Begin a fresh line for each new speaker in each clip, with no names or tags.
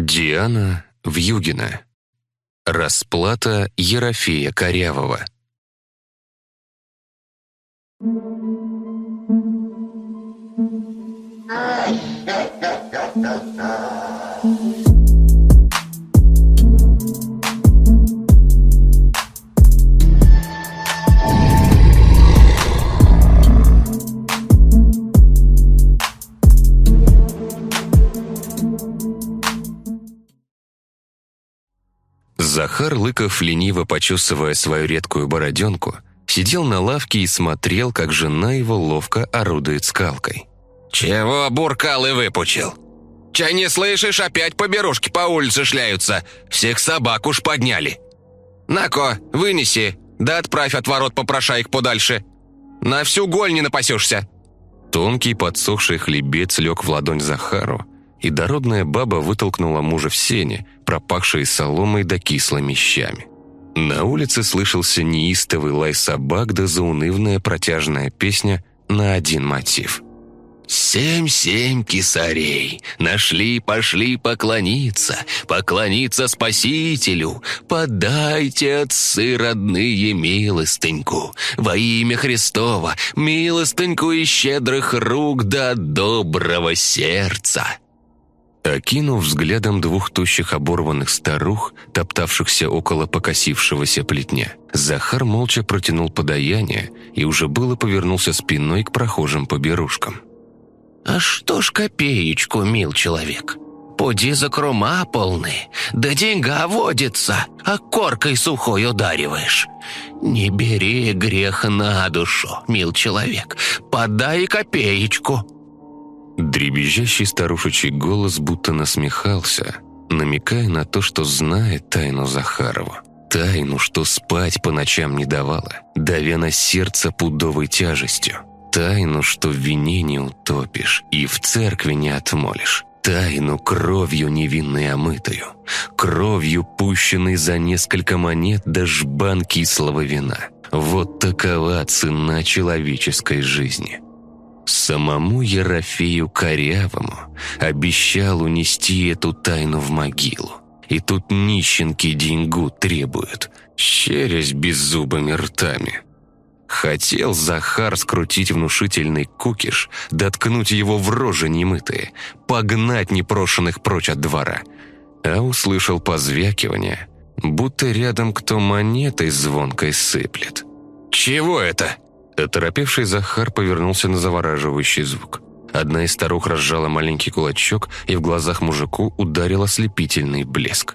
Диана Вьюгина. Расплата Ерофея Корявого. Захар Лыков, лениво почесывая свою редкую бороденку, сидел на лавке и смотрел, как жена его ловко орудует скалкой.
«Чего буркал и выпучил? Чай не слышишь, опять поберушки по улице шляются. Всех собак уж подняли. На-ка, вынеси, да отправь от ворот попрошаек подальше. На всю голь не напасешься».
Тонкий подсохший хлебец лег в ладонь Захару, и дородная баба вытолкнула мужа в сене, пропахшие соломой да кислыми щами. На улице слышался неистовый лай собак да заунывная протяжная песня на один мотив.
«Семь-семь кисарей нашли, пошли поклониться, поклониться Спасителю. Подайте, отцы родные, милостыньку, во имя Христова, милостыньку и щедрых рук да доброго сердца».
Окинув взглядом двух тощих оборванных старух, топтавшихся около покосившегося плетня, Захар молча протянул подаяние и уже было повернулся спиной к прохожим поберушкам.
«А что ж копеечку, мил человек? Поди за крума полны, да деньга водится, а коркой сухой удариваешь. Не бери грех на душу, мил человек, подай копеечку».
Дребезжащий старушечий голос будто насмехался, намекая на то, что знает тайну Захарова. Тайну, что спать по ночам не давала, давя на сердце пудовой тяжестью. Тайну, что в вине не утопишь и в церкви не отмолишь. Тайну кровью невинной омытую, кровью пущенной за несколько монет да жбан кислого вина. Вот такова цена человеческой жизни. Самому Ерофею Корявому обещал унести эту тайну в могилу. И тут нищенки деньгу требуют, щерясь беззубыми ртами. Хотел Захар скрутить внушительный кукиш, доткнуть его в рожи немытые, погнать непрошенных прочь от двора. А услышал позвякивание, будто рядом кто монетой звонкой сыплет.
«Чего это?»
Оторопевший Захар повернулся на завораживающий звук. Одна из старух разжала маленький кулачок, и в глазах мужику ударил ослепительный блеск.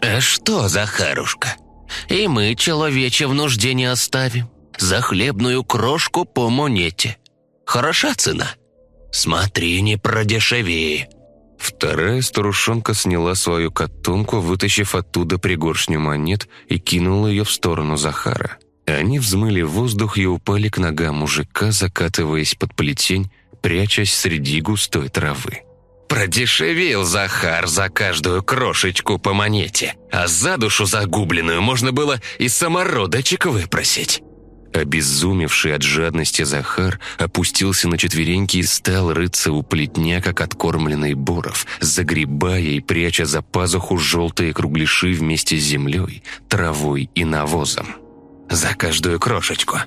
«А что, Захарушка? И мы человече в нужде не оставим. За хлебную крошку по монете. Хороша цена? Смотри, не продешевее».
Вторая старушонка сняла свою котомку, вытащив оттуда пригоршню монет и кинула ее в сторону Захара. Они взмыли воздух и упали к ногам мужика, закатываясь под плетень, прячась среди густой травы.
Продешевел Захар за каждую крошечку по монете, а за душу загубленную можно было и самородочек выпросить.
Обезумевший от жадности Захар опустился на четвереньки и стал рыться у плетня, как откормленный боров, загребая и пряча за пазуху желтые кругляши вместе с землей, травой и навозом.
«За каждую крошечку!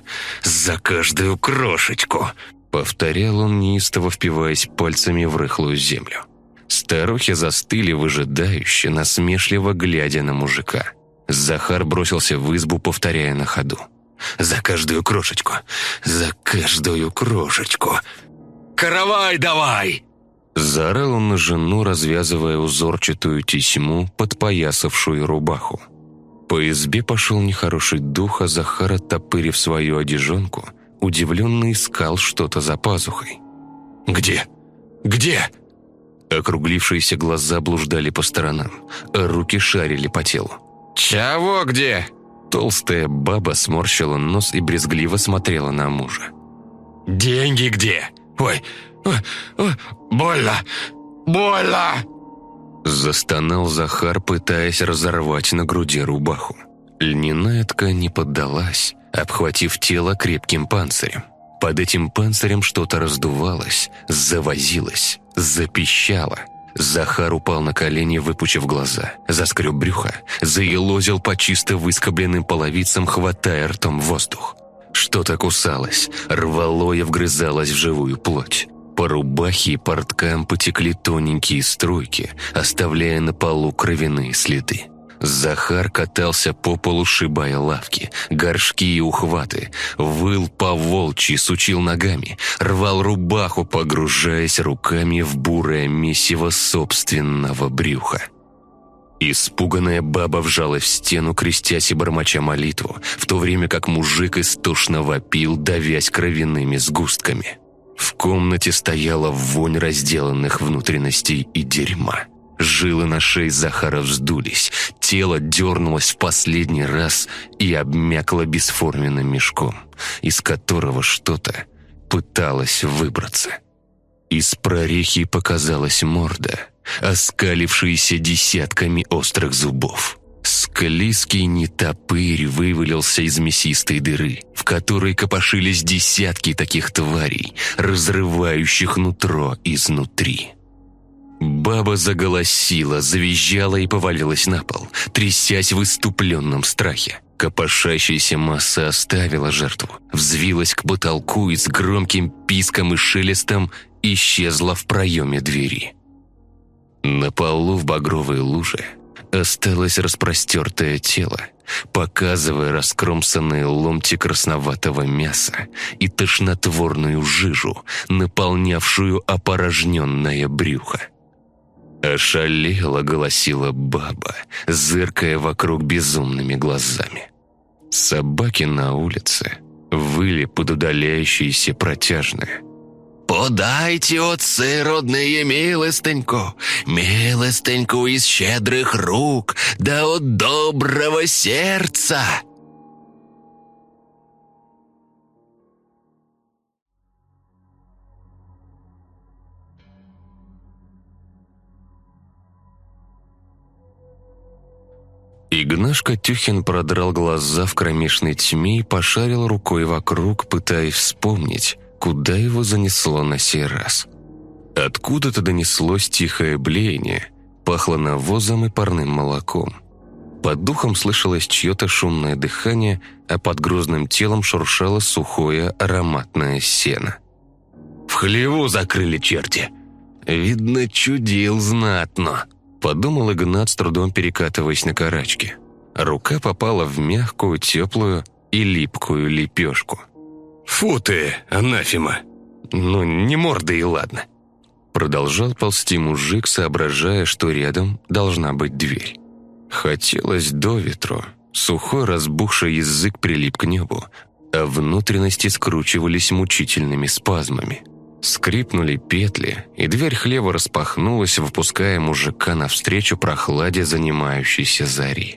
За каждую крошечку!»
Повторял он, неистово впиваясь пальцами в рыхлую землю. Старухи застыли выжидающе, насмешливо глядя на мужика. Захар бросился в избу, повторяя на ходу.
«За каждую крошечку! За каждую крошечку! Каравай давай!»
Заорал он на жену, развязывая узорчатую тесьму, подпоясавшую рубаху. По избе пошел нехороший дух, а Захар, оттопырив свою одежонку, удивленно искал что-то за пазухой.
«Где? Где?»
Округлившиеся глаза блуждали по сторонам, а руки шарили по телу.
«Чего где?»
Толстая баба сморщила нос и брезгливо смотрела на мужа.
«Деньги где? Ой, ой, ой больно, больно!»
Застонал Захар, пытаясь разорвать на груди рубаху. Льняная ткань не поддалась, обхватив тело крепким панцирем. Под этим панцирем что-то раздувалось, завозилось, запищало, Захар упал на колени, выпучив глаза, заскреб брюха, заелозил по чисто выскобленным половицам, хватая ртом воздух. Что-то кусалось, рвало и вгрызалось в живую плоть. По рубахе и порткам потекли тоненькие струйки, оставляя на полу кровяные следы. Захар катался по полу, шибая лавки, горшки и ухваты, выл по волчьи, сучил ногами, рвал рубаху, погружаясь руками в бурое месиво собственного брюха. Испуганная баба вжалась в стену, крестясь и бормоча молитву, в то время как мужик истошно вопил, давясь кровяными сгустками. В комнате стояла вонь разделанных внутренностей и дерьма. Жилы на шее Захара вздулись, тело дернулось в последний раз и обмякло бесформенным мешком, из которого что-то пыталось выбраться. Из прорехи показалась морда, оскалившаяся десятками острых зубов. Склизкий нетопырь вывалился из мясистой дыры, в которой копошились десятки таких тварей, разрывающих нутро изнутри. Баба заголосила, завизжала и повалилась на пол, трясясь в иступленном страхе. Копошащаяся масса оставила жертву, взвилась к потолку и с громким писком и шелестом исчезла в проеме двери. На полу в багровой луже осталось распростертое тело, показывая раскромсанные ломти красноватого мяса и тошнотворную жижу, наполнявшую опорожненное брюхо. Ошалела, голосила баба, зыркая вокруг безумными глазами. Собаки на улице выли под удаляющиеся протяжные.
«Подайте, отцы родные, милостеньку, милостеньку из щедрых рук, да от доброго сердца!»
Игнашка Тюхин продрал глаза в кромешной тьме и пошарил рукой вокруг, пытаясь вспомнить, куда его занесло на сей раз. Откуда-то донеслось тихое блеяние, пахло навозом и парным молоком. Под духом слышалось чье-то шумное дыхание, а под грозным телом шуршало сухое ароматное сено.
«В хлеву закрыли черти!» «Видно, чудил знатно!»
Подумал Игнат, с трудом перекатываясь на карачке. Рука попала в мягкую, теплую и липкую лепешку.
«Фу ты, анафима!»
«Ну, не морда и ладно!» Продолжал ползти мужик, соображая, что рядом должна быть дверь. Хотелось до ветру. Сухой разбухший язык прилип к небу, а внутренности скручивались мучительными спазмами. Скрипнули петли, и дверь хлева распахнулась, выпуская мужика навстречу прохладе занимающейся зари.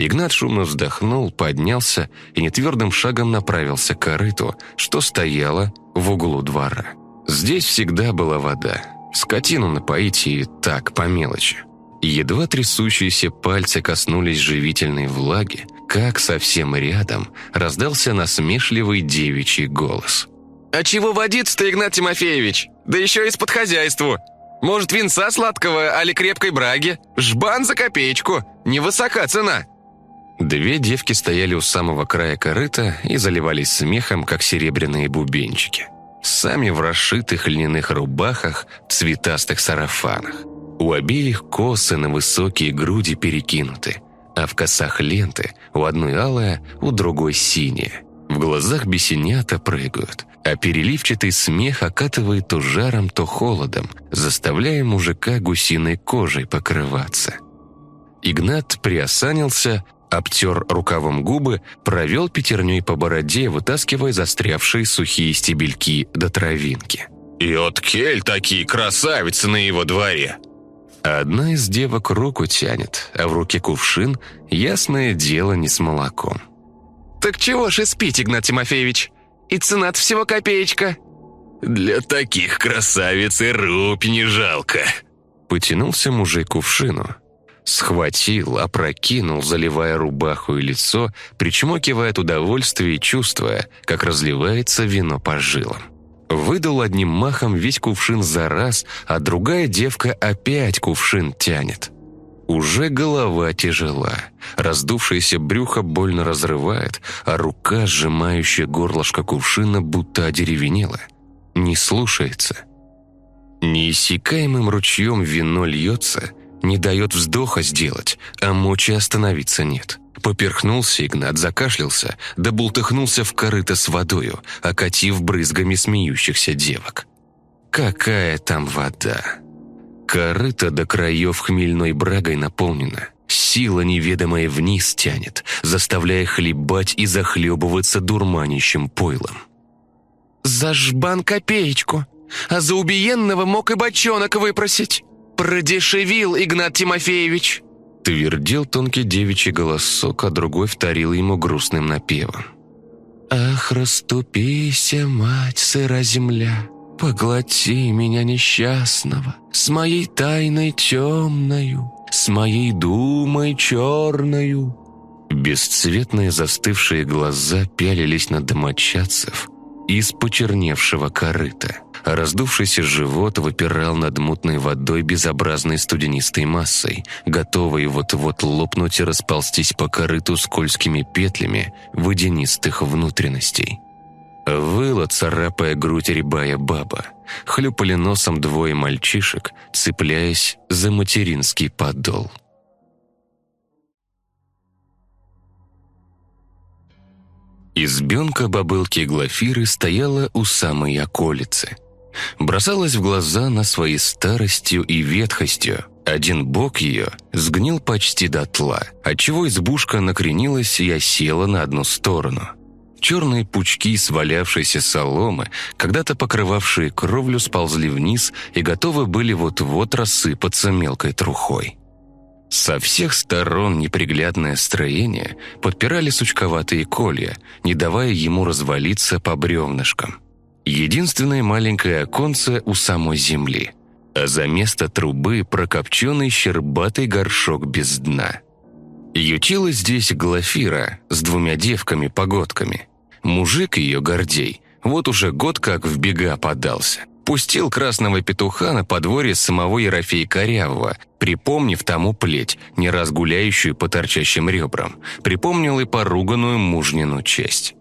Игнат шумно вздохнул, поднялся и нетвердым шагом направился к корыту, что стояло в углу двора. Здесь всегда была вода. Скотину напоить и так, по мелочи. Едва трясущиеся пальцы коснулись живительной влаги, как совсем рядом раздался насмешливый девичий голос.
«А чего водиться-то, Игнат Тимофеевич? Да еще из-под хозяйству. Может, винца сладкого, али крепкой браги? Жбан за копеечку. Невысока цена».
Две девки стояли у самого края корыта и заливались смехом, как серебряные бубенчики. Сами в расшитых льняных рубахах, цветастых сарафанах. У обеих косы на высокие груди перекинуты, а в косах ленты у одной алая, у другой синяя. В глазах бесенята прыгают, а переливчатый смех окатывает то жаром, то холодом, заставляя мужика гусиной кожей покрываться. Игнат приосанился, обтер рукавом губы, провел пятерней по бороде, вытаскивая застрявшие сухие стебельки до травинки.
«И от кель такие красавицы на его дворе!»
Одна из девок руку тянет, а в руке кувшин, ясное дело, не с молоком.
«Так чего ж и спить, Игнат Тимофеевич? И цена всего копеечка».
«Для таких красавиц и рупь не жалко».
Потянулся мужик кувшину. Схватил, опрокинул, заливая рубаху и лицо, причмокивая от удовольствия и чувствуя, как разливается вино по жилам. Выдал одним махом весь кувшин за раз, а другая девка опять кувшин тянет. Уже голова тяжела, раздувшееся брюхо больно разрывает, а рука, сжимающая горлышко кувшина, будто одеревенела. Не слушается. Неиссякаемым ручьем вино льется, не дает вздоха сделать, а мочи остановиться нет. Поперхнулся Игнат, закашлялся, да бултыхнулся в корыто с водою, окатив брызгами смеющихся девок. Какая там вода! Корыто до краев хмельной брагой наполнена. Сила неведомая вниз тянет, заставляя хлебать и захлебываться дурманящим пойлом.
«За жбан копеечку, а за убиенного мог и бочонок выпросить. Продешевил Игнат Тимофеевич!»
Твердил тонкий девичий голосок, а другой вторил ему грустным напевом.
«Ах, расступися, мать, сыра земля, поглоти меня несчастного с моей тайной темною, с моей думой черною».
Бесцветные застывшие глаза пялились на домочадцев из почерневшего корыта раздувшийся живот выпирал над мутной водой безобразной студенистой массой, готовой вот-вот лопнуть и расползтись по корыту скользкими петлями водянистых внутренностей. Выла, царапая грудь рябая баба. Хлюпали носом двое мальчишек, цепляясь за материнский подол. Избенка бабылки Глафиры стояла у самой околицы – бросалась в глаза на своей старостью и ветхостью. Один бок ее сгнил почти дотла, отчего избушка накренилась и осела на одну сторону. Черные пучки свалявшейся соломы, когда-то покрывавшие кровлю, сползли вниз и готовы были вот-вот рассыпаться мелкой трухой. Со всех сторон неприглядное строение подпирали сучковатые колья, не давая ему развалиться по бревнышкам. Единственное маленькое оконце у самой земли, а за место трубы прокопченный щербатый горшок без дна. Ютилась здесь Глафира с двумя девками-погодками. Мужик ее Гордей, вот уже год как в бега подался. Пустил красного петуха на подворье самого Ерофея Корявого, припомнив тому плеть, не раз гуляющую по торчащим ребрам, припомнил и поруганную мужнину честь.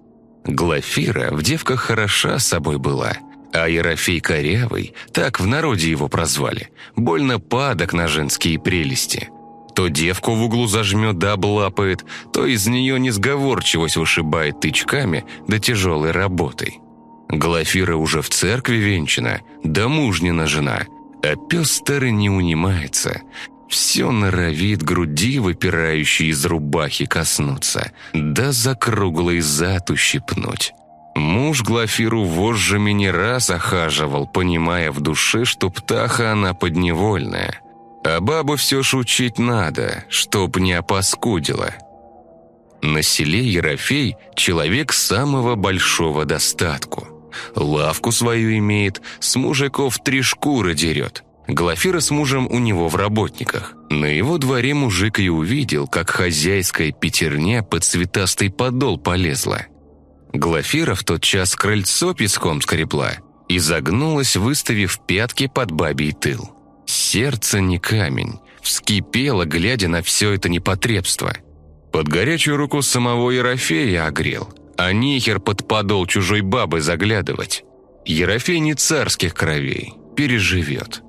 Глафира в девках хороша собой была, а Ерофей Корявый, так в народе его прозвали, больно падок на женские прелести. То девку в углу зажмет да облапает, то из нее несговорчивость вышибает тычками да тяжелой работой. Глафира уже в церкви венчана, да мужнина жена, а пес старый не унимается, все норовит груди, выпирающей из рубахи, коснуться, да за круглый зад ущипнуть. Муж Глафиру вожжами не раз охаживал, понимая в душе, что птаха она подневольная. А бабу все ж учить надо, чтоб не опаскудила. На селе Ерофей человек самого большого достатку. Лавку свою имеет, с мужиков три шкуры дерет – Глафира с мужем у него в работниках. На его дворе мужик и увидел, как хозяйская пятерня под цветастый подол полезла. Глафира в тот час крыльцо песком скребла и загнулась, выставив пятки под бабий тыл. Сердце не камень, вскипело, глядя на все это непотребство. Под горячую руку самого Ерофея огрел, а нихер под подол чужой бабы заглядывать. Ерофей не царских кровей, переживет.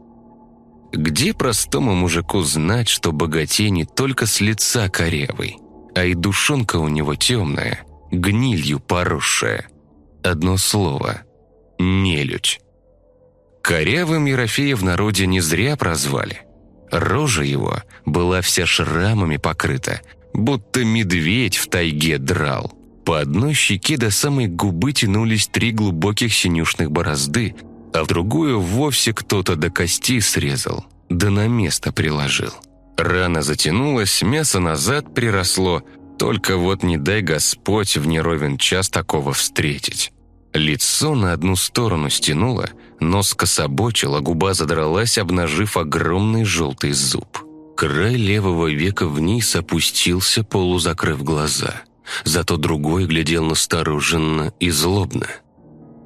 Где простому мужику знать, что богатей не только с лица корявый, а и душонка у него темная, гнилью поросшая? Одно слово – нелюдь. Корявым Ерофея в народе не зря прозвали. Рожа его была вся шрамами покрыта, будто медведь в тайге драл. По одной щеке до самой губы тянулись три глубоких синюшных борозды – а другую вовсе кто-то до кости срезал, да на место приложил. Рана затянулась, мясо назад приросло, только вот не дай Господь в неровен час такого встретить. Лицо на одну сторону стянуло, нос кособочил, а губа задралась, обнажив огромный желтый зуб. Край левого века вниз опустился, полузакрыв глаза. Зато другой глядел настороженно и злобно –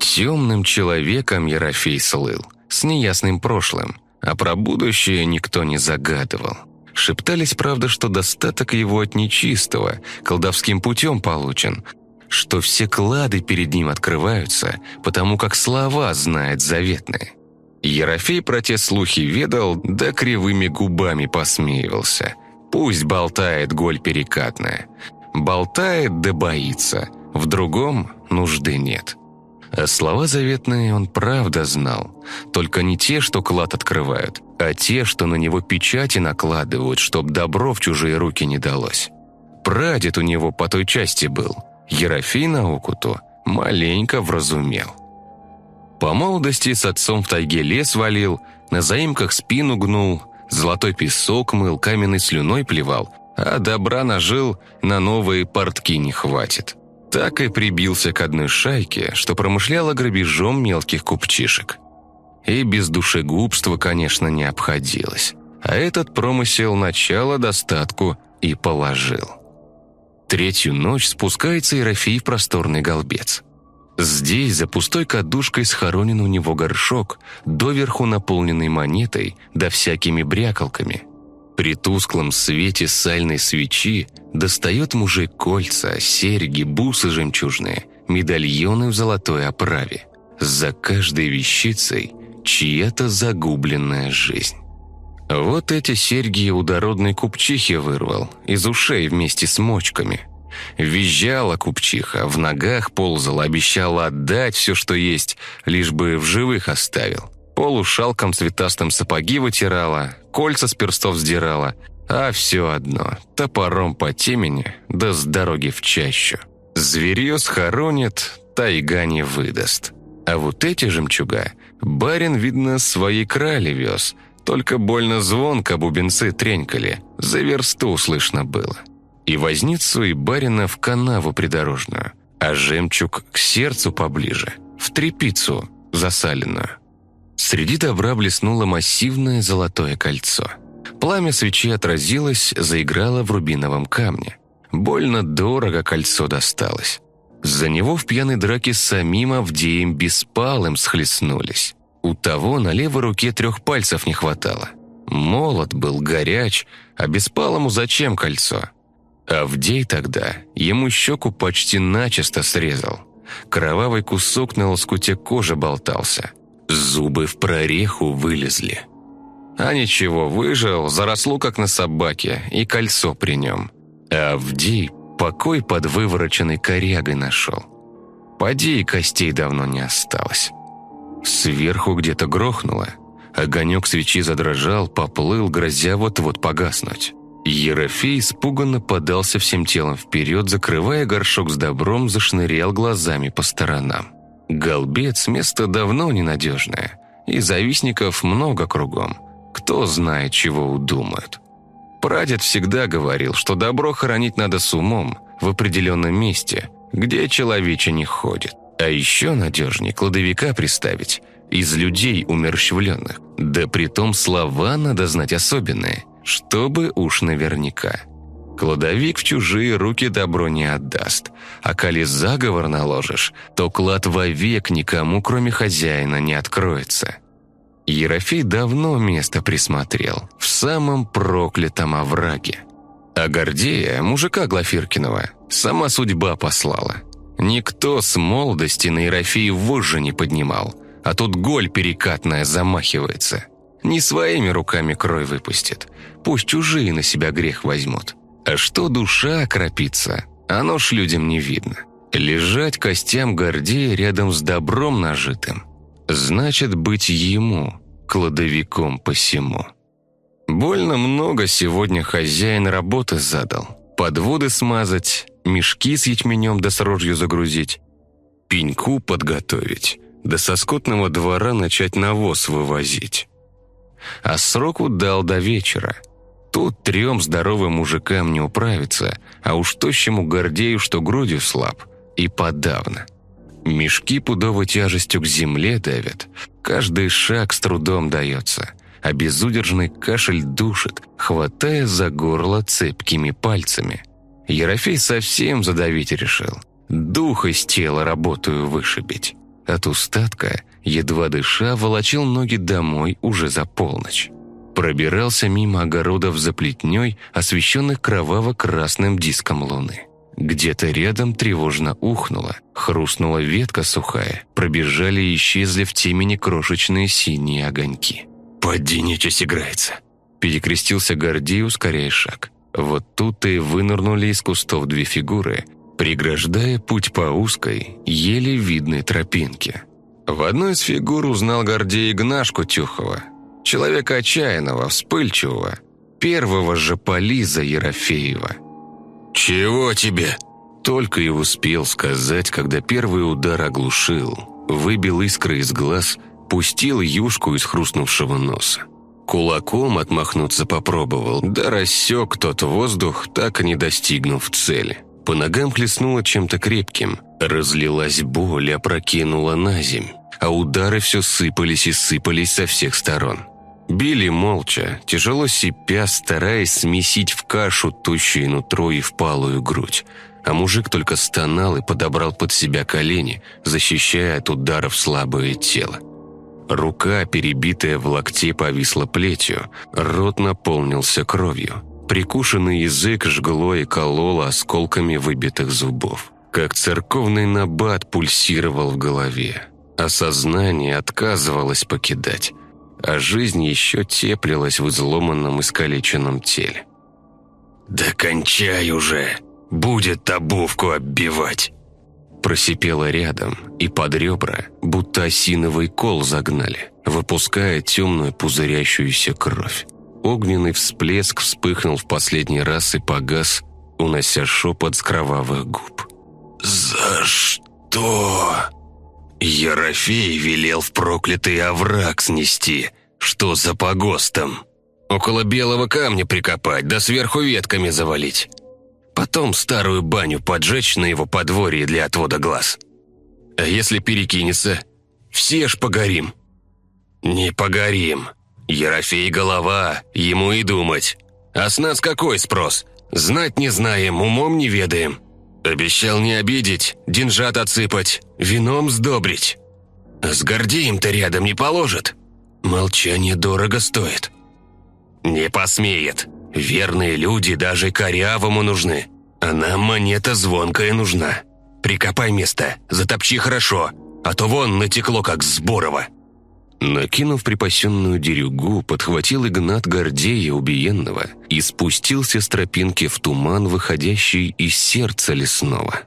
Темным человеком Ерофей слыл, с неясным прошлым, а про будущее никто не загадывал. Шептались, правда, что достаток его от нечистого, колдовским путем получен, что все клады перед ним открываются, потому как слова знает заветные. Ерофей про те слухи ведал, да кривыми губами посмеивался. Пусть болтает голь перекатная. Болтает да боится, в другом нужды нет. А слова заветные он правда знал. Только не те, что клад открывают, а те, что на него печати накладывают, чтоб добро в чужие руки не далось. Прадед у него по той части был. Ерофей науку-то маленько вразумел. По молодости с отцом в тайге лес валил, на заимках спину гнул, золотой песок мыл, каменной слюной плевал, а добра нажил, на новые портки не хватит. Так и прибился к одной шайке, что промышляла грабежом мелких купчишек. И без душегубства, конечно, не обходилось. А этот промысел начало достатку и положил. Третью ночь спускается Ерофей в просторный голбец. Здесь за пустой кадушкой схоронен у него горшок, доверху наполненный монетой да всякими брякалками – при тусклом свете сальной свечи достает мужик кольца, серьги, бусы жемчужные, медальоны в золотой оправе. За каждой вещицей чья-то загубленная жизнь. Вот эти серьги у дородной купчихи вырвал, из ушей вместе с мочками. Визжала купчиха, в ногах ползала, обещала отдать все, что есть, лишь бы в живых оставил. Полушалком цветастым сапоги вытирала, кольца с перстов сдирала, а все одно – топором по темени, да с дороги в чащу. Зверье схоронит, тайга не выдаст. А вот эти жемчуга барин, видно, своей крали вез, только больно звонко бубенцы тренькали, за версту слышно было. И возницу, и барина в канаву придорожную, а жемчуг к сердцу поближе, в трепицу засаленную. Среди добра блеснуло массивное золотое кольцо. Пламя свечи отразилось, заиграло в рубиновом камне. Больно дорого кольцо досталось. За него в пьяной драке с самим Авдеем Беспалым схлестнулись. У того на левой руке трех пальцев не хватало. Молот был горяч, а Беспалому зачем кольцо? Авдей тогда ему щеку почти начисто срезал. Кровавый кусок на лоскуте кожи болтался – Зубы в прореху вылезли. А ничего, выжил, заросло как на собаке, и кольцо при нем. А Авдий покой под вывороченной корягой нашел. Поди и костей давно не осталось. Сверху где-то грохнуло. Огонек свечи задрожал, поплыл, грозя вот-вот погаснуть. Ерофей испуганно подался всем телом вперед, закрывая горшок с добром, зашнырял глазами по сторонам. Голбец – место давно ненадежное, и завистников много кругом. Кто знает, чего удумают. Прадед всегда говорил, что добро хоронить надо с умом, в определенном месте, где человече не ходит. А еще надежнее кладовика приставить, из людей умерщвленных. Да притом слова надо знать особенные, чтобы уж наверняка. Кладовик в чужие руки добро не отдаст. А коли заговор наложишь, то клад вовек никому, кроме хозяина, не откроется. Ерофей давно место присмотрел, в самом проклятом овраге. А Гордея, мужика Глафиркиного, сама судьба послала. Никто с молодости на Ерофея вожжи не поднимал, а тут голь перекатная замахивается. Не своими руками крой выпустит, пусть чужие на себя грех возьмут. А что душа окропится, оно ж людям не видно. Лежать костям Гордея рядом с добром нажитым значит быть ему, кладовиком посему. Больно много сегодня хозяин работы задал. Подводы смазать, мешки с ячменем да с рожью загрузить, пеньку подготовить, да со скотного двора начать навоз вывозить. А сроку дал до вечера – Тут трем здоровым мужикам не управиться, а уж тощему Гордею, что грудью слаб, и подавно. Мешки пудовой тяжестью к земле давят, каждый шаг с трудом дается, а безудержный кашель душит, хватая за горло цепкими пальцами. Ерофей совсем задавить решил, дух из тела работаю вышибить. От устатка, едва дыша, волочил ноги домой уже за полночь. Пробирался мимо огородов за плетней, освещенных кроваво-красным диском луны. Где-то рядом тревожно ухнуло, хрустнула ветка сухая, пробежали и исчезли в темени крошечные синие огоньки.
«Поди, нечисть играется!»
Перекрестился Гордей, ускоряя шаг. Вот тут и вынырнули из кустов две фигуры, преграждая путь по узкой, еле видной тропинке. В одной из фигур узнал Гордей Игнашку Тюхова, человека отчаянного, вспыльчивого, первого же полиза Ерофеева.
«Чего тебе?»
Только и успел сказать, когда первый удар оглушил, выбил искры из глаз, пустил юшку из хрустнувшего носа. Кулаком отмахнуться попробовал, да рассек тот воздух, так и не достигнув цели. По ногам хлестнуло чем-то крепким, разлилась боль, опрокинула на земь, а удары все сыпались и сыпались со всех сторон. Били молча, тяжело сипя, стараясь смесить в кашу тощее нутро и впалую грудь. А мужик только стонал и подобрал под себя колени, защищая от ударов слабое тело. Рука, перебитая в локте, повисла плетью, рот наполнился кровью. Прикушенный язык жгло и кололо осколками выбитых зубов. Как церковный набат пульсировал в голове. Осознание отказывалось покидать, а жизнь еще теплилась в изломанном искалеченном теле.
«Да кончай уже! Будет обувку оббивать!»
просипела рядом, и под ребра, будто осиновый кол загнали, выпуская темную пузырящуюся кровь. Огненный всплеск вспыхнул в последний раз и погас, унося шепот с кровавых губ.
«За что?» Ерофей велел в проклятый овраг снести. Что за погостом? Около белого камня прикопать, да сверху ветками завалить. Потом старую баню поджечь на его подворье для отвода глаз. А если перекинется, все ж погорим. Не погорим. Ерофей голова, ему и думать. А с нас какой спрос? Знать не знаем, умом не ведаем. Обещал не обидеть, деньжат отсыпать, вином сдобрить. С Гордеем-то рядом не положит. Молчание дорого стоит. Не посмеет. Верные люди даже корявому нужны. А нам монета звонкая нужна. Прикопай место, затопчи хорошо, а то вон натекло, как с Борова».
Накинув припасенную дерюгу, подхватил Игнат Гордея убиенного и спустился с тропинки в туман, выходящий из сердца лесного.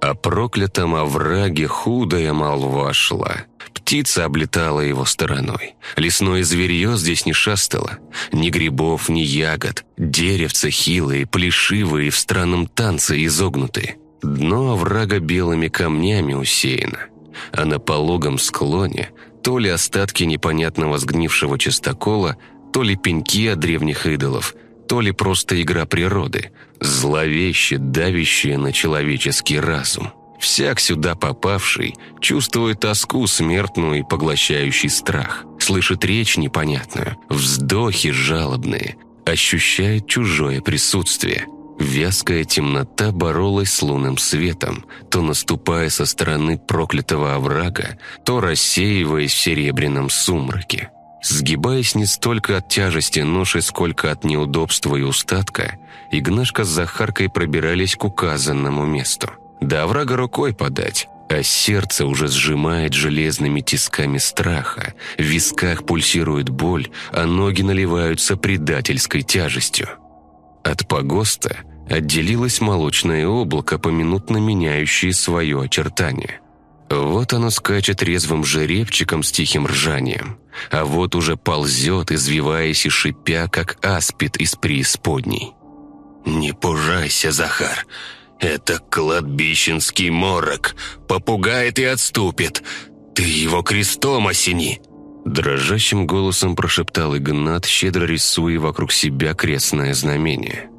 О проклятом овраге худая молва шла. Птица облетала его стороной. Лесное зверье здесь не шастало. Ни грибов, ни ягод. Деревца хилые, плешивые, в странном танце изогнутые. Дно оврага белыми камнями усеяно. А на пологом склоне то ли остатки непонятного сгнившего чистокола, то ли пеньки от древних идолов, то ли просто игра природы, зловеще давящая на человеческий разум. Всяк сюда попавший чувствует тоску смертную и поглощающий страх, слышит речь непонятную, вздохи жалобные, ощущает чужое присутствие. Вязкая темнота боролась с лунным светом, то наступая со стороны проклятого оврага, то рассеиваясь в серебряном сумраке. Сгибаясь не столько от тяжести ноши, сколько от неудобства и устатка, Игнашка с Захаркой пробирались к указанному месту. До оврага рукой подать, а сердце уже сжимает железными тисками страха, в висках пульсирует боль, а ноги наливаются предательской тяжестью. От погоста отделилось молочное облако, поминутно меняющее свое очертание. Вот оно скачет резвым жеребчиком с тихим ржанием, а вот уже ползет, извиваясь и шипя, как аспид из преисподней.
«Не пужайся, Захар!» «Это кладбищенский морок. Попугает и отступит. Ты его крестом осени!»
Дрожащим голосом прошептал Игнат, щедро рисуя вокруг себя крестное знамение.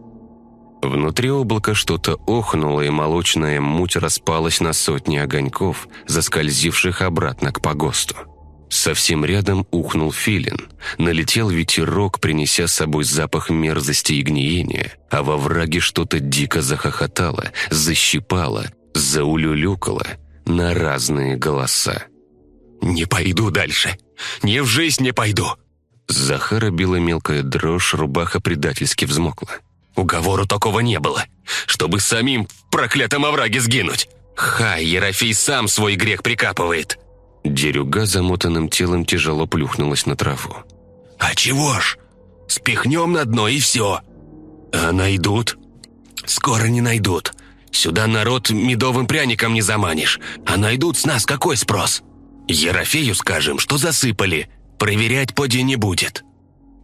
Внутри облака что-то охнуло, и молочная муть распалась на сотни огоньков, заскользивших обратно к погосту. Совсем рядом ухнул филин. Налетел ветерок, принеся с собой запах мерзости и гниения, а во враге что-то дико захохотало, защипало, заулюлюкало на разные голоса.
«Не пойду дальше! Ни в жизнь не пойду!»
Захара била мелкая дрожь, рубаха предательски взмокла.
«Уговору такого не было, чтобы самим в проклятом овраге сгинуть! Хай, Ерофей сам свой грех прикапывает!»
Дерюга замотанным телом тяжело плюхнулась на траву.
«А чего ж? Спихнем на дно и все!» «А найдут?» «Скоро не найдут. Сюда народ медовым пряником не заманишь. А найдут с нас какой спрос? Ерофею скажем, что засыпали. Проверять поди не будет».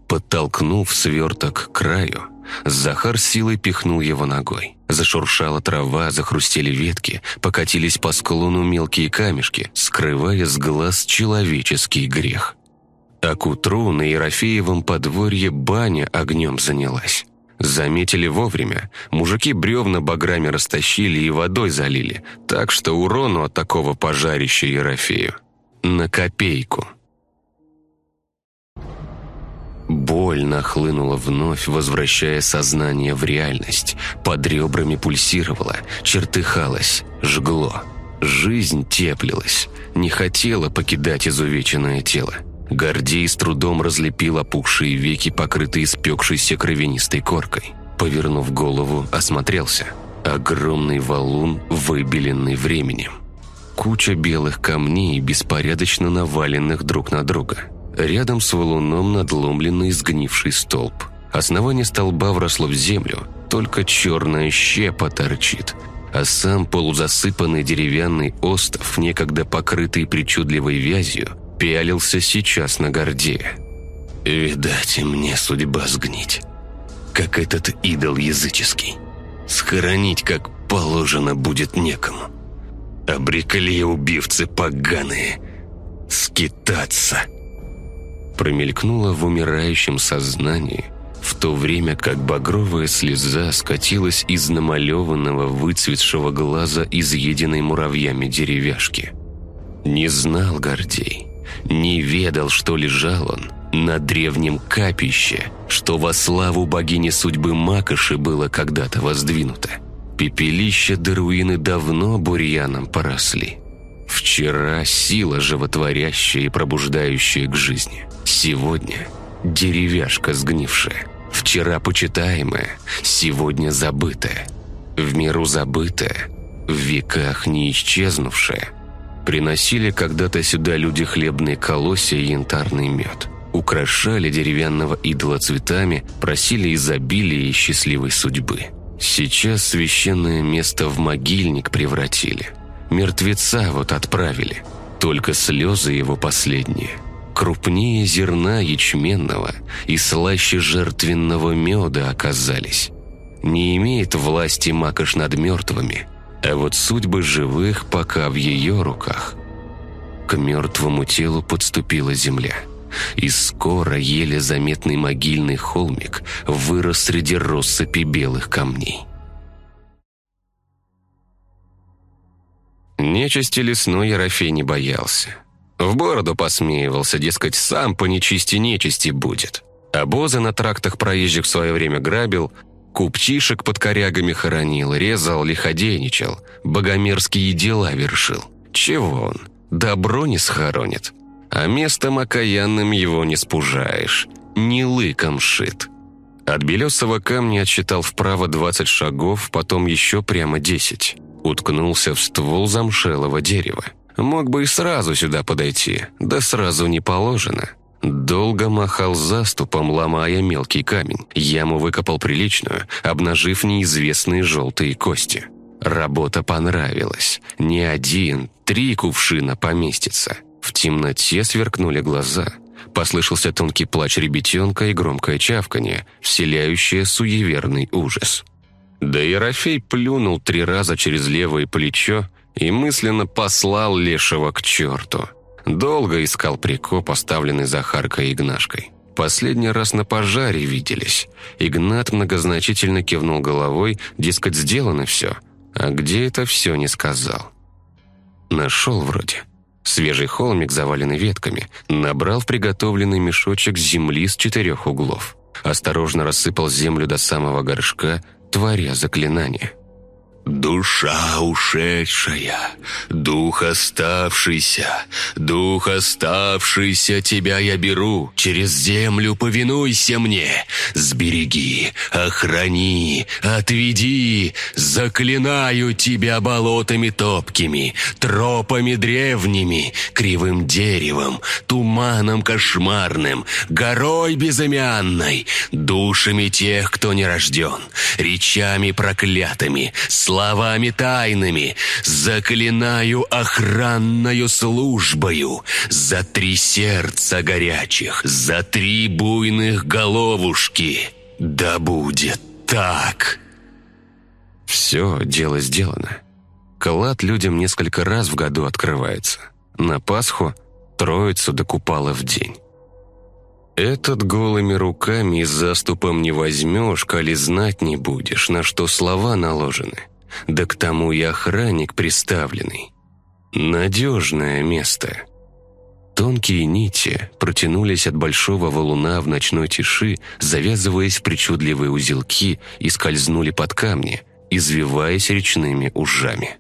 Подтолкнув сверток к краю, Захар силой пихнул его ногой. Зашуршала трава, захрустели ветки, покатились по склону мелкие камешки, скрывая с глаз человеческий грех. А к утру на Ерофеевом подворье баня огнем занялась. Заметили вовремя. Мужики бревна баграми растащили и водой залили, так что урону от такого пожарища Ерофею на копейку. Боль нахлынула вновь, возвращая сознание в реальность. Под ребрами пульсировала, чертыхалась, жгло. Жизнь теплилась, не хотела покидать изувеченное тело. Гордей с трудом разлепил опухшие веки, покрытые спекшейся кровянистой коркой. Повернув голову, осмотрелся. Огромный валун, выбеленный временем. Куча белых камней, беспорядочно наваленных друг на друга. Рядом с валуном надломленный сгнивший столб. Основание столба вросло в землю, только черная щепа торчит, а сам полузасыпанный деревянный остов, некогда покрытый причудливой вязью, пялился сейчас на Гордея. «Видать, мне судьба сгнить, как этот идол языческий. Схоронить, как положено, будет некому. Обрекли убивцы поганые скитаться». Промелькнуло в умирающем сознании, в то время как багровая слеза скатилась из намалеванного выцветшего глаза изъеденной муравьями деревяшки. Не знал Гордей, не ведал, что лежал он на древнем капище, что во славу богини судьбы Макоши было когда-то воздвинуто. Пепелища до руины давно бурьяном поросли. Вчера сила животворящая и пробуждающая к жизни. Сегодня деревяшка сгнившая. Вчера почитаемая, сегодня забытая. В миру забытая, в веках не исчезнувшая – Приносили когда-то сюда люди хлебные колосья и янтарный мед. Украшали деревянного идола цветами, просили изобилия и счастливой судьбы. Сейчас священное место в могильник превратили. Мертвеца вот отправили. Только слезы его последние. Крупнее зерна ячменного и слаще жертвенного меда оказались. Не имеет власти макаш над мертвыми – а вот судьбы живых пока в ее руках. К мертвому телу подступила земля, и скоро еле заметный могильный холмик вырос среди россыпи белых камней. Нечисти лесной Ерофей не боялся. В бороду посмеивался, дескать, сам по нечисти нечисти будет. Обозы на трактах проезжих в свое время грабил, Купчишек под корягами хоронил, резал, лиходейничал, богомерзкие дела вершил. Чего он? Добро не схоронит. А местом окаянным его не спужаешь. Не лыком шит. От белесого камня отсчитал вправо 20 шагов, потом еще прямо 10. Уткнулся в ствол замшелого дерева. Мог бы и сразу сюда подойти, да сразу не положено. Долго махал заступом, ломая мелкий камень. Яму выкопал приличную, обнажив неизвестные желтые кости. Работа понравилась. Не один, три кувшина поместится. В темноте сверкнули глаза. Послышался тонкий плач ребятенка и громкое чавканье, вселяющее суеверный ужас. Да Ерофей плюнул три раза через левое плечо и мысленно послал лешего к черту. Долго искал прикоп, оставленный Захаркой и Игнашкой. Последний раз на пожаре виделись. Игнат многозначительно кивнул головой, дескать, сделано все. А где это все, не сказал. Нашел вроде. Свежий холмик, заваленный ветками, набрал в приготовленный мешочек земли с четырех углов. Осторожно рассыпал землю до самого горшка, творя заклинание. Душа ушедшая, дух оставшийся, дух оставшийся тебя я беру. Через землю повинуйся мне. Сбереги, охрани, отведи. Заклинаю тебя болотами топкими, тропами древними, кривым деревом, туманом кошмарным, горой безымянной, душами тех, кто не рожден, речами проклятыми, словами тайными, заклинаю охранною службою за три сердца горячих, за три буйных головушки. Да будет так!» Все, дело сделано. Клад людям несколько раз в году открывается. На Пасху, Троицу до Купала в день. Этот голыми руками и заступом не возьмешь, коли знать не будешь, на что слова наложены. Да к тому и охранник приставленный. Надежное место. Тонкие нити протянулись от большого валуна в ночной тиши, завязываясь в причудливые узелки и скользнули под камни, извиваясь речными ужами.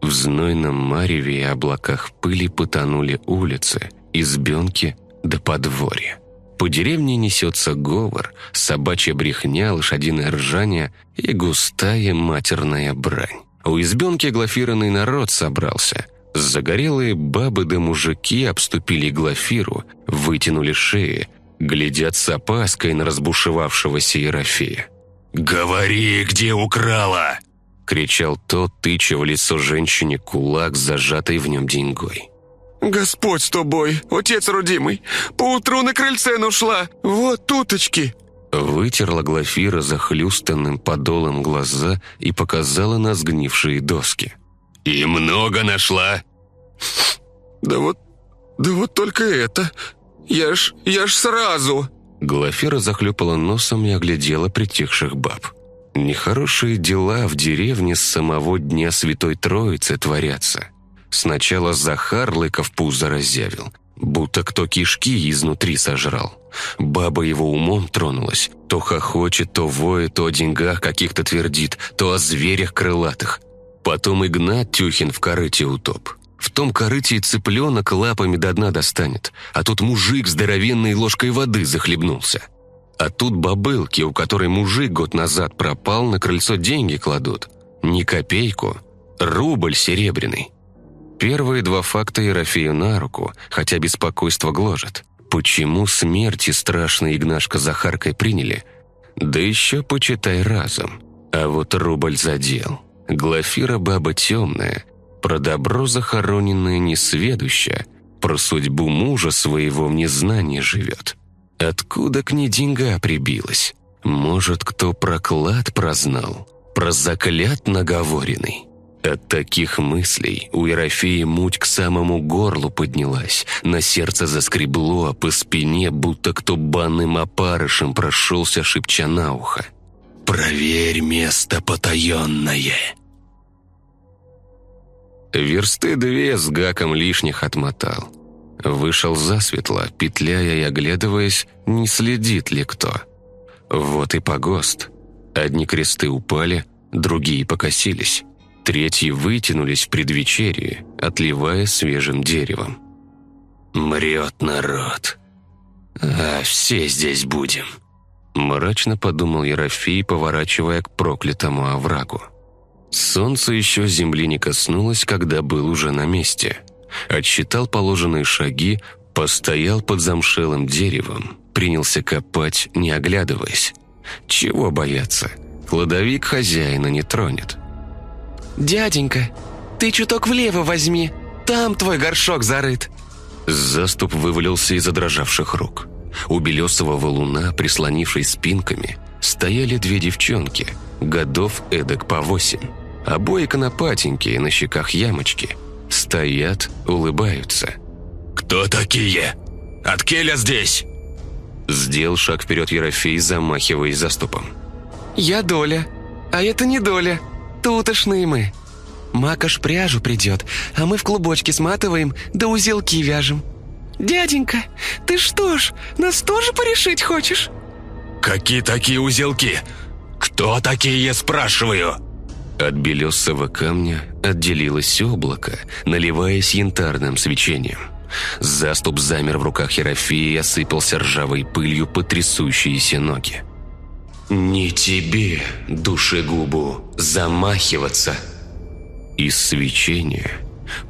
В знойном мареве и облаках пыли потонули улицы, избенки до подворья. По деревне несется говор, собачья брехня, лошадиное ржание и густая матерная брань. У избенки глафированный народ собрался. Загорелые бабы да мужики обступили глафиру, вытянули шеи, глядят с опаской на разбушевавшегося Ерофея. «Говори, где украла!» — кричал тот, тыча в лицо женщине кулак, зажатый в нем деньгой.
«Господь с тобой, отец родимый! Поутру на крыльце нашла! Вот туточки!»
Вытерла Глафира захлюстанным подолом глаза и показала на сгнившие доски. «И много нашла?»
«Да вот... да вот только это! Я ж... я ж сразу!»
Глафира захлюпала носом и оглядела притихших баб. Нехорошие дела в деревне с самого Дня Святой Троицы творятся. Сначала Захар лыков пузо разъявил, будто кто кишки изнутри сожрал. Баба его умом тронулась. То хохочет, то воет, то о деньгах каких-то твердит, то о зверях крылатых. Потом Игнат Тюхин в корыте утоп. В том корыте и цыпленок лапами до дна достанет, а тут мужик здоровенной ложкой воды захлебнулся. А тут бабылки, у которой мужик год назад пропал, на крыльцо деньги кладут. Не копейку, рубль серебряный. Первые два факта Ерофею на руку, хотя беспокойство гложет. Почему смерти страшной Игнашка Захаркой приняли? Да еще почитай разом. А вот рубль задел. Глафира баба темная, про добро захороненное несведуща, про судьбу мужа своего в незнании живет. Откуда к ней деньга прибилась? Может, кто проклад прознал? Про заклят наговоренный? От таких мыслей у Ерофея муть к самому горлу поднялась, на сердце заскребло, а по спине будто кто банным опарышем прошелся, шепча на ухо. «Проверь место потаенное!» Версты две с гаком лишних отмотал. Вышел засветло, петляя и оглядываясь, не следит ли кто. Вот и погост. Одни кресты упали, другие покосились. Третьи вытянулись в предвечерии, отливая свежим деревом. «Мрет народ. А все здесь будем», — мрачно подумал Ерофей, поворачивая к проклятому оврагу. Солнце еще земли не коснулось, когда был уже на месте. Отсчитал положенные шаги, постоял под замшелым деревом, принялся копать, не оглядываясь. Чего бояться? Кладовик хозяина не тронет.
«Дяденька, ты чуток влево возьми, там твой горшок зарыт».
Заступ вывалился из задрожавших рук. У белесого валуна, прислонившись спинками, стояли две девчонки, годов эдак по восемь. Обои конопатенькие, на щеках ямочки. Стоят, улыбаются.
«Кто такие? От Келя здесь?»
Сделал шаг вперед Ерофей, замахиваясь заступом.
«Я Доля, а это не Доля. Тутошные мы. Макаш пряжу придет, а мы в клубочки сматываем, да узелки вяжем. Дяденька, ты что ж, нас тоже порешить хочешь?»
Какие такие узелки? Кто такие, спрашиваю?»
От белесого камня отделилось облако, наливаясь янтарным свечением. Заступ замер в руках Ерофея и осыпался ржавой пылью потрясущиеся ноги. «Не тебе, душегубу, замахиваться!» Из свечения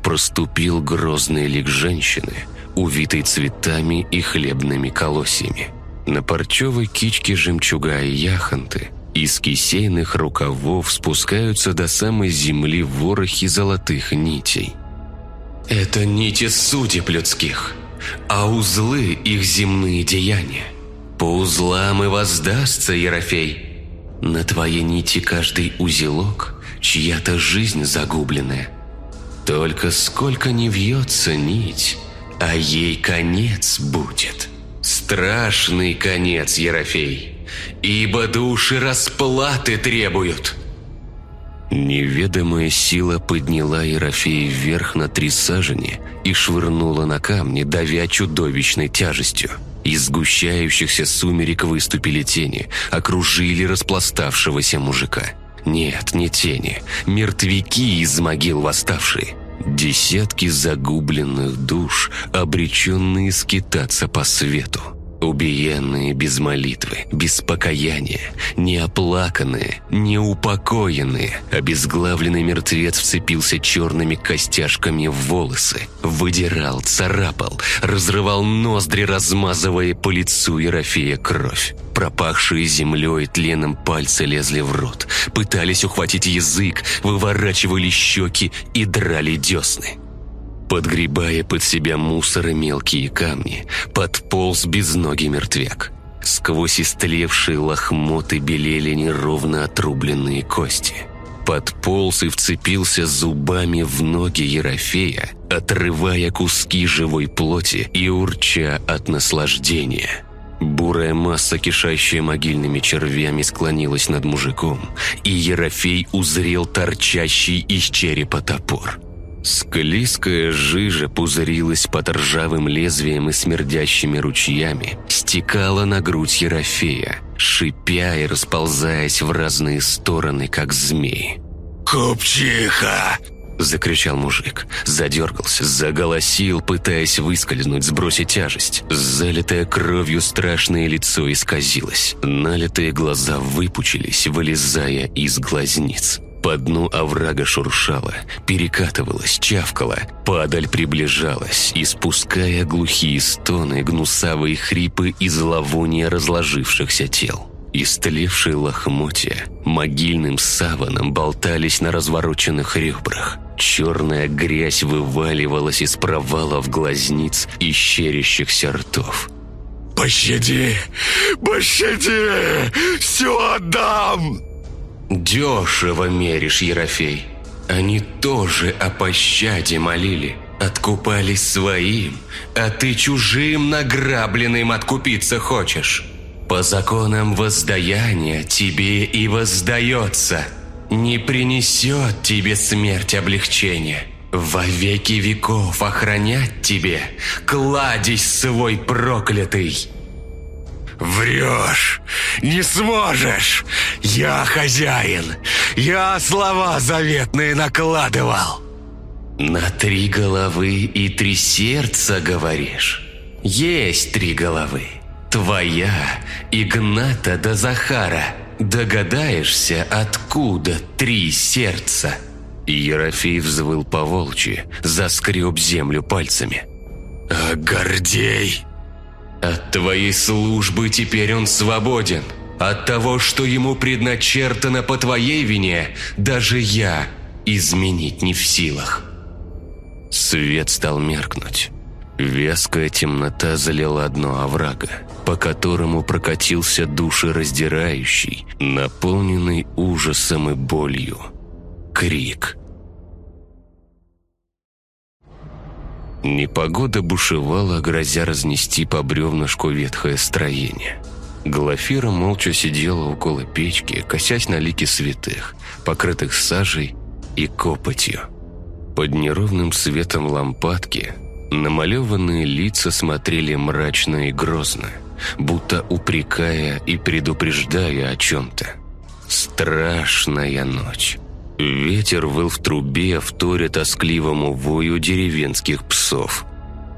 проступил грозный лик женщины, увитой цветами и хлебными колосьями. На парчевой кичке жемчуга и яхонты из кисейных рукавов спускаются до самой земли ворохи золотых нитей. Это нити судеб людских, а узлы их земные деяния. По узлам и воздастся, Ерофей. На твоей нити каждый узелок, чья-то жизнь загубленная. Только сколько не вьется нить, а ей конец будет. Страшный конец, Ерофей ибо души расплаты требуют». Неведомая сила подняла Ерофея вверх на три сажени и швырнула на камни, давя чудовищной тяжестью. Из сгущающихся сумерек выступили тени, окружили распластавшегося мужика. Нет, не тени, мертвяки из могил восставшие. Десятки загубленных душ, обреченные скитаться по свету. Убиенные без молитвы, без покаяния, неоплаканные, неупокоенные, обезглавленный мертвец вцепился черными костяшками в волосы, выдирал, царапал, разрывал ноздри, размазывая по лицу Ерофея кровь. Пропахшие землей и тленом пальцы лезли в рот, пытались ухватить язык, выворачивали щеки и драли десны. Подгребая под себя мусор и мелкие камни, подполз безногий мертвяк. Сквозь истлевшие лохмоты белели неровно отрубленные кости. Подполз и вцепился зубами в ноги Ерофея, отрывая куски живой плоти и урча от наслаждения. Бурая масса, кишащая могильными червями, склонилась над мужиком, и Ерофей узрел торчащий из черепа топор – Склизкая жижа пузырилась под ржавым лезвием и смердящими ручьями, стекала на грудь Ерофея, шипя и расползаясь в разные стороны, как змеи.
«Купчиха!» – закричал мужик. Задергался, заголосил, пытаясь выскользнуть, сбросить тяжесть. Залитое кровью страшное лицо исказилось. Налитые глаза выпучились, вылезая из глазниц. По дну оврага шуршала, перекатывалась, чавкала, падаль приближалась, испуская глухие стоны, гнусавые хрипы и зловония разложившихся тел. Истлевшие лохмотья могильным саваном болтались на развороченных ребрах. Черная грязь вываливалась из провалов глазниц и щерящихся ртов. «Пощади! Пощади! Все отдам!»
«Дешево меришь, Ерофей. Они тоже о пощаде молили. Откупались своим, а ты чужим награбленным откупиться хочешь. По законам воздаяния тебе и воздается. Не принесет тебе смерть облегчения. Во веки веков охранять тебе кладезь свой проклятый».
«Врешь! Не сможешь! Я хозяин! Я слова заветные накладывал!»
«На три головы и три сердца, говоришь? Есть три головы. Твоя, Игната да Захара. Догадаешься, откуда три сердца?» Ерофей взвыл по волчьи, заскреб землю пальцами.
«А Гордей?»
От твоей службы теперь он свободен. От того, что ему предначертано по твоей вине, даже я изменить не в силах. Свет стал меркнуть. Вязкая темнота залила дно оврага, по которому прокатился душераздирающий, наполненный ужасом и болью. Крик. Непогода бушевала, грозя разнести по бревнышку ветхое строение. Глафира молча сидела около печки, косясь на лики святых, покрытых сажей и копотью. Под неровным светом лампадки намалеванные лица смотрели мрачно и грозно, будто упрекая и предупреждая о чем-то. Страшная ночь. Ветер выл в трубе, вторя тоскливому вою деревенских псов.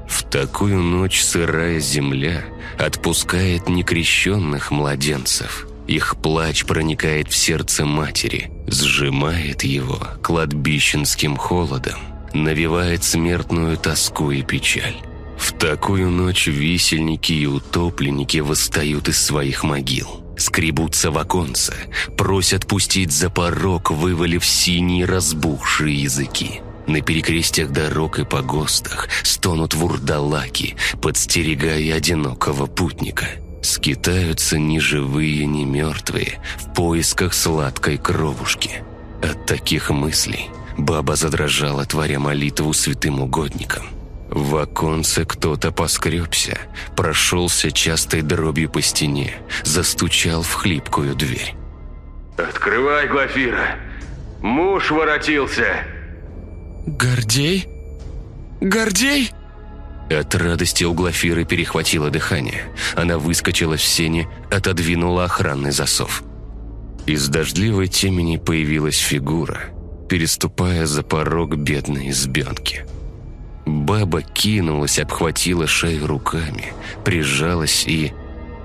В такую ночь сырая земля отпускает некрещенных младенцев. Их плач проникает в сердце матери, сжимает его кладбищенским холодом, навевает смертную тоску и печаль. В такую ночь висельники и утопленники восстают из своих могил, скребутся в оконце, просят пустить за порог, вывалив синие разбухшие языки. На перекрестях дорог и погостах стонут вурдалаки, подстерегая одинокого путника. Скитаются ни живые, ни мертвые в поисках сладкой кровушки. От таких мыслей баба задрожала, творя молитву святым угодникам – в оконце кто-то поскребся, прошелся частой дробью по стене, застучал в хлипкую дверь.
«Открывай, Глафира! Муж воротился!»
«Гордей? Гордей?»
От радости у Глафиры перехватило дыхание. Она выскочила в сене, отодвинула охранный засов. Из дождливой темени появилась фигура, переступая за порог бедной избенки. Баба кинулась, обхватила шею руками, прижалась и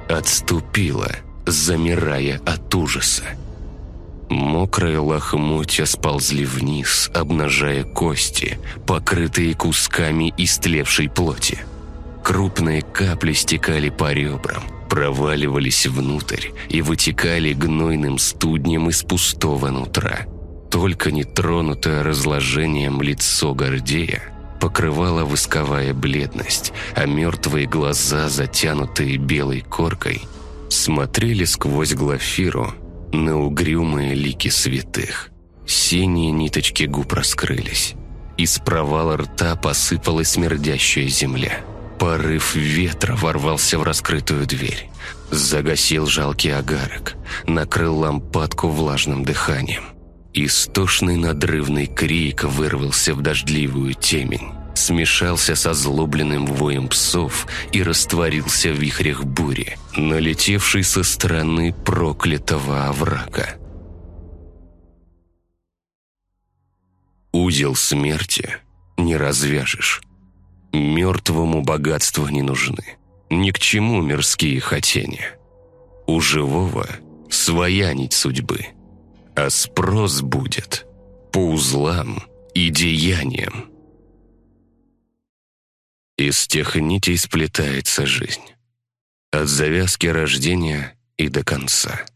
отступила, замирая от ужаса. Мокрые лохмотья сползли вниз, обнажая кости, покрытые кусками истлевшей плоти. Крупные капли стекали по ребрам, проваливались внутрь и вытекали гнойным студнем из пустого нутра. Только нетронутое разложением лицо Гордея покрывала восковая бледность, а мертвые глаза, затянутые белой коркой, смотрели сквозь глафиру на угрюмые лики святых. Синие ниточки губ раскрылись. Из провала рта посыпалась смердящая земля. Порыв ветра ворвался в раскрытую дверь. Загасил жалкий огарок, накрыл лампадку влажным дыханием. Истошный надрывный крик вырвался в дождливую темень, смешался со злобленным воем псов и растворился в вихрях бури, налетевшей со стороны проклятого оврага. Узел смерти не развяжешь. Мертвому богатства не нужны. Ни к чему мирские хотения. У живого своя нить судьбы – а спрос будет по узлам и деяниям. Из тех нитей сплетается жизнь. От завязки рождения и до конца.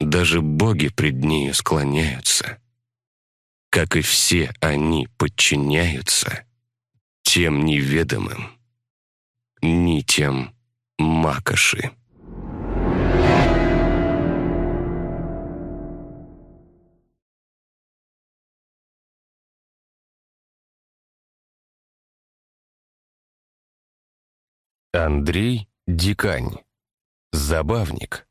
Даже боги пред нею склоняются. Как и все они подчиняются тем неведомым нитям Макоши. Андрей Дикань. Забавник.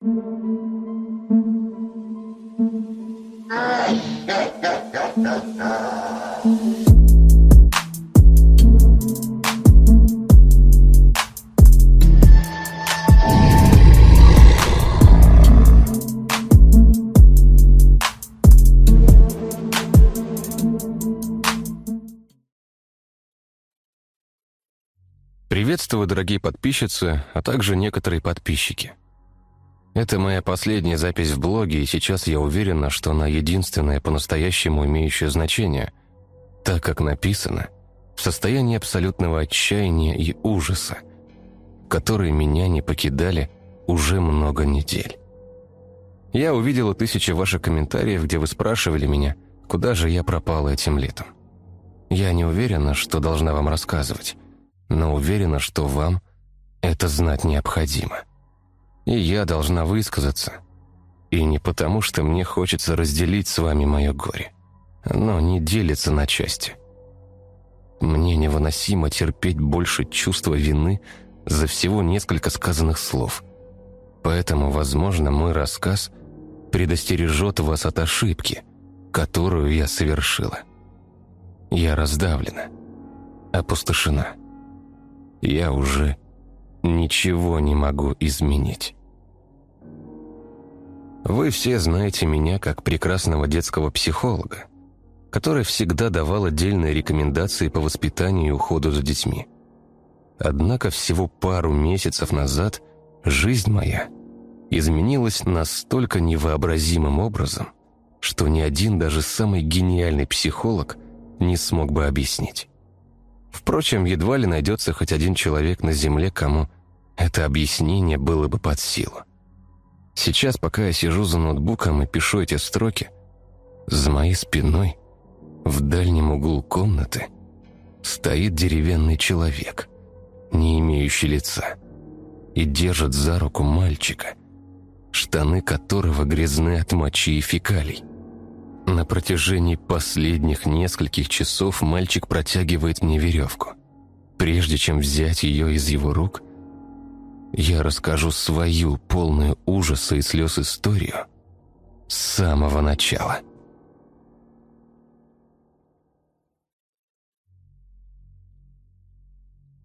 Приветствую, дорогие подписчицы, а также некоторые подписчики. Это моя последняя запись в блоге, и сейчас я уверена, что она единственная по-настоящему имеющая значение, так как написано в состоянии абсолютного отчаяния и ужаса, которые меня не покидали уже много недель. Я увидела тысячи ваших комментариев, где вы спрашивали меня, куда же я пропала этим летом. Я не уверена, что должна вам рассказывать но уверена, что вам это знать необходимо. И я должна высказаться. И не потому, что мне хочется разделить с вами мое горе. Оно не делится на части. Мне невыносимо терпеть больше чувства вины за всего несколько сказанных слов. Поэтому, возможно, мой рассказ предостережет вас от ошибки, которую я совершила. Я раздавлена, опустошена я уже ничего не могу изменить. Вы все знаете меня как прекрасного детского психолога, который всегда давал отдельные рекомендации по воспитанию и уходу за детьми. Однако всего пару месяцев назад жизнь моя изменилась настолько невообразимым образом, что ни один даже самый гениальный психолог не смог бы объяснить. Впрочем, едва ли найдется хоть один человек на Земле, кому это объяснение было бы под силу. Сейчас, пока я сижу за ноутбуком и пишу эти строки, за моей спиной, в дальнем углу комнаты, стоит деревянный человек, не имеющий лица, и держит за руку мальчика, штаны которого грязны от мочи и фекалий. На протяжении последних нескольких часов мальчик протягивает мне веревку. Прежде чем взять ее из его рук, я расскажу свою, полную ужаса и слез историю с самого начала.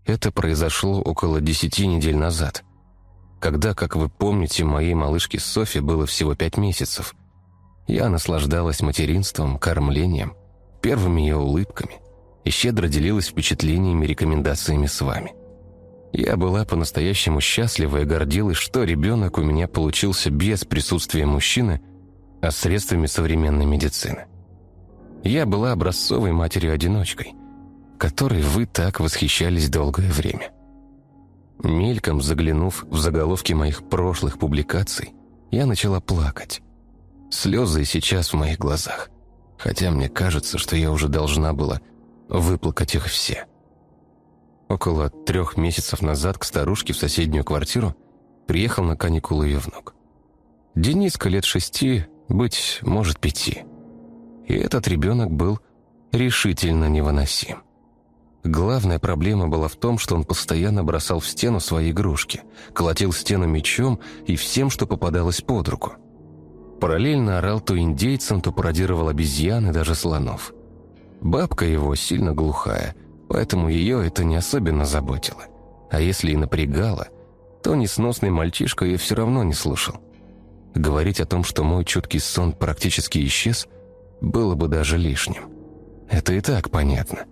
Это произошло около десяти недель назад, когда, как вы помните, моей малышке Софи было всего пять месяцев. Я наслаждалась материнством, кормлением, первыми ее улыбками и щедро делилась впечатлениями и рекомендациями с вами. Я была по-настоящему счастлива и гордилась, что ребенок у меня получился без присутствия мужчины, а средствами современной медицины. Я была образцовой матерью-одиночкой – которой вы так восхищались долгое время. Мельком заглянув в заголовки моих прошлых публикаций, я начала плакать. Слезы сейчас в моих глазах, хотя мне кажется, что я уже должна была выплакать их все. Около трех месяцев назад к старушке в соседнюю квартиру приехал на каникулы ее внук. Дениска лет шести, быть, может, пяти. И этот ребенок был решительно невыносим. Главная проблема была в том, что он постоянно бросал в стену свои игрушки, колотил стену мечом и всем, что попадалось под руку. Параллельно орал то индейцам, то пародировал обезьян и даже слонов. Бабка его сильно глухая, поэтому ее это не особенно заботило. А если и напрягало, то несносный мальчишка ее все равно не слушал. Говорить о том, что мой чуткий сон практически исчез, было бы даже лишним. Это и так понятно.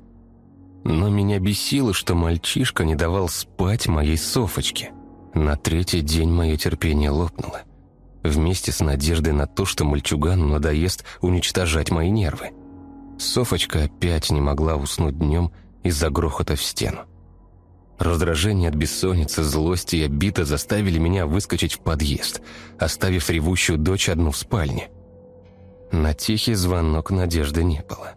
Но меня бесило, что мальчишка не давал спать моей Софочке. На третий день мое терпение лопнуло. Вместе с надеждой на то, что мальчугану надоест уничтожать мои нервы. Софочка опять не могла уснуть днем из-за грохота в стену. Раздражение от бессонницы, злости и обида заставили меня выскочить в подъезд, оставив ревущую дочь одну в спальне. На тихий звонок надежды не было.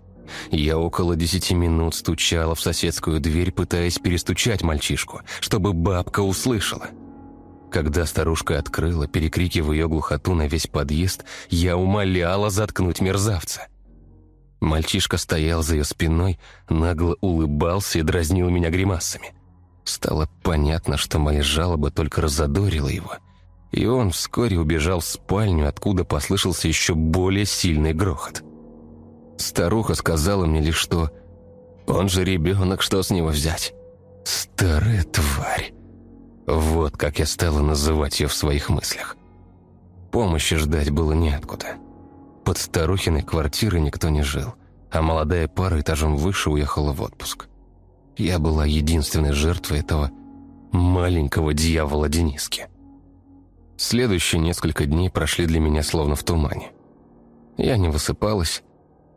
Я около десяти минут стучала в соседскую дверь, пытаясь перестучать мальчишку, чтобы бабка услышала. Когда старушка открыла, перекрикивая ее глухоту на весь подъезд, я умоляла заткнуть мерзавца. Мальчишка стоял за ее спиной, нагло улыбался и дразнил меня гримасами. Стало понятно, что моя жалоба только разодорила его, и он вскоре убежал в спальню, откуда послышался еще более сильный грохот. Старуха сказала мне лишь, что он же ребенок, что с него взять? Старая тварь. Вот как я стала называть ее в своих мыслях. Помощи ждать было неоткуда. Под старухиной квартирой никто не жил, а молодая пара этажом выше уехала в отпуск. Я была единственной жертвой этого маленького дьявола Дениски. Следующие несколько дней прошли для меня словно в тумане. Я не высыпалась,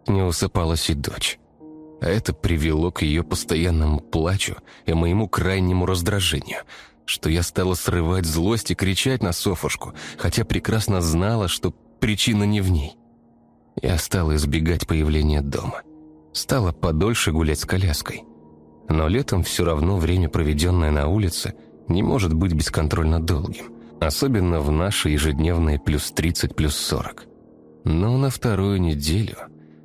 не усыпалась и дочь. А это привело к ее постоянному плачу и моему крайнему раздражению, что я стала срывать злость и кричать на Софушку, хотя прекрасно знала, что причина не в ней. Я стала избегать появления дома. Стала подольше гулять с коляской. Но летом все равно время, проведенное на улице, не может быть бесконтрольно долгим, особенно в наши ежедневные плюс 30, плюс 40. Но на вторую неделю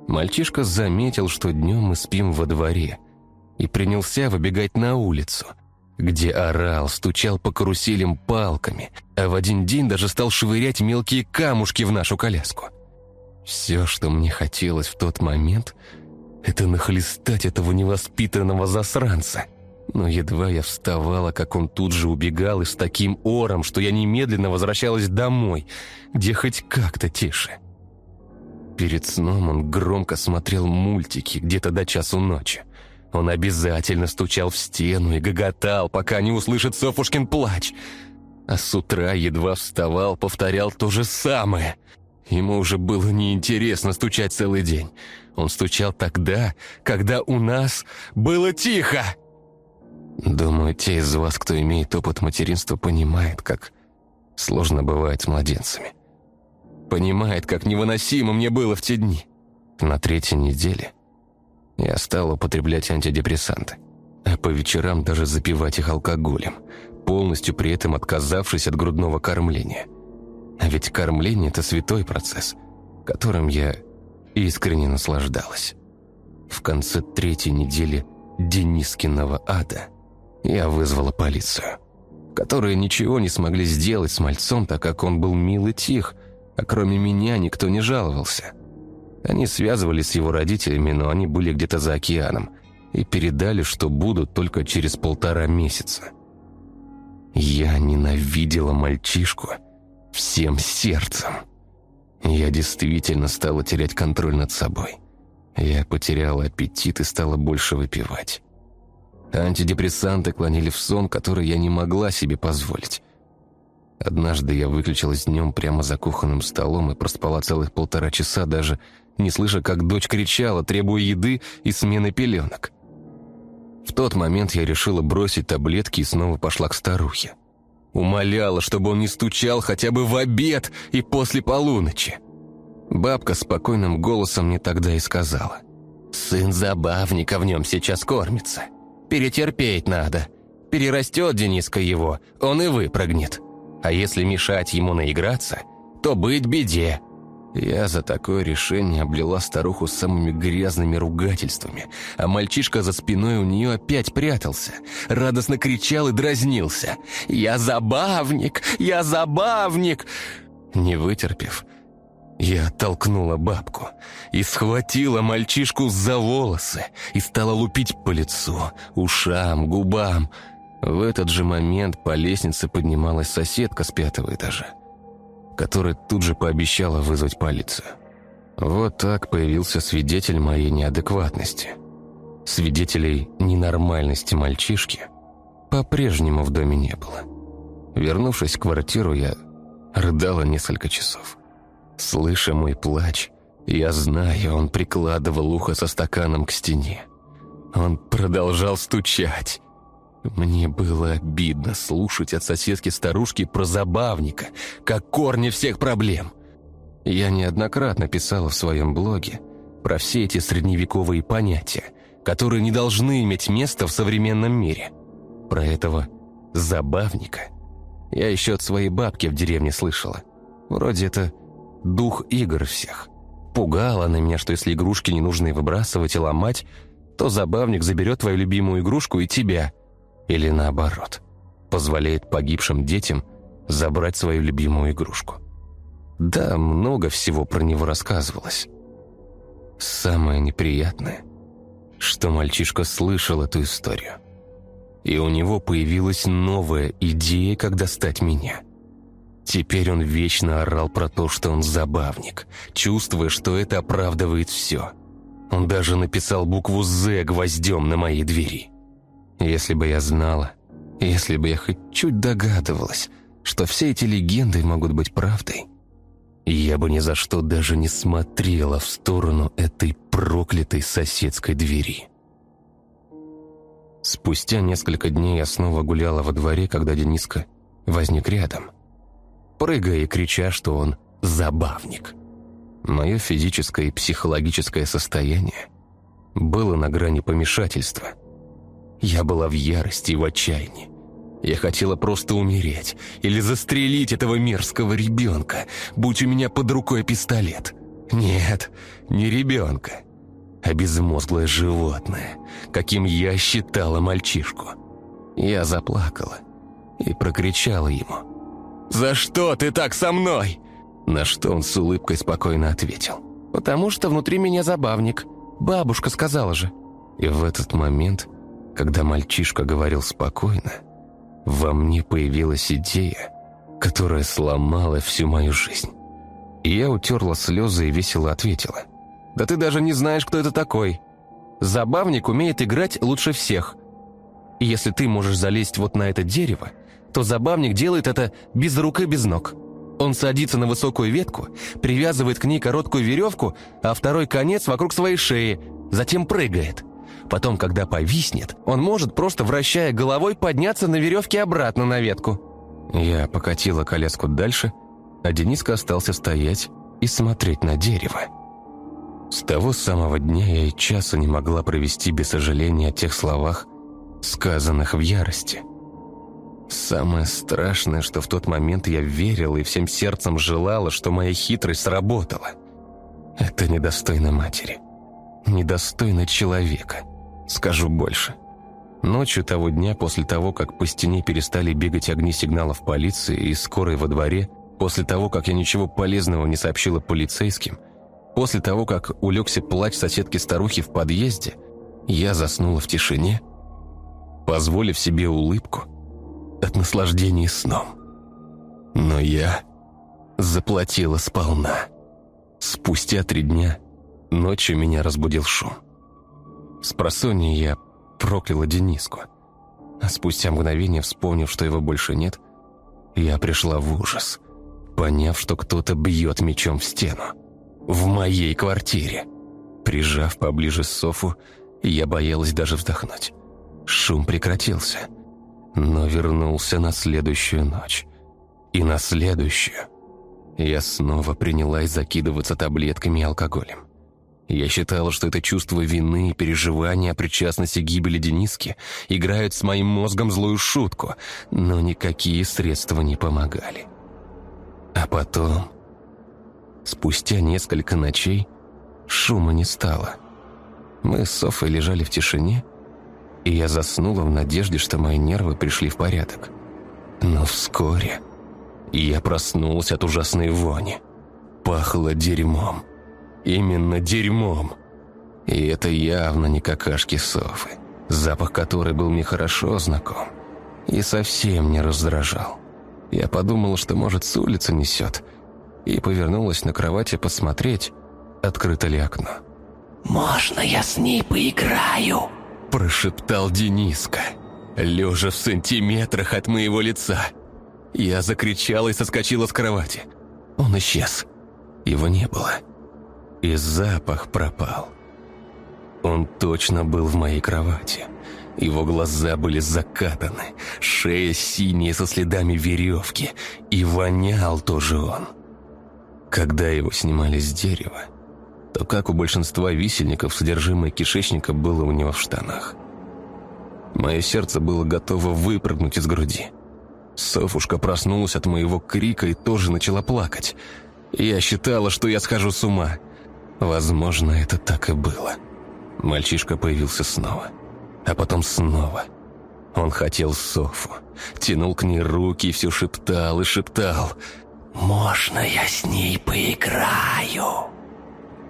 Мальчишка заметил, что днем мы спим во дворе, и принялся выбегать на улицу, где орал, стучал по каруселям палками, а в один день даже стал швырять мелкие камушки в нашу коляску. Все, что мне хотелось в тот момент, это нахлестать этого невоспитанного засранца. Но едва я вставала, как он тут же убегал и с таким ором, что я немедленно возвращалась домой, где хоть как-то тише. Перед сном он громко смотрел мультики где-то до часу ночи. Он обязательно стучал в стену и гоготал, пока не услышит Софушкин плач. А с утра едва вставал, повторял то же самое. Ему уже было неинтересно стучать целый день. Он стучал тогда, когда у нас было тихо. Думаю, те из вас, кто имеет опыт материнства, понимают, как сложно бывает с младенцами. Понимает, как невыносимо мне было в те дни. На третьей неделе я стал употреблять антидепрессанты, а по вечерам даже запивать их алкоголем, полностью при этом отказавшись от грудного кормления. А ведь кормление – это святой процесс, которым я искренне наслаждалась. В конце третьей недели Денискиного ада я вызвала полицию, которые ничего не смогли сделать с мальцом, так как он был мил и тих, а кроме меня никто не жаловался – они связывались с его родителями, но они были где-то за океаном и передали, что будут только через полтора месяца. Я ненавидела мальчишку всем сердцем. Я действительно стала терять контроль над собой. Я потеряла аппетит и стала больше выпивать. Антидепрессанты клонили в сон, который я не могла себе позволить. Однажды я выключилась днем прямо за кухонным столом и проспала целых полтора часа, даже не слыша, как дочь кричала, требуя еды и смены пеленок. В тот момент я решила бросить таблетки и снова пошла к старухе. Умоляла, чтобы он не стучал хотя бы в обед и после полуночи. Бабка спокойным голосом мне тогда и сказала. «Сын забавника в нем сейчас кормится. Перетерпеть надо. Перерастет Дениска его, он и выпрыгнет. А если мешать ему наиграться, то быть беде. Я за такое решение облила старуху самыми грязными ругательствами, а мальчишка за спиной у нее опять прятался, радостно кричал и дразнился. «Я забавник! Я забавник!» Не вытерпев, я оттолкнула бабку и схватила мальчишку за волосы и стала лупить по лицу, ушам, губам. В этот же момент по лестнице поднималась соседка с пятого этажа которая тут же пообещала вызвать полицию. Вот так появился свидетель моей неадекватности. Свидетелей ненормальности мальчишки по-прежнему в доме не было. Вернувшись в квартиру, я рыдала несколько часов. Слыша мой плач, я знаю, он прикладывал ухо со стаканом к стене. Он продолжал стучать. Мне было обидно слушать от соседки-старушки про забавника, как корни всех проблем. Я неоднократно писала в своем блоге про все эти средневековые понятия, которые не должны иметь места в современном мире. Про этого забавника я еще от своей бабки в деревне слышала. Вроде это дух игр всех. Пугала на меня, что если игрушки не нужно выбрасывать и ломать, то забавник заберет твою любимую игрушку и тебя – или наоборот, позволяет погибшим детям забрать свою любимую игрушку. Да, много всего про него рассказывалось. Самое неприятное, что мальчишка слышал эту историю. И у него появилась новая идея, как достать меня. Теперь он вечно орал про то, что он забавник, чувствуя, что это оправдывает все. Он даже написал букву «З» гвоздем на моей двери. Если бы я знала, если бы я хоть чуть догадывалась, что все эти легенды могут быть правдой, я бы ни за что даже не смотрела в сторону этой проклятой соседской двери. Спустя несколько дней я снова гуляла во дворе, когда Дениска возник рядом, прыгая и крича, что он забавник. Мое физическое и психологическое состояние было на грани помешательства – я была в ярости и в отчаянии. Я хотела просто умереть или застрелить этого мерзкого ребенка, будь у меня под рукой пистолет. Нет, не ребенка, а безмозглое животное, каким я считала мальчишку. Я заплакала и прокричала ему. «За что ты так со мной?» На что он с улыбкой спокойно ответил. «Потому что внутри меня забавник. Бабушка сказала же». И в этот момент Когда мальчишка говорил спокойно, во мне появилась идея, которая сломала всю мою жизнь. И я утерла слезы и весело ответила. «Да ты даже не знаешь, кто это такой. Забавник умеет играть лучше всех. И если ты можешь залезть вот на это дерево, то забавник делает это без рук и без ног. Он садится на высокую ветку, привязывает к ней короткую веревку, а второй конец вокруг своей шеи, затем прыгает. Потом, когда повиснет, он может, просто вращая головой, подняться на веревке обратно на ветку. Я покатила коляску дальше, а Дениска остался стоять и смотреть на дерево. С того самого дня я и часа не могла провести без сожаления о тех словах, сказанных в ярости. Самое страшное, что в тот момент я верила и всем сердцем желала, что моя хитрость сработала. Это недостойно матери. Недостойно человека. Скажу больше. Ночью того дня, после того, как по стене перестали бегать огни сигналов полиции и скорой во дворе, после того, как я ничего полезного не сообщила полицейским, после того, как улегся плач соседки-старухи в подъезде, я заснула в тишине, позволив себе улыбку от наслаждения сном. Но я заплатила сполна. Спустя три дня ночью меня разбудил шум. С просонья я прокляла Дениску. А спустя мгновение, вспомнив, что его больше нет, я пришла в ужас, поняв, что кто-то бьет мечом в стену. В моей квартире. Прижав поближе Софу, я боялась даже вздохнуть. Шум прекратился, но вернулся на следующую ночь. И на следующую. Я снова принялась закидываться таблетками и алкоголем. Я считала, что это чувство вины и переживания о причастности гибели Дениски играют с моим мозгом злую шутку, но никакие средства не помогали. А потом, спустя несколько ночей, шума не стало. Мы с Софой лежали в тишине, и я заснула в надежде, что мои нервы пришли в порядок. Но вскоре я проснулась от ужасной вони. Пахло дерьмом. Именно дерьмом. И это явно не какашки Софы, запах которой был мне хорошо знаком и совсем не раздражал. Я подумала, что, может, с улицы несет, и повернулась на кровати посмотреть, открыто ли окно.
«Можно я с ней поиграю?»
Прошептал Дениска, лежа в сантиметрах от моего лица. Я закричала и соскочила с кровати. Он исчез. Его не было и запах пропал. Он точно был в моей кровати. Его глаза были закатаны, шея синяя со следами веревки, и вонял тоже он. Когда его снимали с дерева, то, как у большинства висельников, содержимое кишечника было у него в штанах. Мое сердце было готово выпрыгнуть из груди. Софушка проснулась от моего крика и тоже начала плакать. Я считала, что я схожу с ума – Возможно, это так и было. Мальчишка появился снова. А потом снова. Он хотел Софу. Тянул к ней руки и все шептал и шептал.
«Можно я с ней поиграю?»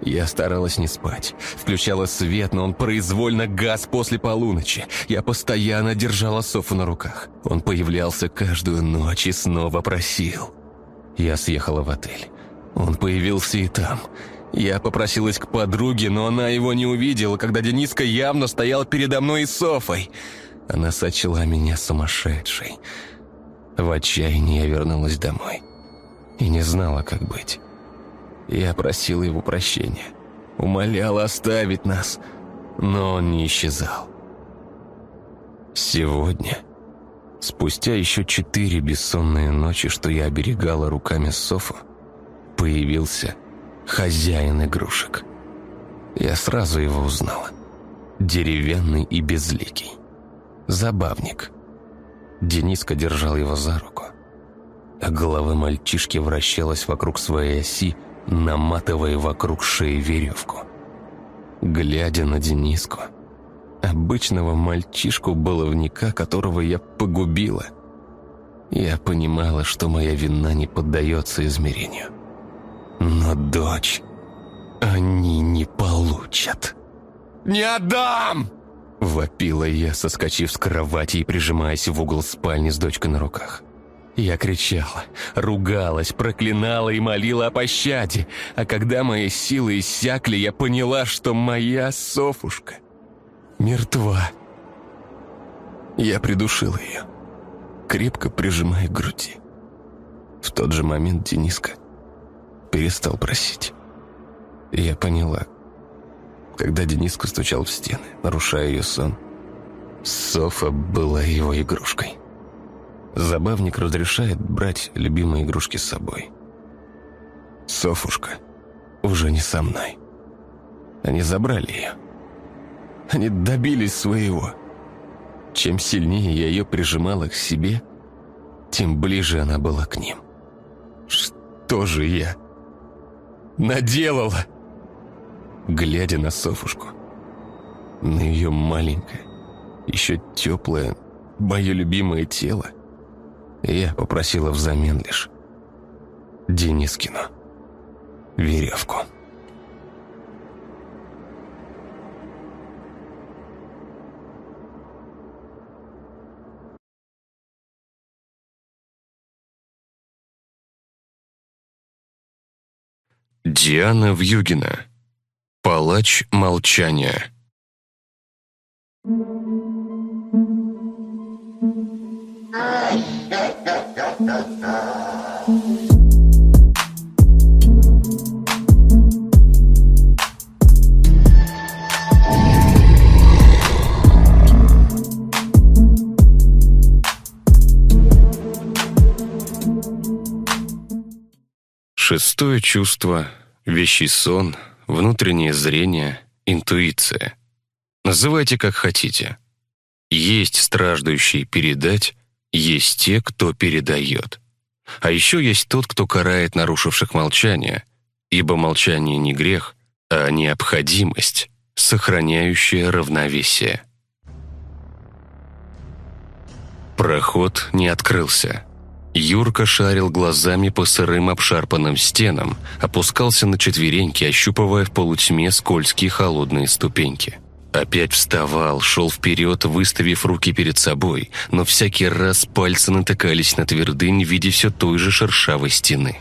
Я старалась не спать. Включала свет, но он произвольно газ после полуночи. Я постоянно держала Софу на руках. Он появлялся каждую ночь и снова просил. Я съехала в отель. Он появился и там. Я попросилась к подруге, но она его не увидела, когда Дениска явно стоял передо мной и Софой. Она сочла меня сумасшедшей. В отчаянии я вернулась домой и не знала, как быть. Я просила его прощения, умоляла оставить нас, но он не исчезал. Сегодня, спустя еще четыре бессонные ночи, что я оберегала руками Софу, появился хозяин игрушек. Я сразу его узнала. Деревянный и безликий. Забавник. Дениска держал его за руку. А голова мальчишки вращалась вокруг своей оси, наматывая вокруг шеи веревку. Глядя на Дениску, обычного мальчишку-баловника, которого я погубила, я понимала, что моя вина не поддается измерению. Но дочь они не получат. «Не отдам!» Вопила я, соскочив с кровати и прижимаясь в угол спальни с дочкой на руках. Я кричала, ругалась, проклинала и молила о пощаде, а когда мои силы иссякли, я поняла, что моя Софушка мертва. Я придушила ее, крепко прижимая к груди. В тот же момент Дениска перестал просить. И я поняла, когда Дениска стучал в стены, нарушая ее сон, Софа была его игрушкой. Забавник разрешает брать любимые игрушки с собой. Софушка уже не со мной. Они забрали ее. Они добились своего. Чем сильнее я ее прижимала к себе, тем ближе она была к ним. Что же я наделала? Глядя на Софушку, на ее маленькое, еще теплое, мое любимое тело, я попросила взамен лишь Денискину веревку.
Диана Вьюгина. Палач молчания. Шестое чувство, вещий сон, внутреннее зрение, интуиция. Называйте как хотите. Есть страждущие передать, есть те, кто передает. А еще есть тот, кто карает нарушивших молчание, ибо молчание не грех, а необходимость, сохраняющая равновесие. Проход не открылся. Юрка шарил глазами по сырым обшарпанным стенам, опускался на четвереньки, ощупывая в полутьме скользкие холодные ступеньки. Опять вставал, шел вперед, выставив руки перед собой, но всякий раз пальцы натыкались на твердынь в виде все той же шершавой стены.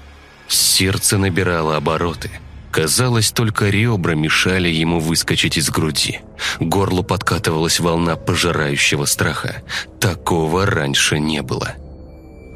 Сердце набирало обороты. Казалось, только ребра мешали ему выскочить из груди. Горлу подкатывалась волна пожирающего страха. Такого раньше не было.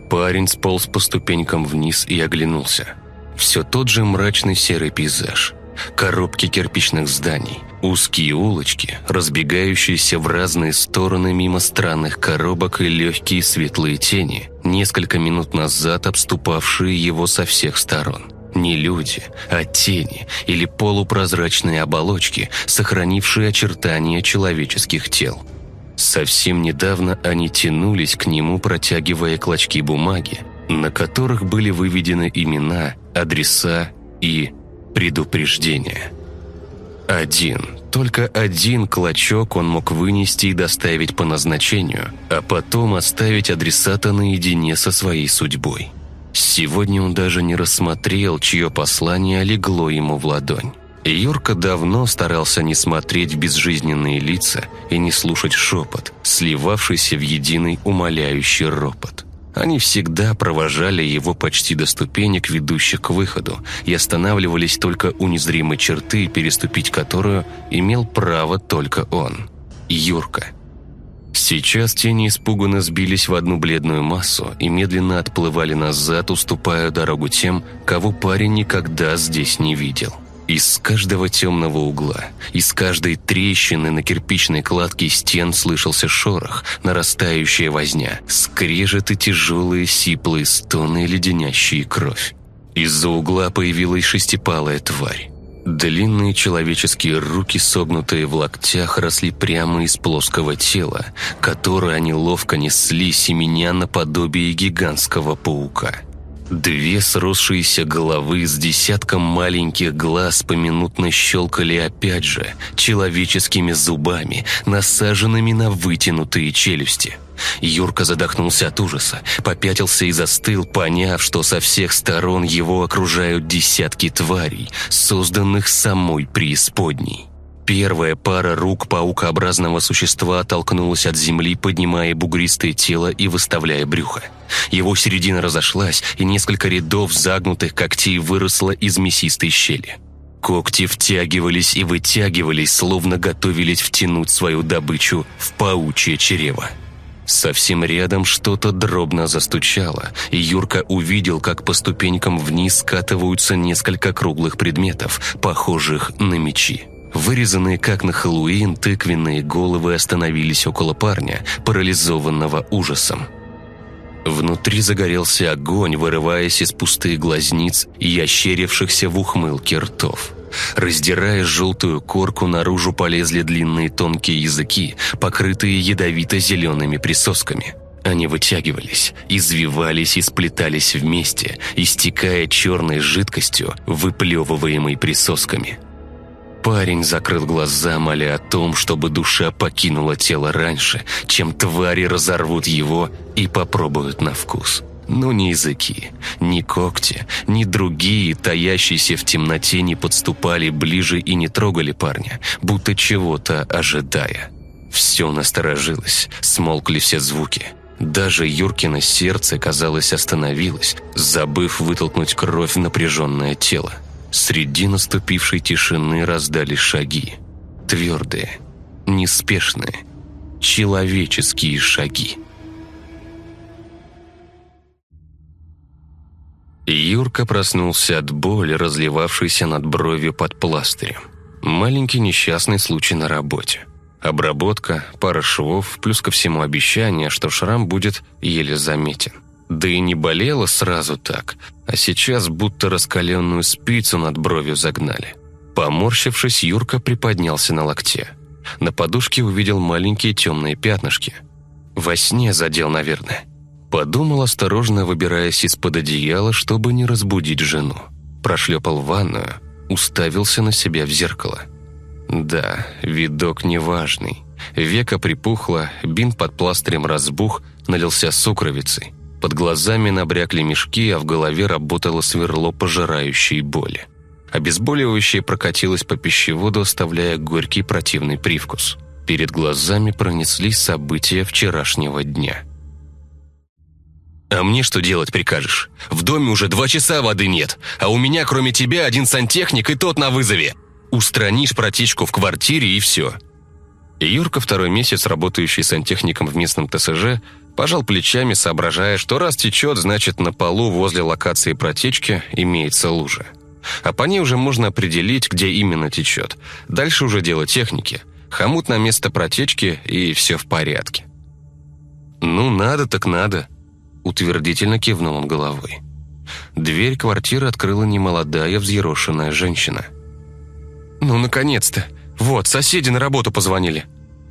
Парень сполз по ступенькам вниз и оглянулся. Все тот же мрачный серый пейзаж. Коробки кирпичных зданий, узкие улочки, разбегающиеся в разные стороны мимо странных коробок и легкие светлые тени, несколько минут назад обступавшие его со всех сторон. Не люди, а тени или полупрозрачные оболочки, сохранившие очертания человеческих тел. Совсем недавно они тянулись к нему, протягивая клочки бумаги, на которых были выведены имена, адреса и предупреждения. Один, только один клочок он мог вынести и доставить по назначению, а потом оставить адресата наедине со своей судьбой. Сегодня он даже не рассмотрел, чье послание легло ему в ладонь. Юрка давно старался не смотреть в безжизненные лица и не слушать шепот, сливавшийся в единый умоляющий ропот. Они всегда провожали его почти до ступенек, ведущих к выходу, и останавливались только у незримой черты, переступить которую имел право только он. Юрка. Сейчас тени испуганно сбились в одну бледную массу и медленно отплывали назад, уступая дорогу тем, кого парень никогда здесь не видел. Из каждого темного угла, из каждой трещины на кирпичной кладке стен слышался шорох, нарастающая возня, скрежет и тяжелые сиплые стоны, леденящие кровь. Из-за угла появилась шестипалая тварь. Длинные человеческие руки, согнутые в локтях, росли прямо из плоского тела, которое они ловко несли, семеня наподобие гигантского паука. Две сросшиеся головы с десятком маленьких глаз поминутно щелкали опять же человеческими зубами, насаженными на вытянутые челюсти. Юрка задохнулся от ужаса, попятился и застыл, поняв, что со всех сторон его окружают десятки тварей, созданных самой преисподней. Первая пара рук паукообразного существа оттолкнулась от земли, поднимая бугристое тело и выставляя брюхо. Его середина разошлась, и несколько рядов загнутых когтей выросло из мясистой щели. Когти втягивались и вытягивались, словно готовились втянуть свою добычу в паучье чрево. Совсем рядом что-то дробно застучало, и Юрка увидел, как по ступенькам вниз скатываются несколько круглых предметов, похожих на мечи. Вырезанные, как на Хэллоуин, тыквенные головы остановились около парня, парализованного ужасом. Внутри загорелся огонь, вырываясь из пустых глазниц и ощерившихся в ухмылке ртов. Раздирая желтую корку, наружу полезли длинные тонкие языки, покрытые ядовито-зелеными присосками. Они вытягивались, извивались и сплетались вместе, истекая черной жидкостью, выплевываемой присосками. Парень закрыл глаза, моля о том, чтобы душа покинула тело раньше, чем твари разорвут его и попробуют на вкус. Но ни языки, ни когти, ни другие, таящиеся в темноте, не подступали ближе и не трогали парня, будто чего-то ожидая. Все насторожилось, смолкли все звуки. Даже Юркино сердце, казалось, остановилось, забыв вытолкнуть кровь в напряженное тело. Среди наступившей тишины раздались шаги. Твердые, неспешные, человеческие шаги. Юрка проснулся от боли, разливавшейся над бровью под пластырем. Маленький несчастный случай на работе. Обработка, пара швов, плюс ко всему обещание, что шрам будет еле заметен. Да и не болело сразу так, а сейчас будто раскаленную спицу над бровью загнали. Поморщившись, Юрка приподнялся на локте. На подушке увидел маленькие темные пятнышки. Во сне задел, наверное. Подумал, осторожно выбираясь из-под одеяла, чтобы не разбудить жену. Прошлепал в ванную, уставился на себя в зеркало. Да, видок неважный. Века припухло, бинт под пластырем разбух, налился сукровицей. Под глазами набрякли мешки, а в голове работало сверло пожирающей боли. Обезболивающее прокатилось по пищеводу, оставляя горький противный привкус. Перед глазами пронеслись события вчерашнего дня. «А мне что делать прикажешь? В доме уже два часа воды нет, а у меня кроме тебя один сантехник и тот на вызове. Устранишь протечку в квартире и все». Юрка, второй месяц работающий сантехником в местном ТСЖ, Пожал плечами, соображая, что раз течет, значит на полу возле локации протечки имеется лужа. А по ней уже можно определить, где именно течет. Дальше уже дело техники. Хомут на место протечки, и все в порядке. «Ну, надо так надо», — утвердительно кивнул он головой. Дверь квартиры открыла немолодая взъерошенная женщина. «Ну, наконец-то! Вот, соседи на работу позвонили!»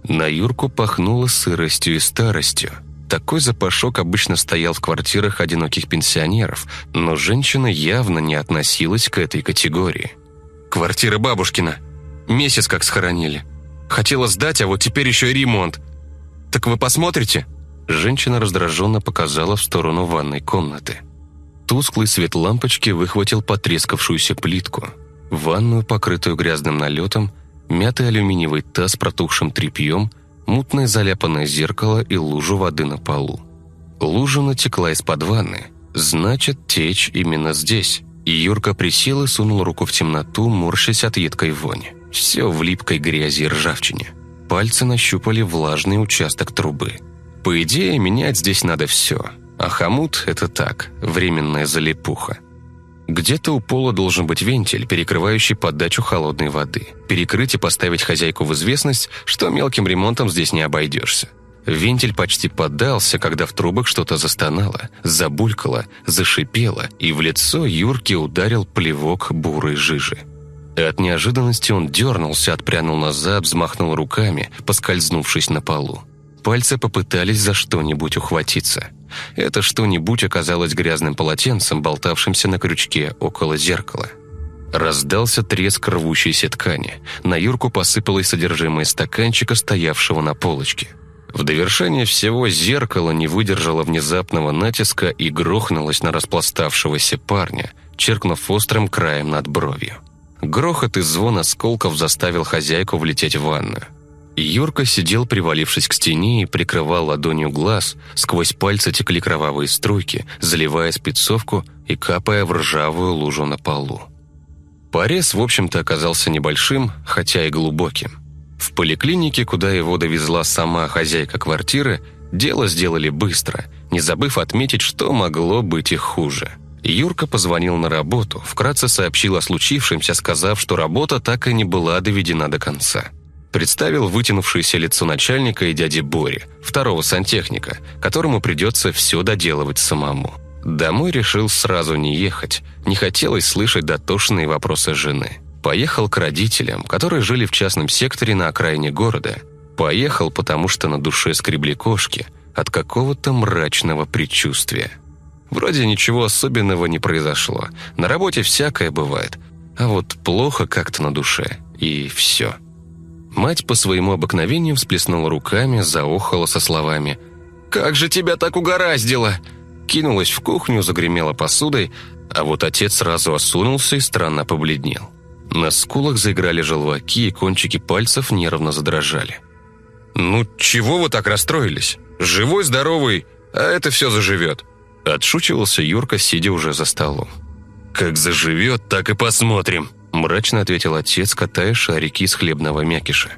На Юрку пахнуло сыростью и старостью. Такой запашок обычно стоял в квартирах одиноких пенсионеров, но женщина явно не относилась к этой категории. «Квартира бабушкина. Месяц как схоронили. Хотела сдать, а вот теперь еще и ремонт. Так вы посмотрите?» Женщина раздраженно показала в сторону ванной комнаты. Тусклый свет лампочки выхватил потрескавшуюся плитку. Ванную, покрытую грязным налетом, мятый алюминиевый таз с протухшим тряпьем – мутное заляпанное зеркало и лужу воды на полу. Лужа натекла из-под ванны. Значит, течь именно здесь. И Юрка присел и сунул руку в темноту, морщась от едкой вони. Все в липкой грязи и ржавчине. Пальцы нащупали влажный участок трубы. По идее, менять здесь надо все. А хомут – это так, временная залипуха. Где-то у пола должен быть вентиль, перекрывающий подачу холодной воды. Перекрыть и поставить хозяйку в известность, что мелким ремонтом здесь не обойдешься. Вентиль почти поддался, когда в трубах что-то застонало, забулькало, зашипело, и в лицо Юрке ударил плевок бурой жижи. От неожиданности он дернулся, отпрянул назад, взмахнул руками, поскользнувшись на полу. Пальцы попытались за что-нибудь ухватиться – это что-нибудь оказалось грязным полотенцем, болтавшимся на крючке около зеркала. Раздался треск рвущейся ткани. На Юрку посыпалось содержимое стаканчика, стоявшего на полочке. В довершение всего зеркало не выдержало внезапного натиска и грохнулось на распластавшегося парня, черкнув острым краем над бровью. Грохот и звон осколков заставил хозяйку влететь в ванную. Юрка сидел, привалившись к стене, и прикрывал ладонью глаз. Сквозь пальцы текли кровавые струйки, заливая спецовку и капая в ржавую лужу на полу. Порез, в общем-то, оказался небольшим, хотя и глубоким. В поликлинике, куда его довезла сама хозяйка квартиры, дело сделали быстро, не забыв отметить, что могло быть и хуже – Юрка позвонил на работу, вкратце сообщил о случившемся, сказав, что работа так и не была доведена до конца. Представил вытянувшееся лицо начальника и дяди Бори, второго сантехника, которому придется все доделывать самому. Домой решил сразу не ехать, не хотелось слышать дотошные вопросы жены. Поехал к родителям, которые жили в частном секторе на окраине города. Поехал, потому что на душе скребли кошки от какого-то мрачного предчувствия. Вроде ничего особенного не произошло. На работе всякое бывает. А вот плохо как-то на душе. И все. Мать по своему обыкновению всплеснула руками, заохала со словами «Как же тебя так угораздило!» Кинулась в кухню, загремела посудой, а вот отец сразу осунулся и странно побледнел. На скулах заиграли желваки, и кончики пальцев нервно задрожали. «Ну, чего вы так расстроились? Живой, здоровый, а это все заживет. Отшучивался Юрка, сидя уже за столом. «Как заживет, так и посмотрим», – мрачно ответил отец, катая шарики из хлебного мякиша.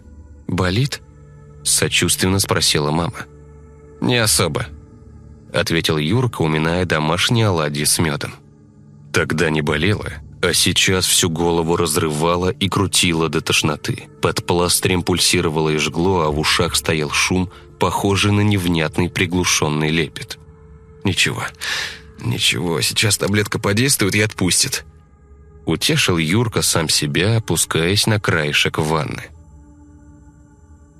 «Болит?» – сочувственно спросила мама. «Не особо», – ответил Юрка, уминая домашние оладьи с медом. Тогда не болело, а сейчас всю голову разрывало и крутило до тошноты. Под пластырем пульсировало и жгло, а в ушах стоял шум, похожий на невнятный приглушенный лепет. «Ничего, ничего, сейчас таблетка подействует и отпустит». Утешил Юрка сам себя, опускаясь на краешек ванны.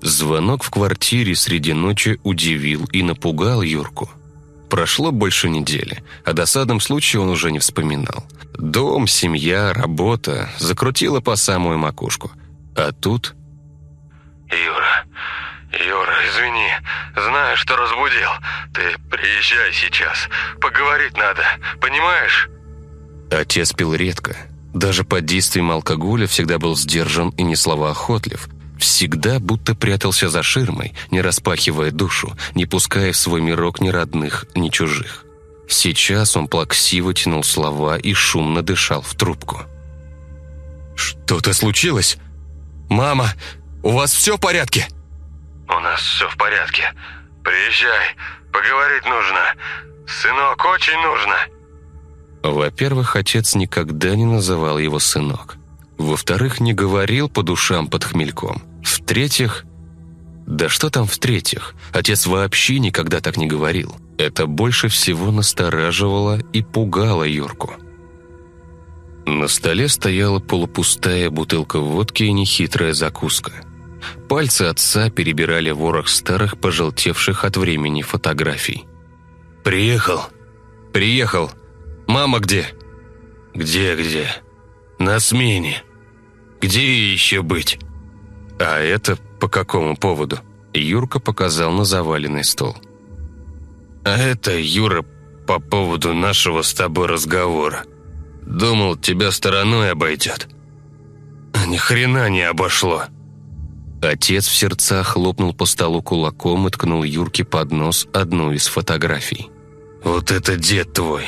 Звонок в квартире среди ночи удивил и напугал Юрку. Прошло больше недели, о досадном случае он уже не вспоминал. Дом, семья, работа закрутила по самую макушку. А тут...
«Юра, «Юра, извини, знаю, что разбудил. Ты приезжай сейчас. Поговорить надо, понимаешь?»
Отец пил редко. Даже под действием алкоголя всегда был сдержан и не словоохотлив. Всегда будто прятался за ширмой, не распахивая душу, не пуская в свой мирок ни родных, ни чужих. Сейчас он плаксиво тянул слова и шумно дышал в трубку. «Что-то случилось? Мама, у вас все в порядке?»
«У нас все в порядке. Приезжай, поговорить нужно. Сынок, очень нужно».
Во-первых, отец никогда не называл его сынок. Во-вторых, не говорил по душам под хмельком. В-третьих... Да что там в-третьих? Отец вообще никогда так не говорил. Это больше всего настораживало и пугало Юрку. На столе стояла полупустая бутылка водки и нехитрая закуска – Пальцы отца перебирали ворох старых, пожелтевших от времени фотографий.
«Приехал?»
«Приехал. Мама где?»
«Где-где?» «На смене. Где еще быть?»
«А это по какому поводу?» Юрка показал на заваленный стол.
«А это, Юра, по поводу нашего с тобой разговора. Думал, тебя стороной обойдет. А ни хрена не обошло».
Отец в сердцах хлопнул по столу кулаком и ткнул Юрке под нос одну из фотографий.
«Вот это дед твой,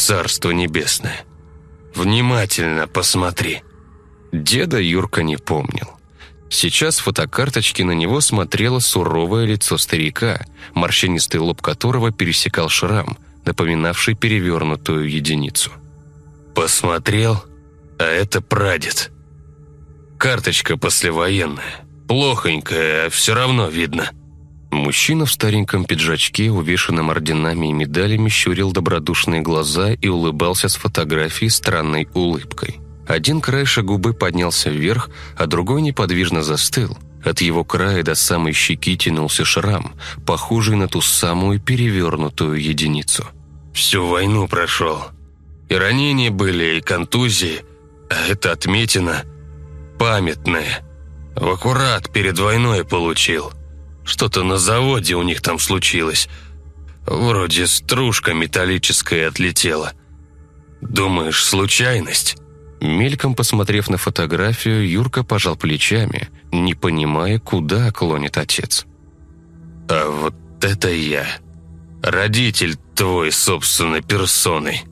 царство небесное. Внимательно посмотри».
Деда Юрка не помнил. Сейчас фотокарточки на него смотрело суровое лицо старика, морщинистый лоб которого пересекал шрам, напоминавший перевернутую единицу.
«Посмотрел? А это прадед. Карточка послевоенная. Плохонькая, а все равно видно».
Мужчина в стареньком пиджачке, увешанном орденами и медалями, щурил добродушные глаза и улыбался с фотографией странной улыбкой. Один краешек губы поднялся вверх, а другой неподвижно застыл. От его края до самой щеки тянулся шрам, похожий на ту самую перевернутую единицу.
«Всю войну прошел. И ранения были, и контузии, а это отметина памятная». В аккурат перед войной получил. Что-то на заводе у них там случилось. Вроде стружка металлическая отлетела. Думаешь, случайность?
Мельком посмотрев на фотографию, Юрка пожал плечами, не понимая, куда клонит отец.
«А вот это я. Родитель твой собственной персоной».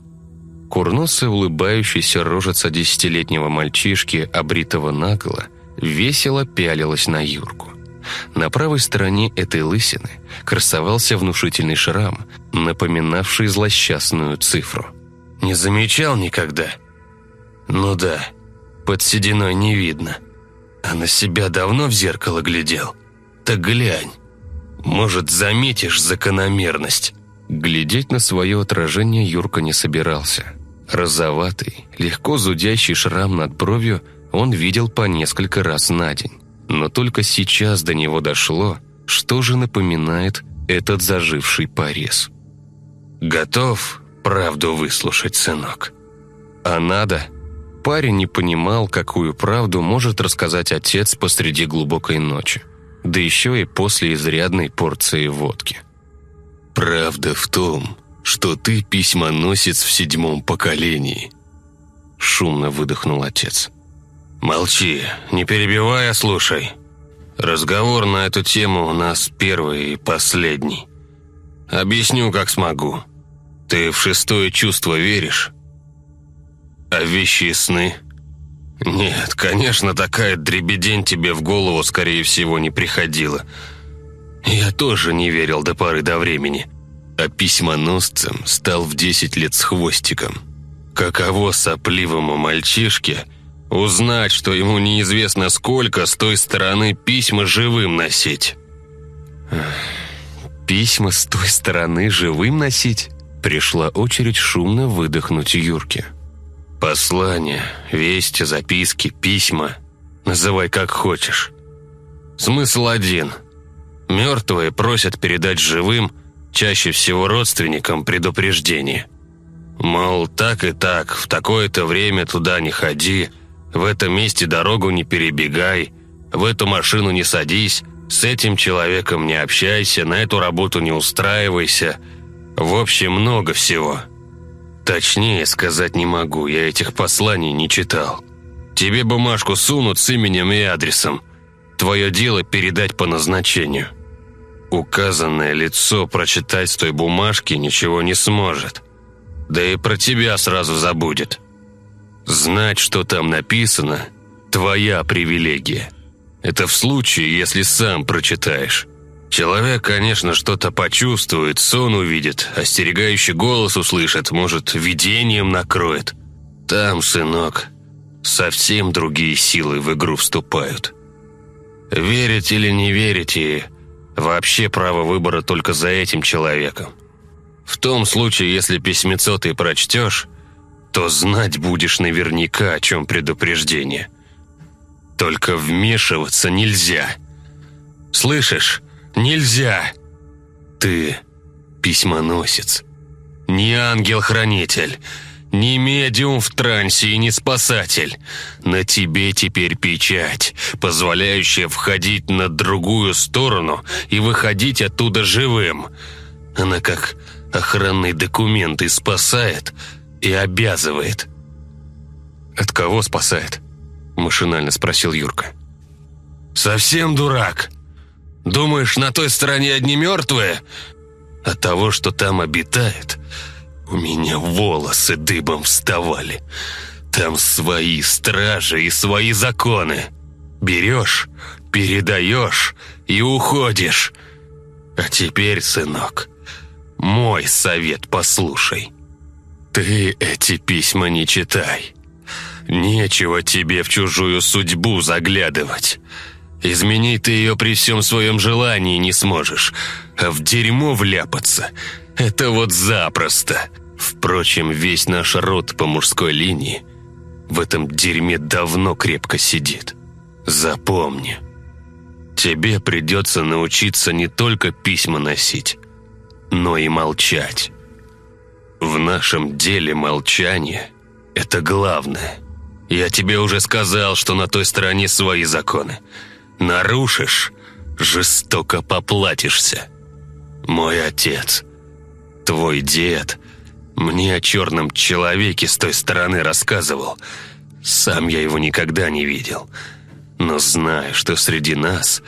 Курносая улыбающаяся рожица десятилетнего мальчишки, обритого наголо, весело пялилась на Юрку. На правой стороне этой лысины красовался внушительный шрам, напоминавший злосчастную цифру.
«Не замечал никогда?» «Ну да, под сединой не видно. А на себя давно в зеркало глядел? Так глянь. Может, заметишь закономерность?»
Глядеть на свое отражение Юрка не собирался. Розоватый, легко зудящий шрам над бровью он видел по несколько раз на день. Но только сейчас до него дошло, что же напоминает этот заживший порез.
«Готов правду выслушать, сынок?»
«А надо?» Парень не понимал, какую правду может рассказать отец посреди глубокой ночи, да еще и после изрядной порции водки.
«Правда в том, что ты письмоносец в седьмом поколении», — шумно выдохнул отец. «Молчи, не перебивай, а слушай. Разговор на эту тему у нас первый и последний. Объясню, как смогу. Ты в шестое чувство веришь? А вещи сны? Нет, конечно, такая дребедень тебе в голову, скорее всего, не приходила. Я тоже не верил до поры до времени. А письмоносцем стал в десять лет с хвостиком. Каково сопливому мальчишке – Узнать, что ему неизвестно сколько, с той стороны письма живым носить.
Письма с той стороны живым носить? Пришла очередь шумно выдохнуть Юрке.
Послания, вести, записки, письма. Называй как хочешь. Смысл один. Мертвые просят передать живым, чаще всего родственникам, предупреждение. Мол, так и так, в такое-то время туда не ходи, в этом месте дорогу не перебегай, в эту машину не садись, с этим человеком не общайся, на эту работу не устраивайся. В общем, много всего. Точнее сказать не могу, я этих посланий не читал. Тебе бумажку сунут с именем и адресом. Твое дело передать по назначению. Указанное лицо прочитать с той бумажки ничего не сможет. Да и про тебя сразу забудет. Знать, что там написано – твоя привилегия. Это в случае, если сам прочитаешь. Человек, конечно, что-то почувствует, сон увидит, остерегающий голос услышит, может, видением накроет. Там, сынок, совсем другие силы в игру вступают. Верить или не верить, и вообще право выбора только за этим человеком. В том случае, если письмецо ты прочтешь, то знать будешь наверняка, о чем предупреждение. Только вмешиваться нельзя. Слышишь? Нельзя. Ты письмоносец. Не ангел-хранитель, не медиум в трансе и не спасатель. На тебе теперь печать, позволяющая входить на другую сторону и выходить оттуда живым. Она как охранный документ и спасает, и обязывает».
«От кого спасает?» – машинально спросил Юрка.
«Совсем дурак? Думаешь, на той стороне одни мертвые? От того, что там обитает, у меня волосы дыбом вставали. Там свои стражи и свои законы. Берешь, передаешь и уходишь. А теперь, сынок, мой совет послушай». «Ты эти письма не читай. Нечего тебе в чужую судьбу заглядывать. Изменить ты ее при всем своем желании не сможешь, а в дерьмо вляпаться – это вот запросто. Впрочем, весь наш род по мужской линии в этом дерьме давно крепко сидит. Запомни, тебе придется научиться не только письма носить, но и молчать». В нашем деле молчание – это главное. Я тебе уже сказал, что на той стороне свои законы. Нарушишь – жестоко поплатишься. Мой отец, твой дед, мне о черном человеке с той стороны рассказывал. Сам я его никогда не видел. Но знаю, что среди нас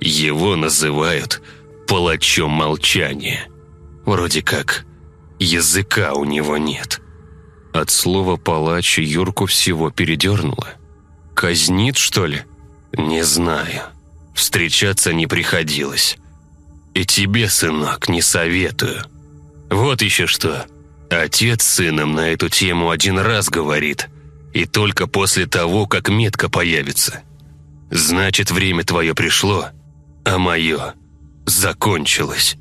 его называют палачом молчания. Вроде как языка у него нет.
От слова «палач» Юрку всего передернуло. «Казнит, что ли?»
«Не знаю. Встречаться не приходилось. И тебе, сынок, не советую. Вот еще что. Отец с сыном на эту тему один раз говорит, и только после того, как метка появится. Значит, время твое пришло, а мое закончилось».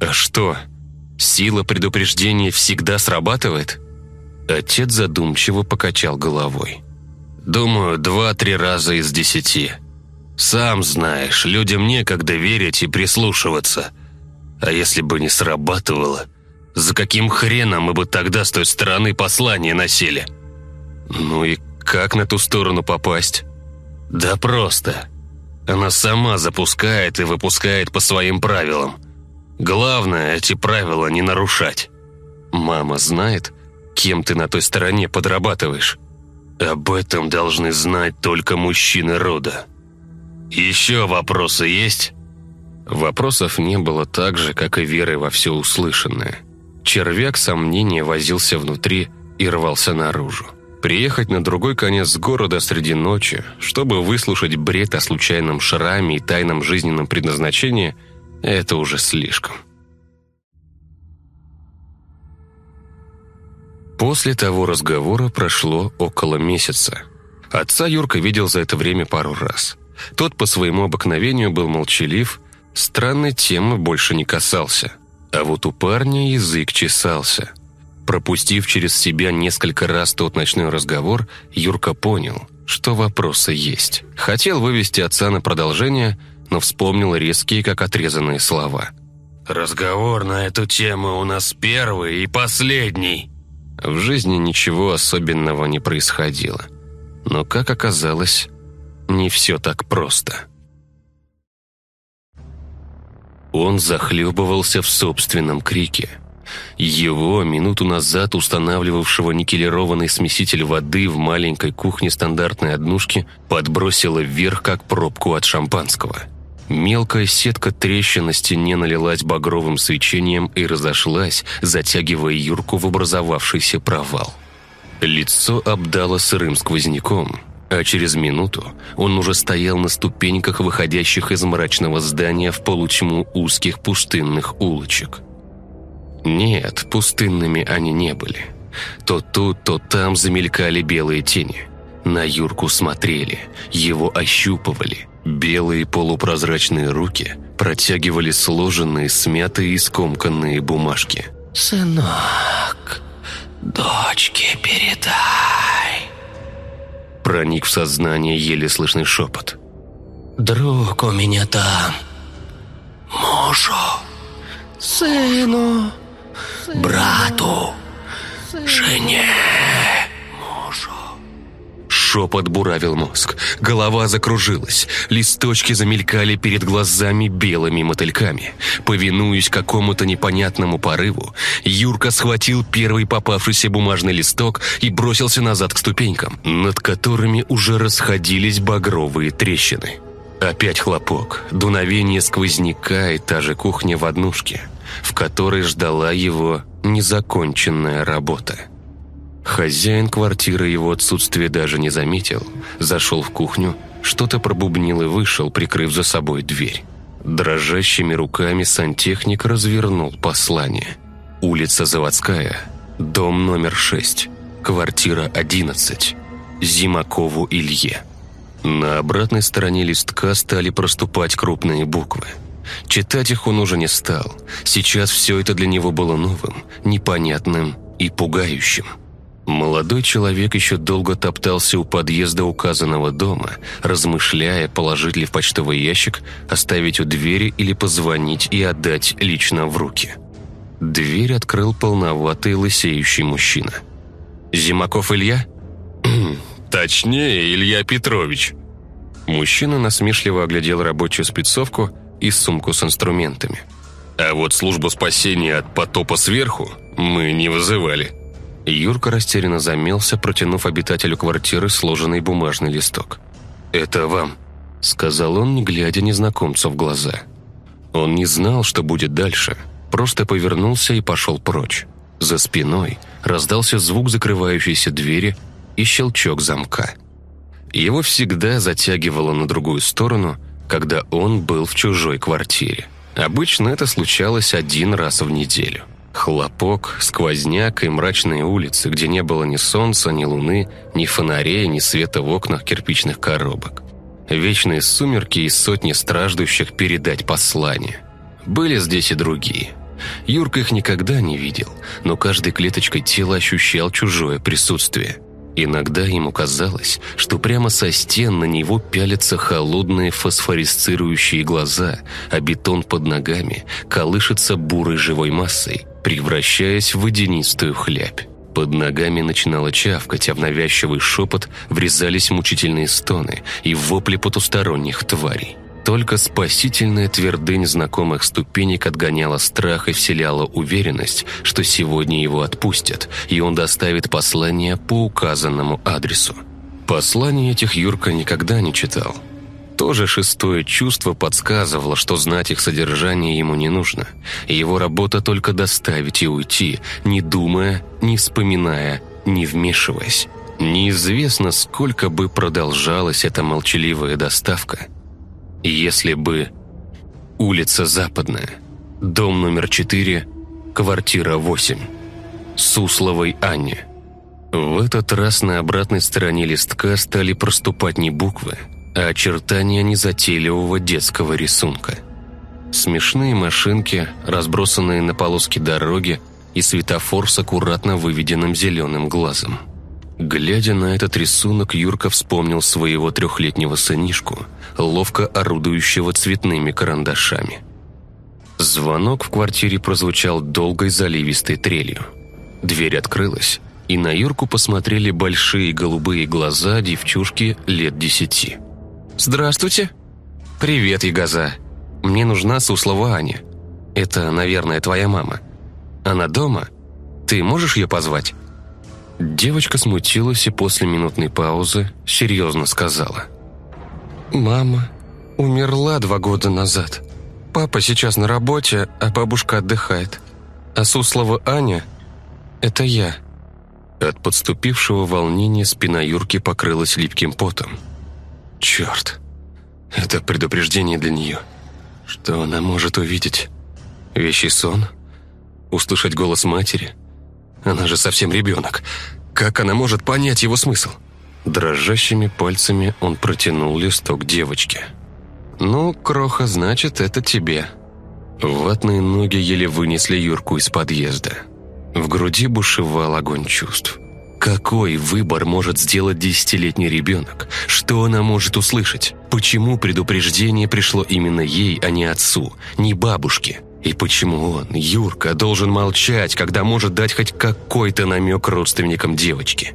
«А что, сила предупреждения всегда срабатывает?» Отец задумчиво покачал головой.
«Думаю, два-три раза из десяти. Сам знаешь, людям некогда верить и прислушиваться. А если бы не срабатывало, за каким хреном мы бы тогда с той стороны послание носили?»
«Ну и как на ту сторону попасть?»
«Да просто. Она сама запускает и выпускает по своим правилам. Главное, эти правила не нарушать».
«Мама знает?» кем ты на той стороне подрабатываешь.
Об этом должны знать только мужчины рода. Еще вопросы есть?»
Вопросов не было так же, как и веры во все услышанное. Червяк сомнения возился внутри и рвался наружу. Приехать на другой конец города среди ночи, чтобы выслушать бред о случайном шраме и тайном жизненном предназначении – это уже слишком. После того разговора прошло около месяца. Отца Юрка видел за это время пару раз. Тот по своему обыкновению был молчалив, странной темы больше не касался. А вот у парня язык чесался. Пропустив через себя несколько раз тот ночной разговор, Юрка понял, что вопросы есть. Хотел вывести отца на продолжение, но вспомнил резкие, как отрезанные слова.
«Разговор на эту тему у нас первый и последний»,
в жизни ничего особенного не происходило. Но, как оказалось, не все так просто. Он захлебывался в собственном крике. Его, минуту назад устанавливавшего никелированный смеситель воды в маленькой кухне стандартной однушки, подбросило вверх, как пробку от шампанского – Мелкая сетка трещин на стене налилась багровым свечением и разошлась, затягивая Юрку в образовавшийся провал. Лицо обдало сырым сквозняком, а через минуту он уже стоял на ступеньках, выходящих из мрачного здания в полутьму узких пустынных улочек. Нет, пустынными они не были. То тут, то там замелькали белые тени. На Юрку смотрели, его ощупывали, Белые полупрозрачные руки протягивали сложенные, смятые и скомканные бумажки.
«Сынок, дочке передай!»
Проник в сознание еле слышный шепот.
«Друг у меня там, мужу, сыну, брату, жене».
Шепот буравил мозг. Голова закружилась. Листочки замелькали перед глазами белыми мотыльками. Повинуясь какому-то непонятному порыву, Юрка схватил первый попавшийся бумажный листок и бросился назад к ступенькам, над которыми уже расходились багровые трещины. Опять хлопок, дуновение сквозняка и та же кухня в однушке, в которой ждала его незаконченная работа. Хозяин квартиры его отсутствие даже не заметил. Зашел в кухню, что-то пробубнил и вышел, прикрыв за собой дверь. Дрожащими руками сантехник развернул послание. Улица Заводская, дом номер 6, квартира 11, Зимакову Илье. На обратной стороне листка стали проступать крупные буквы. Читать их он уже не стал. Сейчас все это для него было новым, непонятным и пугающим. Молодой человек еще долго топтался у подъезда указанного дома, размышляя, положить ли в почтовый ящик, оставить у двери или позвонить и отдать лично в руки. Дверь открыл полноватый лысеющий мужчина. «Зимаков Илья?»
«Точнее, Илья Петрович».
Мужчина насмешливо оглядел рабочую спецовку и сумку с инструментами.
«А вот службу спасения от потопа сверху мы не вызывали».
Юрка растерянно замелся, протянув обитателю квартиры сложенный бумажный листок. «Это вам», — сказал он, не глядя незнакомцу в глаза. Он не знал, что будет дальше, просто повернулся и пошел прочь. За спиной раздался звук закрывающейся двери и щелчок замка. Его всегда затягивало на другую сторону, когда он был в чужой квартире. Обычно это случалось один раз в неделю. Хлопок, сквозняк и мрачные улицы, где не было ни солнца, ни луны, ни фонарей, ни света в окнах кирпичных коробок. Вечные сумерки и сотни страждущих передать послание. Были здесь и другие. Юрка их никогда не видел, но каждой клеточкой тела ощущал чужое присутствие – Иногда ему казалось, что прямо со стен на него пялятся холодные фосфорисцирующие глаза, а бетон под ногами колышется бурой живой массой, превращаясь в водянистую хлябь. Под ногами начинало чавкать, а в навязчивый шепот врезались мучительные стоны и вопли потусторонних тварей. Только спасительная твердынь знакомых ступенек отгоняла страх и вселяла уверенность, что сегодня его отпустят, и он доставит послание по указанному адресу. Посланий этих Юрка никогда не читал. Тоже шестое чувство подсказывало, что знать их содержание ему не нужно. Его работа только доставить и уйти, не думая, не вспоминая, не вмешиваясь. Неизвестно, сколько бы продолжалась эта молчаливая доставка – если бы... Улица Западная, дом номер 4, квартира 8. Сусловой Анне. В этот раз на обратной стороне листка стали проступать не буквы, а очертания незатейливого детского рисунка. Смешные машинки, разбросанные на полоски дороги и светофор с аккуратно выведенным зеленым глазом. Глядя на этот рисунок, Юрка вспомнил своего трехлетнего сынишку, ловко орудующего цветными карандашами. Звонок в квартире прозвучал долгой заливистой трелью. Дверь открылась, и на Юрку посмотрели большие голубые глаза девчушки лет десяти. «Здравствуйте!» «Привет, Ягоза! Мне нужна Суслова Аня. Это, наверное, твоя мама. Она дома? Ты можешь ее позвать?» Девочка смутилась и после минутной паузы серьезно сказала. «Мама умерла два года назад. Папа сейчас на работе, а бабушка отдыхает. А Суслова Аня — это я». От подступившего волнения спина Юрки покрылась липким потом. «Черт! Это предупреждение для нее. Что она может увидеть? Вещий сон? Услышать голос матери?» Она же совсем ребенок. Как она может понять его смысл? Дрожащими пальцами он протянул листок девочке. «Ну, Кроха, значит, это тебе». Ватные ноги еле вынесли Юрку из подъезда. В груди бушевал огонь чувств. Какой выбор может сделать десятилетний ребенок? Что она может услышать? Почему предупреждение пришло именно ей, а не отцу, не бабушке? И почему он, Юрка, должен молчать, когда может дать хоть какой-то намек родственникам девочки?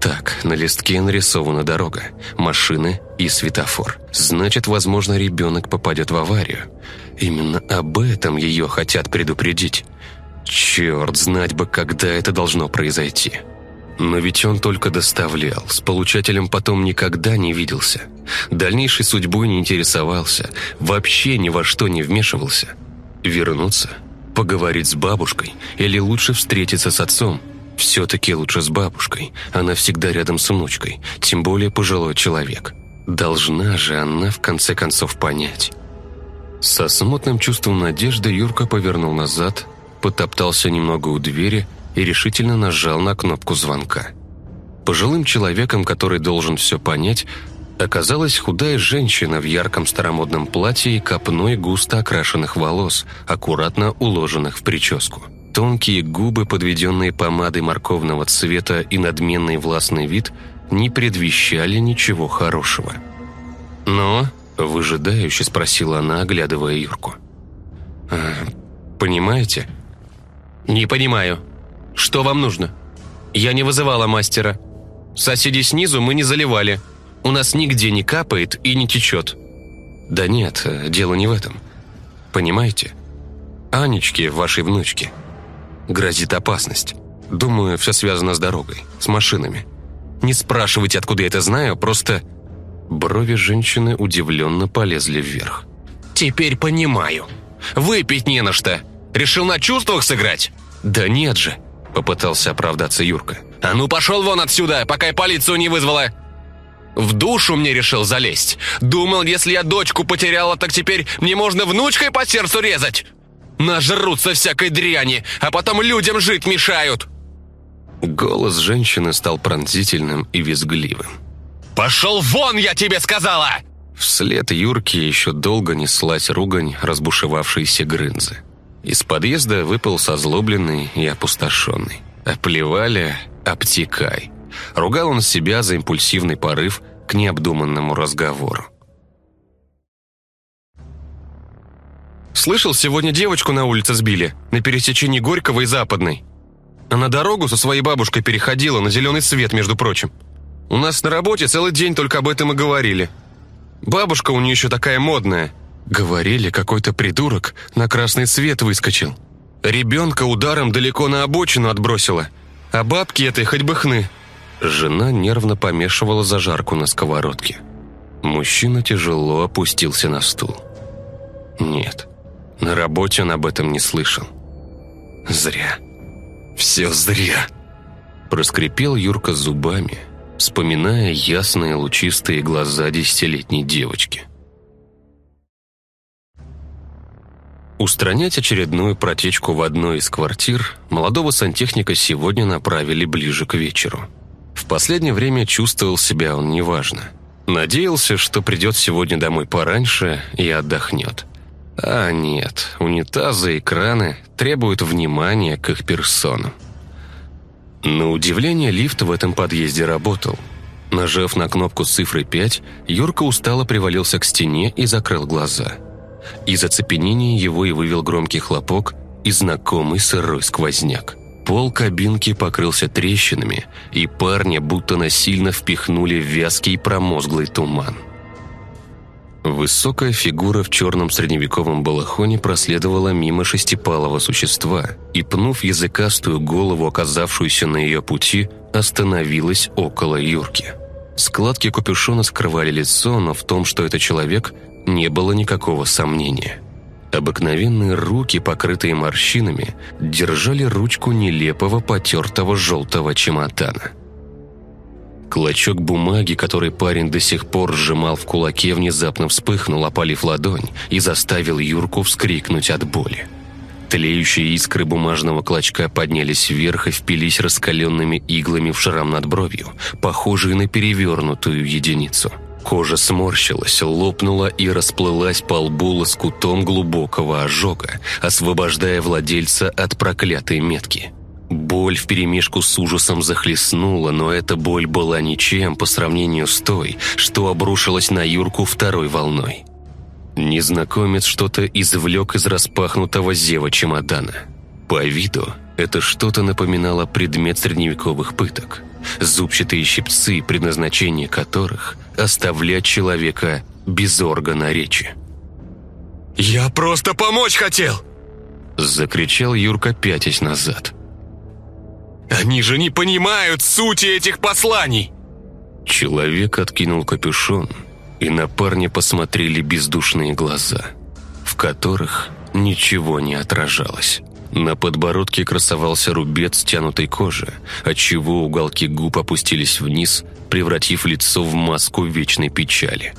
Так, на листке нарисована дорога, машины и светофор. Значит, возможно, ребенок попадет в аварию. Именно об этом ее хотят предупредить. Черт, знать бы, когда это должно произойти. Но ведь он только доставлял, с получателем потом никогда не виделся. Дальнейшей судьбой не интересовался, вообще ни во что не вмешивался. Вернуться? Поговорить с бабушкой? Или лучше встретиться с отцом? Все-таки лучше с бабушкой. Она всегда рядом с внучкой, тем более пожилой человек. Должна же она в конце концов понять. Со смутным чувством надежды Юрка повернул назад, потоптался немного у двери и решительно нажал на кнопку звонка. Пожилым человеком, который должен все понять, оказалась худая женщина в ярком старомодном платье и копной густо окрашенных волос, аккуратно уложенных в прическу. Тонкие губы, подведенные помадой морковного цвета и надменный властный вид не предвещали ничего хорошего. «Но?» – выжидающе спросила она, оглядывая Юрку. «А, «Понимаете?» «Не понимаю. Что вам нужно? Я не вызывала мастера. Соседей снизу мы не заливали». У нас нигде не капает и не течет». «Да нет, дело не в этом. Понимаете? Анечке, вашей внучке, грозит опасность. Думаю, все связано с дорогой, с машинами. Не спрашивайте, откуда я это знаю, просто...» Брови женщины удивленно полезли вверх.
«Теперь понимаю. Выпить не на что. Решил на чувствах сыграть?»
«Да нет же», — попытался оправдаться Юрка.
«А ну пошел вон отсюда, пока я полицию не вызвала!» В душу мне решил залезть. Думал, если я дочку потеряла, так теперь мне можно внучкой по сердцу резать. Нажрутся всякой дряни, а потом людям жить мешают.
Голос женщины стал пронзительным и визгливым.
«Пошел вон, я тебе сказала!»
Вслед Юрке еще долго неслась ругань разбушевавшейся грынзы. Из подъезда выпал созлобленный и опустошенный. Оплевали «обтекай». Ругал он себя за импульсивный порыв к необдуманному разговору.
«Слышал, сегодня девочку на улице сбили, на пересечении Горького и Западной. Она дорогу со своей бабушкой переходила на зеленый свет, между прочим. У нас на работе целый день только об этом и говорили. Бабушка у нее еще такая модная. Говорили, какой-то придурок на красный свет выскочил. Ребенка ударом далеко на обочину отбросила, а бабки этой хоть бы хны».
Жена нервно помешивала зажарку на сковородке. Мужчина тяжело опустился на стул. Нет, на работе он об этом не слышал. Зря. Все зря. Проскрипел Юрка зубами, вспоминая ясные лучистые глаза десятилетней девочки. Устранять очередную протечку в одной из квартир молодого сантехника сегодня направили ближе к вечеру. В последнее время чувствовал себя он неважно. Надеялся, что придет сегодня домой пораньше и отдохнет. А нет, унитазы и краны требуют внимания к их персонам. На удивление, лифт в этом подъезде работал. Нажав на кнопку с цифрой 5, Юрка устало привалился к стене и закрыл глаза. Из оцепенения его и вывел громкий хлопок и знакомый сырой сквозняк. Пол кабинки покрылся трещинами, и парня будто насильно впихнули в вязкий промозглый туман. Высокая фигура в черном средневековом балахоне проследовала мимо шестипалого существа и, пнув языкастую голову, оказавшуюся на ее пути, остановилась около Юрки. Складки капюшона скрывали лицо, но в том, что это человек, не было никакого сомнения – Обыкновенные руки, покрытые морщинами, держали ручку нелепого потертого желтого чемодана. Клочок бумаги, который парень до сих пор сжимал в кулаке, внезапно вспыхнул, опалив ладонь, и заставил Юрку вскрикнуть от боли. Тлеющие искры бумажного клочка поднялись вверх и впились раскаленными иглами в шрам над бровью, похожие на перевернутую единицу – Кожа сморщилась, лопнула и расплылась по лбу лоскутом глубокого ожога, освобождая владельца от проклятой метки. Боль вперемешку с ужасом захлестнула, но эта боль была ничем по сравнению с той, что обрушилась на Юрку второй волной. Незнакомец что-то извлек из распахнутого зева чемодана. По виду это что-то напоминало предмет средневековых пыток. Зубчатые щипцы, предназначение которых – оставлять человека без органа речи.
«Я просто помочь хотел!»
Закричал Юрка, пятясь назад.
«Они же не понимают сути этих посланий!»
Человек откинул капюшон, и на парня посмотрели бездушные глаза, в которых ничего не отражалось. На подбородке красовался рубец стянутой кожи, отчего уголки губ опустились вниз, превратив лицо в маску вечной печали.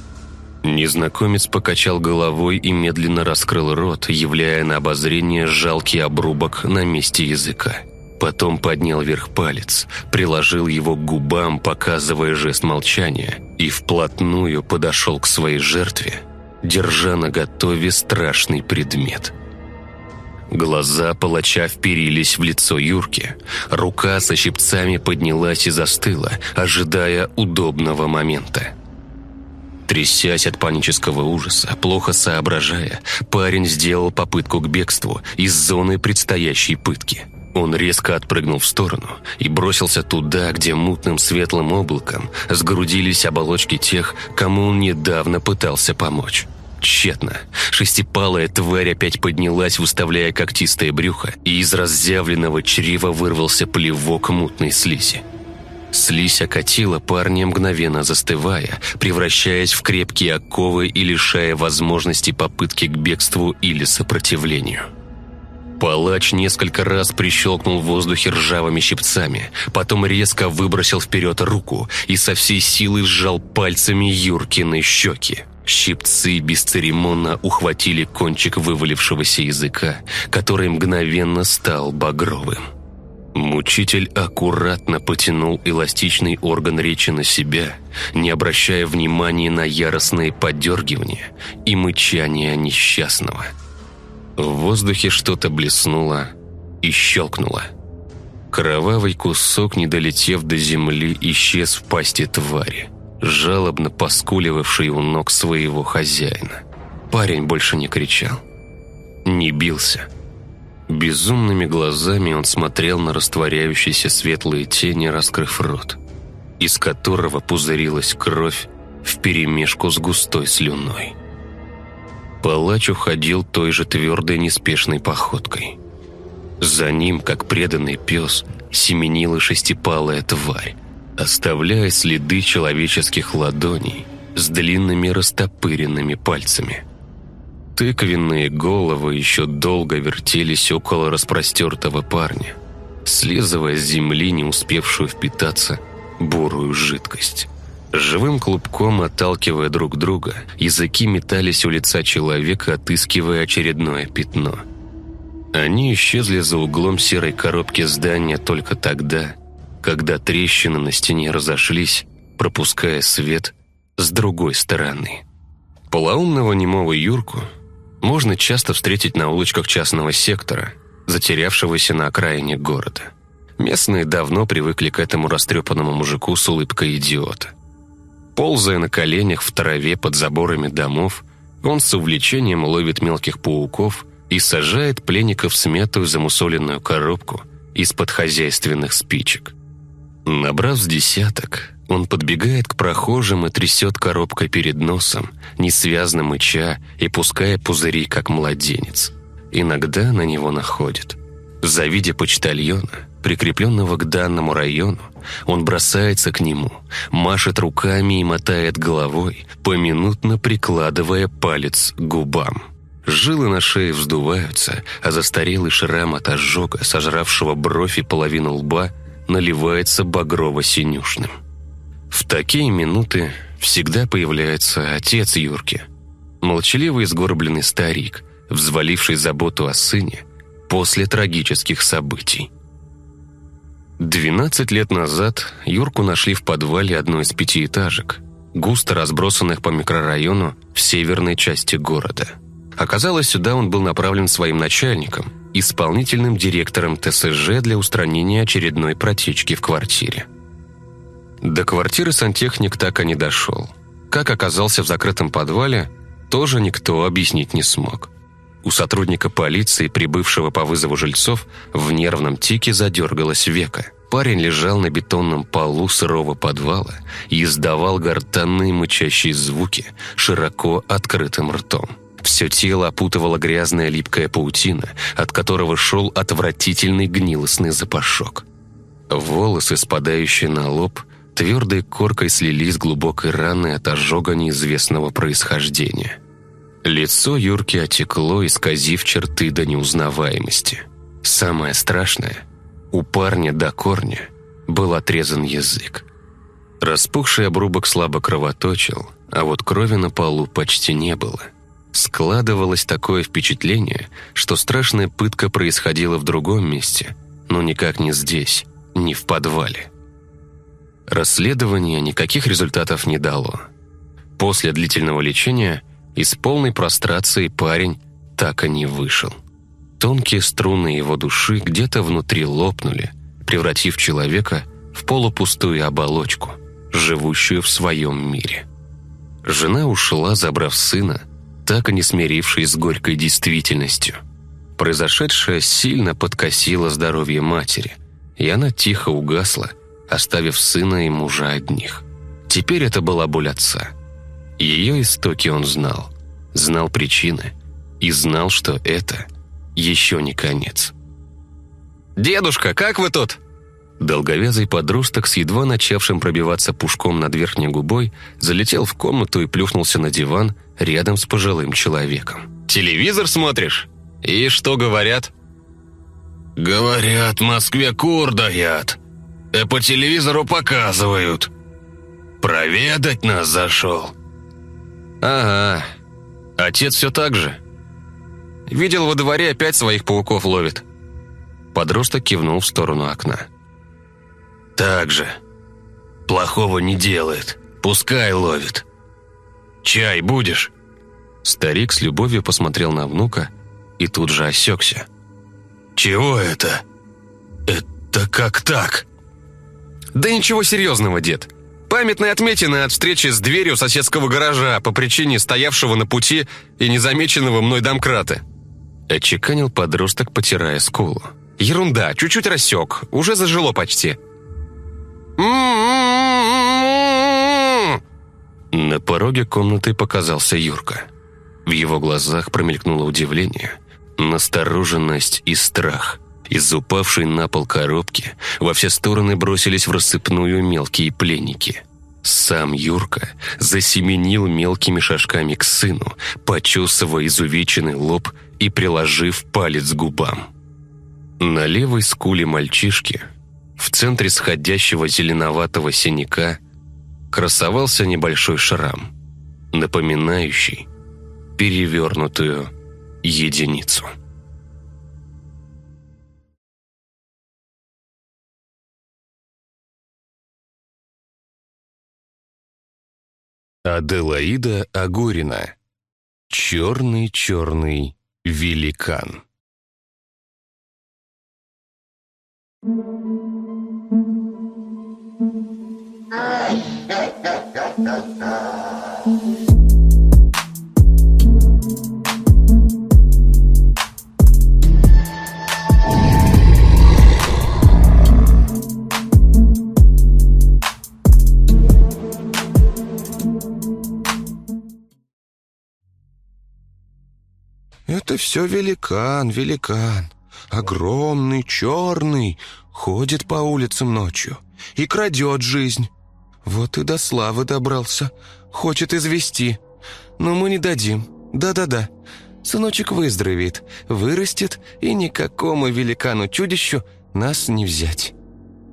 Незнакомец покачал головой и медленно раскрыл рот, являя на обозрение жалкий обрубок на месте языка. Потом поднял вверх палец, приложил его к губам, показывая жест молчания, и вплотную подошел к своей жертве, держа на готове страшный предмет – Глаза палача вперились в лицо Юрки. Рука со щипцами поднялась и застыла, ожидая удобного момента. Трясясь от панического ужаса, плохо соображая, парень сделал попытку к бегству из зоны предстоящей пытки. Он резко отпрыгнул в сторону и бросился туда, где мутным светлым облаком сгрудились оболочки тех, кому он недавно пытался помочь. Тщетно. Шестипалая тварь опять поднялась, выставляя когтистое брюхо, и из разъявленного чрева вырвался плевок мутной слизи. Слизь окатила парня, мгновенно застывая, превращаясь в крепкие оковы и лишая возможности попытки к бегству или сопротивлению. Палач несколько раз прищелкнул в воздухе ржавыми щипцами, потом резко выбросил вперед руку и со всей силы сжал пальцами Юркины щеки. Щипцы бесцеремонно ухватили кончик вывалившегося языка, который мгновенно стал багровым. Мучитель аккуратно потянул эластичный орган речи на себя, не обращая внимания на яростные подергивания и мычание несчастного. В воздухе что-то блеснуло и щелкнуло. Кровавый кусок, не долетев до земли, исчез в пасти твари, жалобно поскуливавший у ног своего хозяина. Парень больше не кричал, не бился – Безумными глазами он смотрел на растворяющиеся светлые тени, раскрыв рот, из которого пузырилась кровь вперемешку с густой слюной. Палач уходил той же твердой неспешной походкой. За ним, как преданный пес, семенила шестипалая тварь, оставляя следы человеческих ладоней с длинными растопыренными пальцами – Тыквенные головы еще долго вертелись около распростертого парня, слизывая с земли не успевшую впитаться бурую жидкость. Живым клубком, отталкивая друг друга, языки метались у лица человека, отыскивая очередное пятно. Они исчезли за углом серой коробки здания только тогда, когда трещины на стене разошлись, пропуская свет с другой стороны. Полоумного немого Юрку можно часто встретить на улочках частного сектора, затерявшегося на окраине города. Местные давно привыкли к этому растрепанному мужику с улыбкой идиота. Ползая на коленях в траве под заборами домов, он с увлечением ловит мелких пауков и сажает пленников в смятую замусоленную коробку из-под хозяйственных спичек. Набрав с десяток, он подбегает к прохожим и трясет коробкой перед носом, несвязно мыча и пуская пузыри, как младенец. Иногда на него находит. Завидя почтальона, прикрепленного к данному району, он бросается к нему, машет руками и мотает головой, поминутно прикладывая палец к губам. Жилы на шее вздуваются, а застарелый шрам от ожога, сожравшего бровь и половину лба, наливается багрово-синюшным. В такие минуты всегда появляется отец Юрки, молчаливый сгорбленный старик, взваливший заботу о сыне после трагических событий. Двенадцать лет назад Юрку нашли в подвале одной из пятиэтажек, густо разбросанных по микрорайону в северной части города. Оказалось, сюда он был направлен своим начальником, исполнительным директором ТСЖ для устранения очередной протечки в квартире. До квартиры сантехник так и не дошел. Как оказался в закрытом подвале, тоже никто объяснить не смог. У сотрудника полиции, прибывшего по вызову жильцов, в нервном тике задергалось века. Парень лежал на бетонном полу сырого подвала и издавал гортанные мычащие звуки широко открытым ртом. Все тело опутывала грязная липкая паутина, от которого шел отвратительный гнилостный запашок. Волосы, спадающие на лоб, твердой коркой слились глубокой раны от ожога неизвестного происхождения. Лицо Юрки отекло, исказив черты до неузнаваемости. Самое страшное — у парня до корня был отрезан язык. Распухший обрубок слабо кровоточил, а вот крови на полу почти не было. Складывалось такое впечатление, что страшная пытка происходила в другом месте, но никак не здесь, не в подвале. Расследование никаких результатов не дало. После длительного лечения из полной прострации парень так и не вышел. Тонкие струны его души где-то внутри лопнули, превратив человека в полупустую оболочку, живущую в своем мире. Жена ушла, забрав сына, так и не смирившись с горькой действительностью. Произошедшее сильно подкосило здоровье матери, и она тихо угасла, оставив сына и мужа одних. Теперь это была боль отца. Ее истоки он знал.
знал причины и знал, что это еще не конец.
«Дедушка, как вы тут?»
Долговязый подросток с едва начавшим пробиваться пушком над верхней губой залетел в комнату и плюхнулся на диван рядом с пожилым человеком.
«Телевизор смотришь? И что говорят?»
«Говорят, в Москве кур даят. И по телевизору показывают. Проведать нас зашел».
«Ага. Отец все так же. Видел во дворе опять своих пауков ловит».
Подросток кивнул в сторону окна.
«Так же. Плохого не делает. Пускай ловит. Чай будешь?»
Старик с любовью посмотрел на внука и тут же осекся.
«Чего это? Это как так?»
«Да ничего серьезного, дед. Памятная отметина от встречи с дверью соседского гаража по причине стоявшего на пути и незамеченного мной домкрата».
Отчеканил подросток, потирая скулу.
«Ерунда, чуть-чуть рассек, уже зажило почти».
На пороге комнаты показался Юрка. В его глазах промелькнуло удивление, настороженность и страх. Из упавшей на пол коробки во все стороны бросились в рассыпную мелкие пленники. Сам Юрка засеменил мелкими шажками к сыну, почесывая изувеченный лоб и приложив палец к губам. На левой скуле мальчишки, в центре сходящего зеленоватого синяка, красовался небольшой шрам, напоминающий перевернутую единицу. Аделаида Агорина. Черный-черный великан.
«Это все великан, великан. Огромный, черный, ходит по улицам ночью и крадет жизнь. Вот и до славы добрался. Хочет извести. Но мы не дадим. Да-да-да. Сыночек выздоровеет, вырастет, и никакому великану-чудищу нас не взять».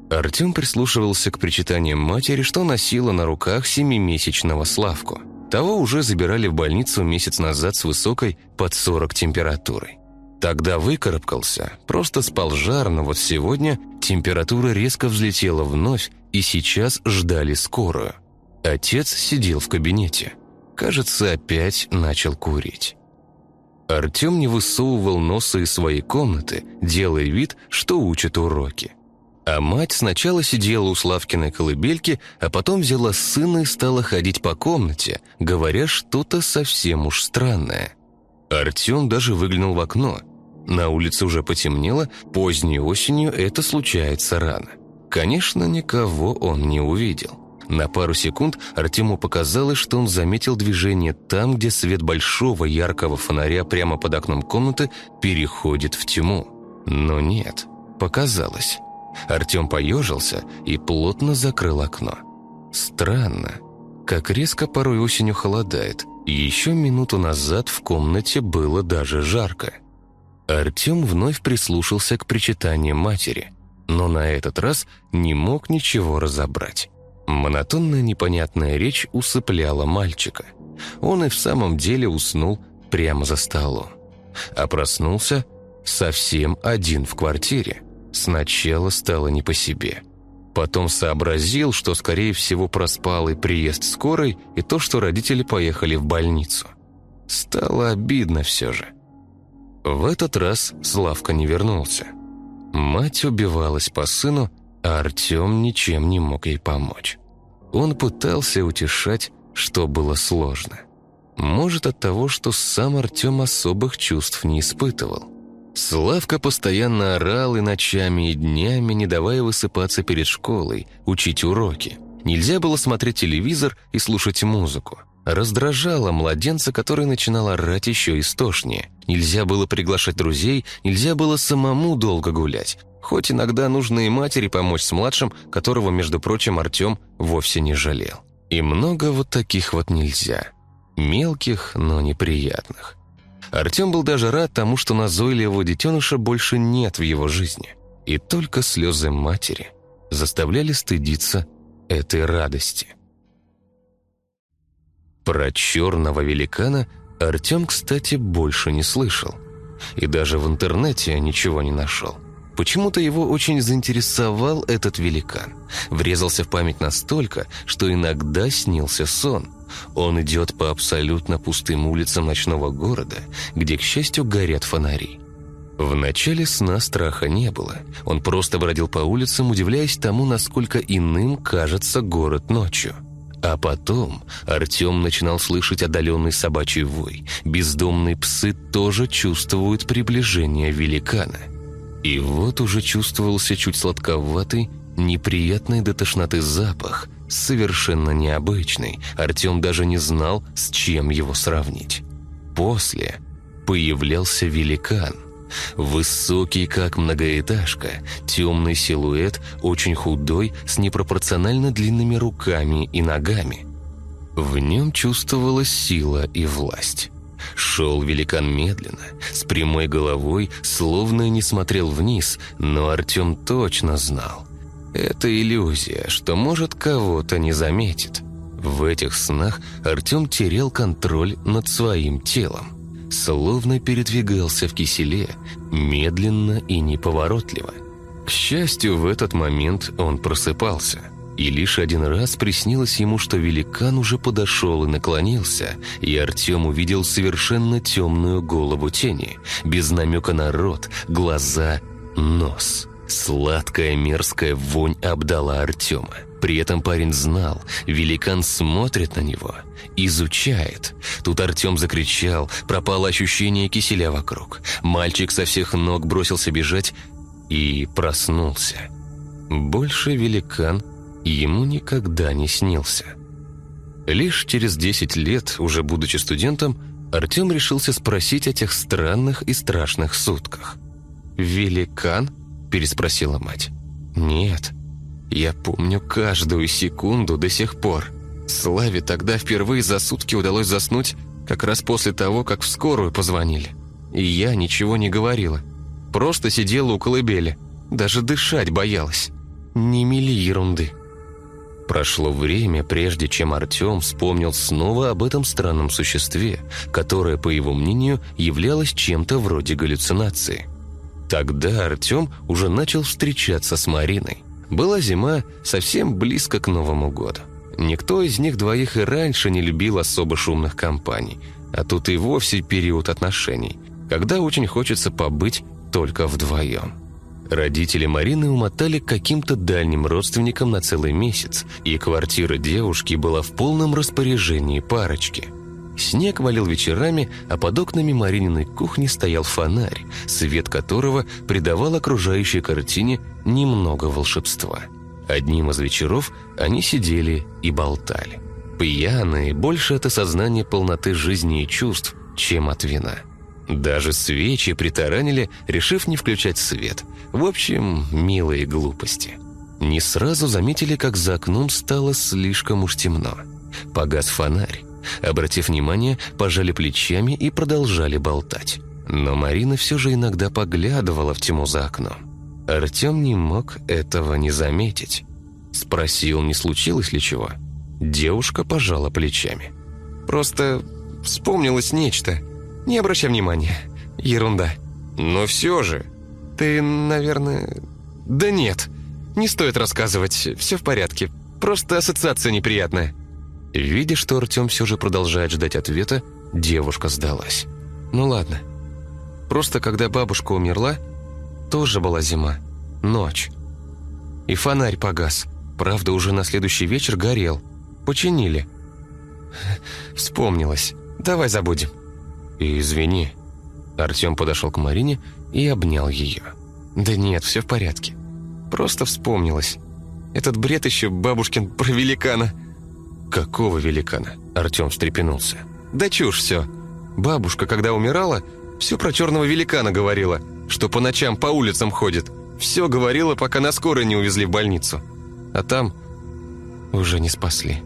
Артем прислушивался к причитаниям матери, что носила на руках семимесячного Славку. Того уже забирали в больницу месяц назад с высокой под 40 температурой. Тогда выкарабкался, просто спал жар, но вот сегодня температура резко взлетела вновь, и сейчас ждали скорую. Отец сидел в кабинете. Кажется, опять начал курить. Артем не высовывал носа из своей комнаты, делая вид, что учит уроки. А мать сначала сидела у Славкиной колыбельки, а потом взяла сына и стала ходить по комнате, говоря что-то совсем уж странное. Артем даже выглянул в окно. На улице уже потемнело, поздней осенью это случается рано. Конечно, никого он не увидел. На пару секунд Артему показалось, что он заметил движение там, где свет большого яркого фонаря прямо под окном комнаты переходит в тьму. Но нет, показалось. Артем поежился и плотно закрыл окно. Странно, как резко порой осенью холодает. Еще минуту назад в комнате было даже жарко. Артем вновь прислушался к причитаниям матери, но на этот раз не мог ничего разобрать. Монотонная непонятная речь усыпляла мальчика. Он и в самом деле уснул прямо за столом. А проснулся совсем один в квартире. Сначала стало не по себе. Потом сообразил, что, скорее всего, проспал и приезд скорой, и то, что родители поехали в больницу. Стало обидно все же. В этот раз Славка не вернулся. Мать убивалась по сыну, а Артем ничем не мог ей помочь. Он пытался утешать, что было сложно. Может, от того, что сам Артем особых чувств не испытывал. Славка постоянно орал и ночами, и днями, не давая высыпаться перед школой, учить уроки. Нельзя было смотреть телевизор и слушать музыку.
Раздражало младенца, который начинал орать еще истошнее. Нельзя было приглашать друзей, нельзя было самому долго гулять. Хоть иногда нужно и матери помочь с младшим, которого, между прочим, Артем вовсе не жалел. И много вот таких вот нельзя. Мелких, но неприятных. Артем был даже рад тому, что назойливого детеныша больше нет в его жизни. И только слезы матери заставляли стыдиться этой радости. Про черного великана Артем, кстати, больше не слышал. И даже в интернете ничего не нашел. Почему-то его очень заинтересовал этот великан. Врезался в память настолько, что иногда снился сон. Он идет по абсолютно пустым улицам ночного города, где, к счастью, горят фонари. В начале сна страха не было. Он просто бродил по улицам, удивляясь тому, насколько иным кажется город ночью. А потом Артем начинал слышать отдаленный собачий вой. Бездомные псы тоже чувствуют приближение великана. И вот уже чувствовался чуть сладковатый, неприятный до тошноты запах, совершенно необычный. Артем даже не знал, с чем его сравнить. После появлялся великан. Высокий, как многоэтажка, темный силуэт, очень худой, с непропорционально длинными руками и ногами. В нем чувствовалась сила и власть. Шел великан медленно, с прямой головой, словно не смотрел вниз, но Артем точно знал. Это иллюзия, что, может, кого-то не заметит. В этих снах Артем терял контроль над своим телом словно передвигался в киселе, медленно и неповоротливо. К счастью, в этот момент он просыпался, и лишь один раз приснилось ему, что великан уже подошел и наклонился, и Артем увидел совершенно темную голову тени, без намека на рот, глаза, нос. Сладкая мерзкая вонь обдала Артема. При этом парень знал, великан смотрит на него, изучает. Тут Артем закричал, пропало ощущение киселя вокруг. Мальчик со всех ног бросился бежать и проснулся. Больше великан ему никогда не снился. Лишь через 10 лет, уже будучи студентом, Артем решился спросить о тех странных и страшных сутках. «Великан?» – переспросила мать. «Нет, я помню каждую секунду до сих пор. Славе тогда впервые за сутки удалось заснуть как раз после того, как в скорую позвонили. И я ничего не говорила. Просто сидела у колыбели. Даже дышать боялась. Не мели ерунды. Прошло время, прежде чем Артем вспомнил снова об этом странном существе, которое, по его мнению, являлось чем-то вроде галлюцинации. Тогда Артем уже начал встречаться с Мариной. Была зима совсем близко к Новому году. Никто из них двоих и раньше не любил особо шумных компаний, а тут и вовсе период отношений, когда очень хочется побыть только вдвоем. Родители Марины умотали к каким-то дальним родственникам на целый месяц, и квартира девушки была в полном распоряжении парочки. Снег валил вечерами, а под окнами Марининой кухни стоял фонарь, свет которого придавал окружающей картине немного волшебства. Одним из вечеров они сидели и болтали. Пьяные, больше от осознания полноты жизни и чувств, чем от вина. Даже свечи притаранили, решив не включать свет. В общем, милые глупости. Не сразу заметили, как за окном стало слишком уж темно. Погас фонарь. Обратив внимание, пожали плечами и продолжали болтать. Но Марина все же иногда поглядывала в тьму за окном. Артем не мог этого не заметить. Спросил, не случилось ли чего. Девушка пожала плечами. «Просто вспомнилось нечто. Не обращай внимания. Ерунда». «Но все же...» «Ты, наверное...» «Да нет, не стоит рассказывать. Все в порядке. Просто ассоциация неприятная». Видя, что Артем все же продолжает ждать ответа, девушка сдалась. «Ну ладно. Просто когда бабушка умерла, тоже была зима. Ночь. И фонарь погас. Правда, уже на следующий вечер горел. Починили. Вспомнилось. Давай забудем. И извини. Артем подошел к Марине и обнял ее. Да нет, все в порядке. Просто вспомнилось. Этот бред еще бабушкин про великана.
«Какого великана?» Артем встрепенулся. «Да чушь все. Бабушка, когда умирала, все про черного великана говорила, что по ночам по улицам ходит. Все говорила, пока на скорой не увезли в больницу. А там уже не спасли.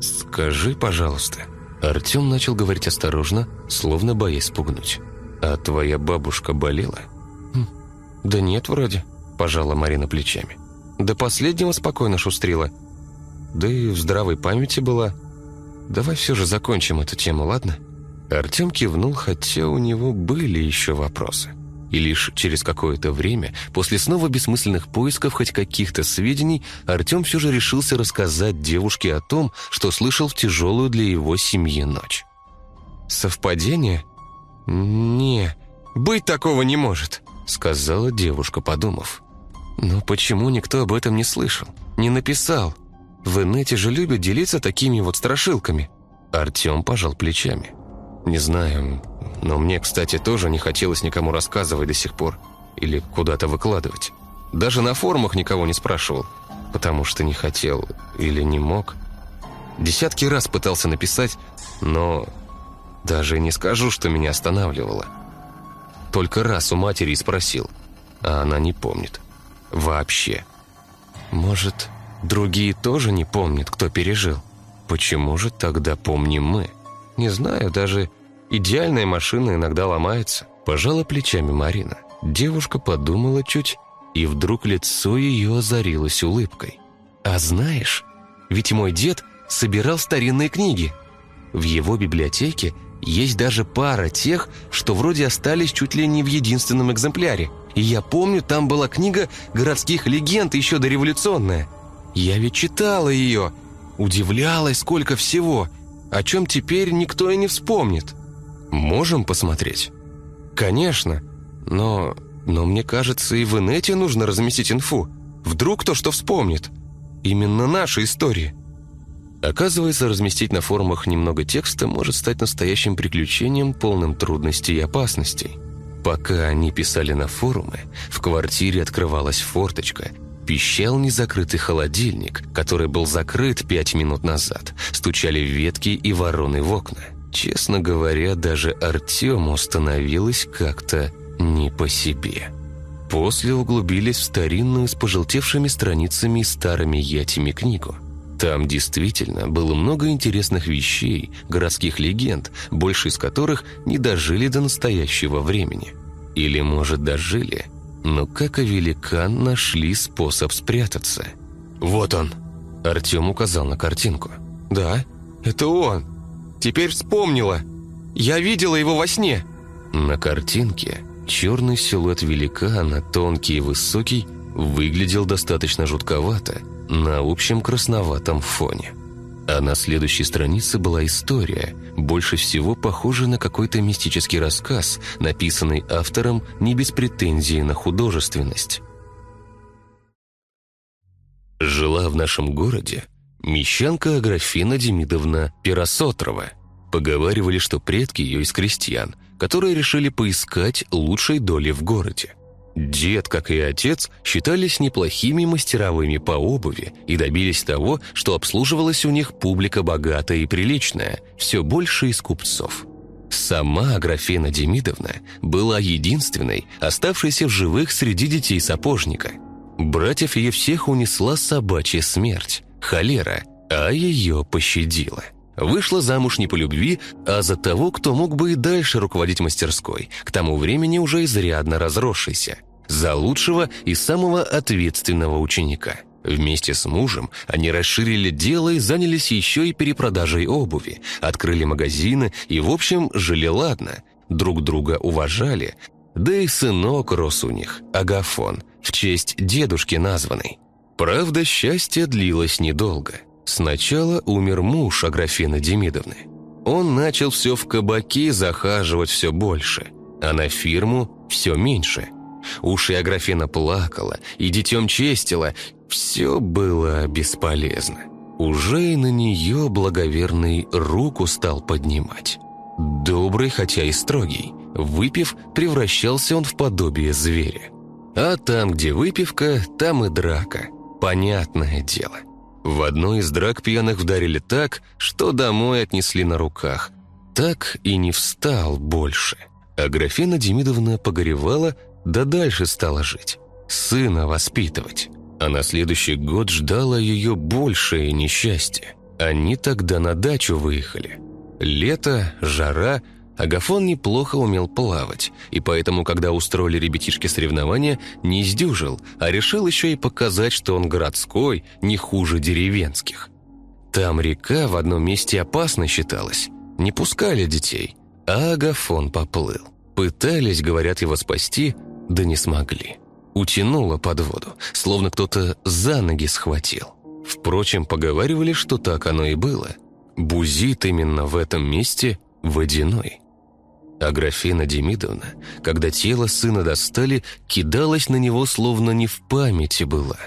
«Скажи, пожалуйста». Артем начал говорить осторожно, словно боясь спугнуть. «А твоя бабушка болела?» хм, «Да нет, вроде», – пожала Марина плечами. «До последнего спокойно шустрила. Да и в здравой памяти была. Давай все же закончим эту тему, ладно?» Артем кивнул, хотя у него были еще вопросы. И лишь через какое-то время, после снова бессмысленных поисков хоть каких-то сведений, Артем все же решился рассказать девушке о том, что слышал в тяжелую для его семьи ночь. «Совпадение? Не, быть такого не может», — сказала девушка, подумав. «Но почему никто об этом не слышал? Не написал? В инете же любят делиться такими вот страшилками». Артем пожал плечами. «Не знаю, но мне, кстати, тоже не хотелось никому рассказывать до сих пор или куда-то выкладывать. Даже на форумах никого не спрашивал, потому что не хотел или не мог. Десятки раз пытался написать, но даже не скажу, что меня останавливало. Только раз у матери спросил, а она не помнит. Вообще. Может, другие тоже не помнят, кто пережил? Почему же тогда помним мы? Не знаю, даже Идеальная машина иногда ломается. Пожала плечами Марина. Девушка подумала чуть, и вдруг лицо ее озарилось улыбкой. «А знаешь, ведь мой дед собирал старинные книги. В его библиотеке есть даже пара тех, что вроде остались чуть ли не в единственном экземпляре. И я помню, там была книга городских легенд еще дореволюционная. Я ведь читала ее, удивлялась, сколько всего, о чем теперь никто и не вспомнит». «Можем посмотреть?» «Конечно, но... но мне кажется, и в инете нужно разместить инфу. Вдруг кто что вспомнит. Именно наши истории». Оказывается, разместить на форумах немного текста может стать настоящим приключением, полным трудностей и опасностей. Пока они писали на форумы, в квартире открывалась форточка, пищал незакрытый холодильник, который был закрыт пять минут назад, стучали ветки и вороны в окна. Честно говоря, даже Артему становилось как-то не по себе. После углубились в старинную с пожелтевшими страницами и старыми ятями книгу. Там действительно было много интересных вещей, городских легенд, больше из которых не дожили до настоящего времени. Или, может, дожили, но как и великан нашли способ спрятаться. «Вот он!» Артем указал на картинку. «Да, это он!» Теперь вспомнила. Я видела его во сне». На картинке черный силуэт великана, тонкий и высокий, выглядел достаточно жутковато на общем красноватом фоне. А на следующей странице была история, больше всего похожая на какой-то мистический рассказ, написанный автором не без претензии на художественность. Жила в нашем городе Мещанка Аграфена Демидовна Пиросотрова. Поговаривали, что предки ее из крестьян, которые решили поискать лучшей доли в городе. Дед, как и отец, считались неплохими мастеровыми по обуви и добились того, что обслуживалась у них публика богатая и приличная, все больше из купцов. Сама Аграфена Демидовна была единственной, оставшейся в живых среди детей сапожника. Братьев ее всех унесла собачья смерть, холера, а ее пощадила. Вышла замуж не по любви, а за того, кто мог бы и дальше руководить мастерской, к тому времени уже изрядно разросшейся. За лучшего и самого ответственного ученика. Вместе с мужем они расширили дело и занялись еще и перепродажей обуви, открыли магазины и, в общем, жили ладно, друг друга уважали, да и сынок рос у них, Агафон, в честь дедушки названный. Правда, счастье длилось недолго. Сначала умер муж Аграфены Демидовны. Он начал все в кабаки захаживать все больше, а на фирму все меньше. Уж и Аграфена плакала, и детем честила, все было бесполезно. Уже и на нее благоверный руку стал поднимать. Добрый, хотя и строгий. Выпив, превращался он в подобие зверя. А там, где выпивка, там и драка понятное дело.
В одной из драк пьяных вдарили так, что домой отнесли на руках. Так и не встал больше. А графина Демидовна погоревала, да дальше стала жить. Сына воспитывать. А на следующий год ждало ее большее несчастье. Они тогда на дачу выехали. Лето, жара, Агафон неплохо умел плавать, и поэтому, когда устроили ребятишки соревнования, не издюжил, а решил еще и показать, что он городской, не хуже деревенских. Там река в одном месте опасно считалась, не пускали детей, а Агафон поплыл. Пытались, говорят, его спасти, да не смогли. Утянуло под воду, словно кто-то за ноги схватил. Впрочем, поговаривали, что так оно и было. Бузит именно в этом месте водяной. А графина Демидовна, когда тело сына достали, кидалась на него, словно не в памяти была.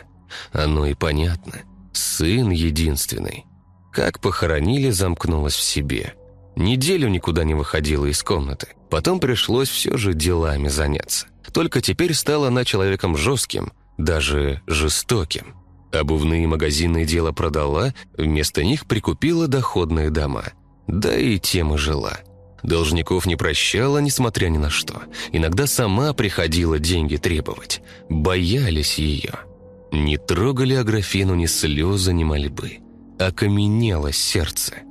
Оно и понятно. Сын единственный. Как похоронили, замкнулась в себе. Неделю никуда не выходила из комнаты. Потом пришлось все же делами заняться. Только теперь стала она человеком жестким, даже жестоким. Обувные магазины дело продала, вместо них прикупила доходные дома. Да и тем и жила. Должников не прощала, несмотря ни на что. Иногда сама приходила деньги требовать. Боялись ее. Не трогали Аграфену ни слезы, ни мольбы. Окаменело сердце.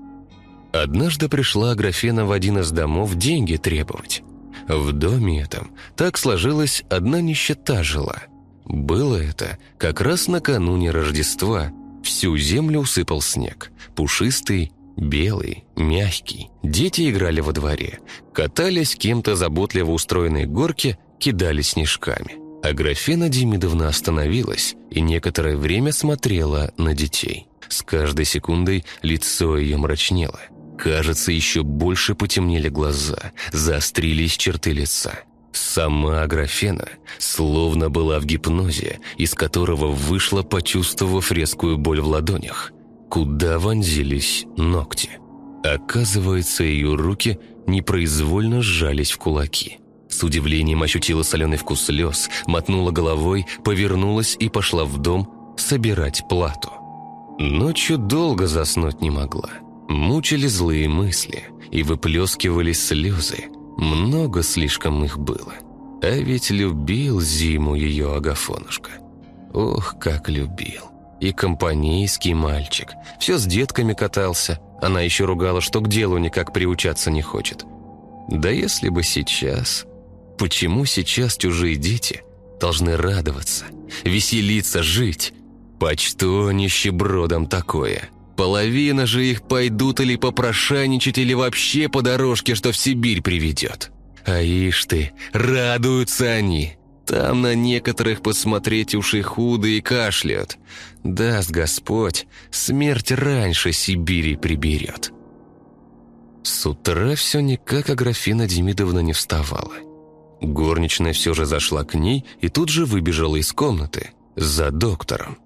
Однажды пришла Аграфена в один из домов деньги требовать. В доме этом так сложилось, одна нищета жила. Было это как раз накануне Рождества. Всю землю усыпал снег, пушистый Белый, мягкий. Дети играли во дворе. Катались кем-то заботливо устроенной горке, кидали снежками. А графина Демидовна остановилась и некоторое время смотрела на детей. С каждой секундой лицо ее мрачнело. Кажется, еще больше потемнели глаза, заострились черты лица. Сама Аграфена словно была в гипнозе, из которого вышла, почувствовав резкую боль в ладонях куда вонзились ногти. Оказывается, ее руки непроизвольно сжались в кулаки. С удивлением ощутила соленый вкус слез, мотнула головой, повернулась и пошла в дом собирать плату. Ночью долго заснуть не могла. Мучили злые мысли и выплескивались слезы. Много слишком их было. А ведь любил зиму ее Агафонушка. Ох, как любил. И компанейский мальчик. Все с детками катался. Она еще ругала, что к делу никак приучаться не хочет. Да если бы сейчас... Почему сейчас чужие дети должны радоваться, веселиться, жить? Почто нищебродом такое? Половина же их пойдут или попрошайничать, или вообще по дорожке, что в Сибирь приведет. А ишь ты, радуются они. Там на некоторых посмотреть уши худо и кашляют. Даст Господь, смерть раньше Сибири приберет. С утра все никак Аграфена Демидовна не вставала. Горничная все же зашла к ней и тут же выбежала из комнаты за доктором.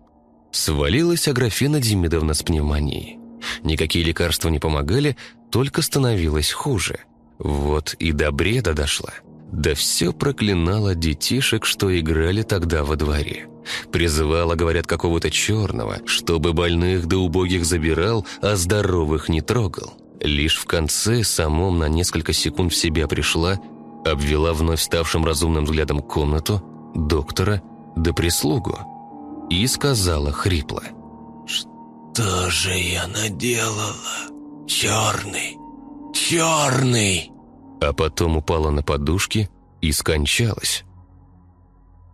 Свалилась Аграфена Демидовна с пневмонией. Никакие лекарства не помогали, только становилось хуже. Вот и до бреда дошла. Да все проклинала детишек, что играли тогда во дворе. Призывала, говорят, какого-то черного, чтобы больных да убогих забирал, а здоровых не трогал. Лишь в конце самом на несколько секунд в себя пришла, обвела вновь ставшим разумным взглядом комнату, доктора да прислугу и сказала хрипло.
«Что же я наделала? Черный! Черный!»
а потом упала на подушки и скончалась.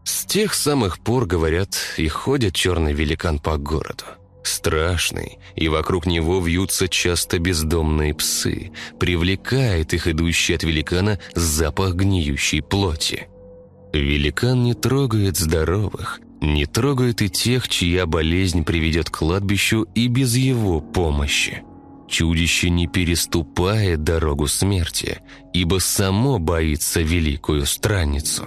С тех самых пор, говорят, и ходит черный великан по городу. Страшный, и вокруг него вьются часто бездомные псы, привлекает их идущий от великана запах гниющей плоти. Великан не трогает здоровых, не трогает и тех, чья болезнь приведет к кладбищу и без его помощи. Чудище не переступает дорогу смерти, ибо само боится великую странницу.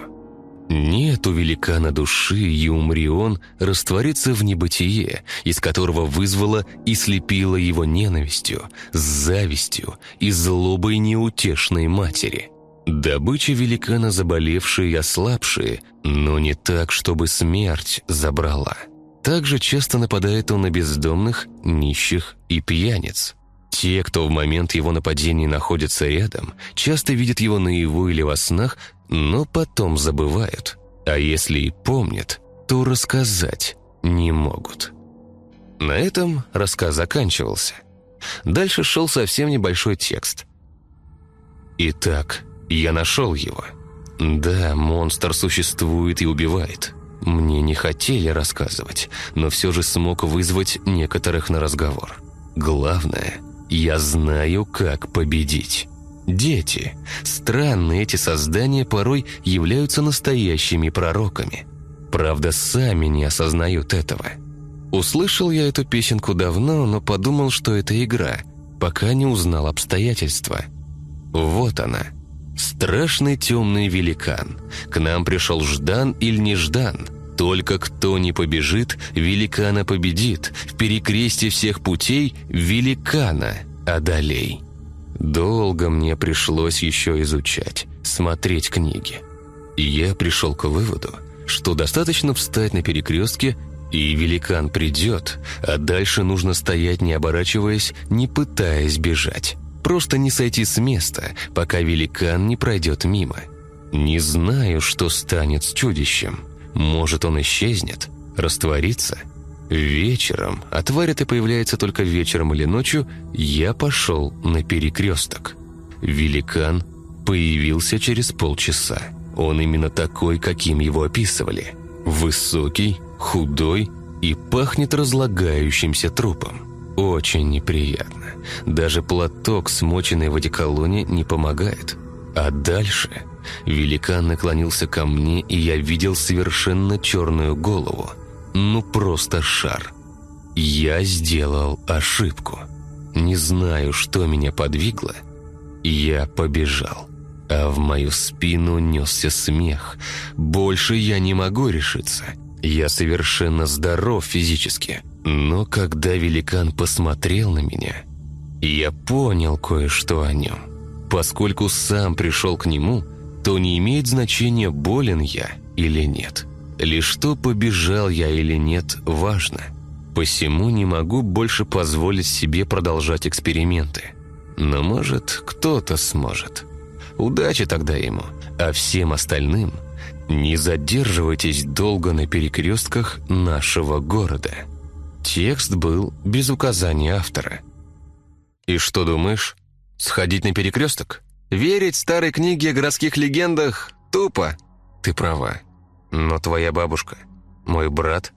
Нет у великана души, и умри он, растворится в небытие, из которого вызвала и слепила его ненавистью, завистью и злобой неутешной матери. Добыча великана заболевшие и ослабшие, но не так, чтобы смерть забрала. Также часто нападает он на бездомных, нищих и пьяниц. Те, кто в момент его нападения находятся рядом, часто видят его наяву или во снах, но потом забывают. А если и помнят, то рассказать не могут. На этом рассказ заканчивался. Дальше шел совсем небольшой текст. «Итак, я нашел его. Да, монстр существует и убивает. Мне не хотели рассказывать, но все же смог вызвать некоторых на разговор. Главное, я знаю, как победить». Дети. Странные эти создания порой являются настоящими пророками. Правда, сами не осознают этого. Услышал я эту песенку давно, но подумал, что это игра, пока не узнал обстоятельства. Вот она. Страшный темный великан. К нам пришел Ждан или Неждан. Только кто не побежит, великана победит. В перекресте всех путей великана одолей. Долго мне пришлось еще изучать, смотреть книги. И я пришел к выводу, что достаточно встать на перекрестке и великан придет, а дальше нужно стоять, не оборачиваясь, не пытаясь бежать. Просто не сойти с места, пока великан не пройдет мимо. Не знаю, что станет с чудищем. Может, он исчезнет, растворится. Вечером, а тварь эта появляется только вечером или ночью, я пошел на перекресток. Великан появился через полчаса. Он именно такой, каким его описывали. Высокий, худой и пахнет разлагающимся трупом. Очень неприятно. Даже платок, смоченный в одеколоне, не помогает. А дальше великан наклонился ко мне, и я видел совершенно черную голову. Ну, просто шар. Я сделал ошибку. Не знаю, что меня подвигло. Я побежал. А в мою спину несся смех. Больше я не могу решиться. Я совершенно здоров физически, но когда великан посмотрел на меня, я понял кое-что о нем. Поскольку сам пришел к нему, то не имеет значения, болен я или нет. Лишь то, побежал я или нет, важно. Посему не могу больше позволить себе продолжать эксперименты. Но, может, кто-то сможет. Удачи тогда ему, а всем остальным – не задерживайтесь долго на перекрестках нашего города. Текст был без указания автора. И что думаешь? Сходить на перекресток? Верить старой книге о городских легендах тупо. Ты права. Но твоя бабушка, мой брат,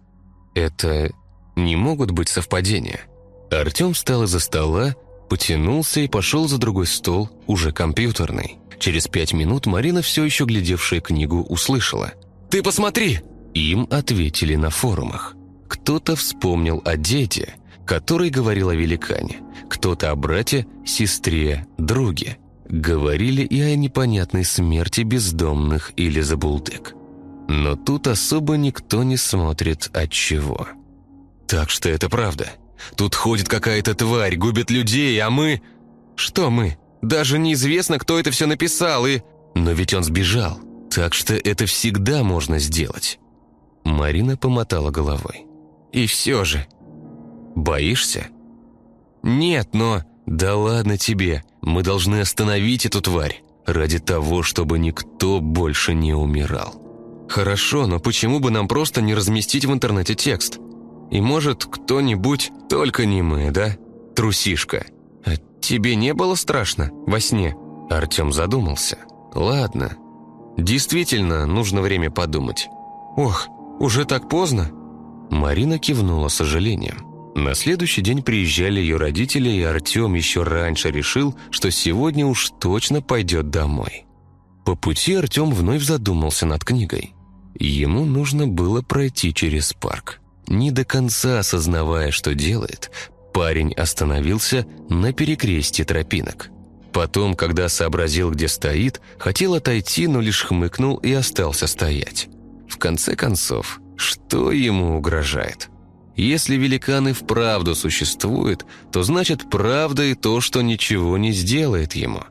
это не могут быть совпадения. Артем встал из-за стола, потянулся и пошел за другой стол, уже компьютерный. Через пять минут Марина, все еще глядевшая книгу, услышала. «Ты посмотри!» Им ответили на форумах. Кто-то вспомнил о деде, который говорил о великане. Кто-то о брате, сестре, друге. Говорили и о непонятной смерти бездомных или забулдык. Но тут особо никто не смотрит от чего. Так что это правда. Тут ходит какая-то тварь, губит людей, а мы... Что мы? Даже неизвестно, кто это все написал, и... Но ведь он сбежал, так что это всегда можно сделать. Марина помотала головой. И все же... Боишься? Нет, но... Да ладно тебе, мы должны остановить эту тварь. Ради того, чтобы никто больше не умирал. Хорошо, но почему бы нам просто не разместить в интернете текст? И может, кто-нибудь, только не мы, да? Трусишка. «Тебе не было страшно во сне?» Артем задумался. «Ладно. Действительно, нужно время подумать». «Ох, уже так поздно?» Марина кивнула с сожалением. На следующий день приезжали ее родители, и Артем еще раньше решил, что сегодня уж точно пойдет домой. По пути Артем вновь задумался над книгой. Ему нужно было пройти через парк. Не до конца осознавая, что делает, Парень остановился на перекрестье тропинок. Потом, когда сообразил, где стоит, хотел отойти, но лишь хмыкнул и остался стоять. В конце концов, что ему угрожает? Если великаны вправду существуют, то значит правда и то, что ничего не сделает ему.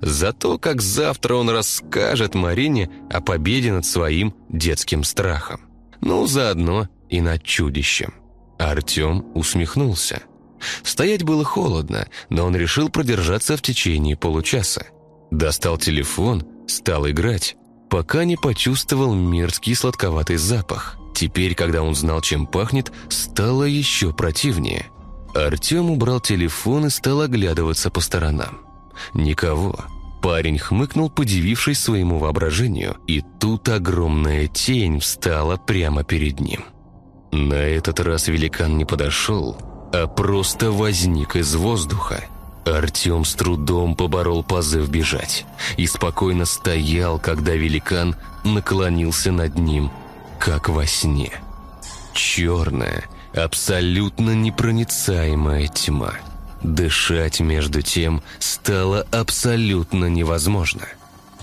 Зато как завтра он расскажет Марине о победе над своим детским страхом. Ну, заодно и над чудищем. Артем усмехнулся. Стоять было холодно, но он решил продержаться в течение получаса. Достал телефон, стал играть, пока не почувствовал мерзкий сладковатый запах. Теперь, когда он знал, чем пахнет, стало еще противнее. Артем убрал телефон и стал оглядываться по сторонам. Никого. Парень хмыкнул, подивившись своему воображению, и тут огромная тень встала прямо перед ним. На этот раз великан не подошел, а просто возник из воздуха. Артем с трудом поборол позыв бежать и спокойно стоял, когда великан наклонился над ним, как во сне. Черная, абсолютно непроницаемая тьма. Дышать между тем стало абсолютно невозможно.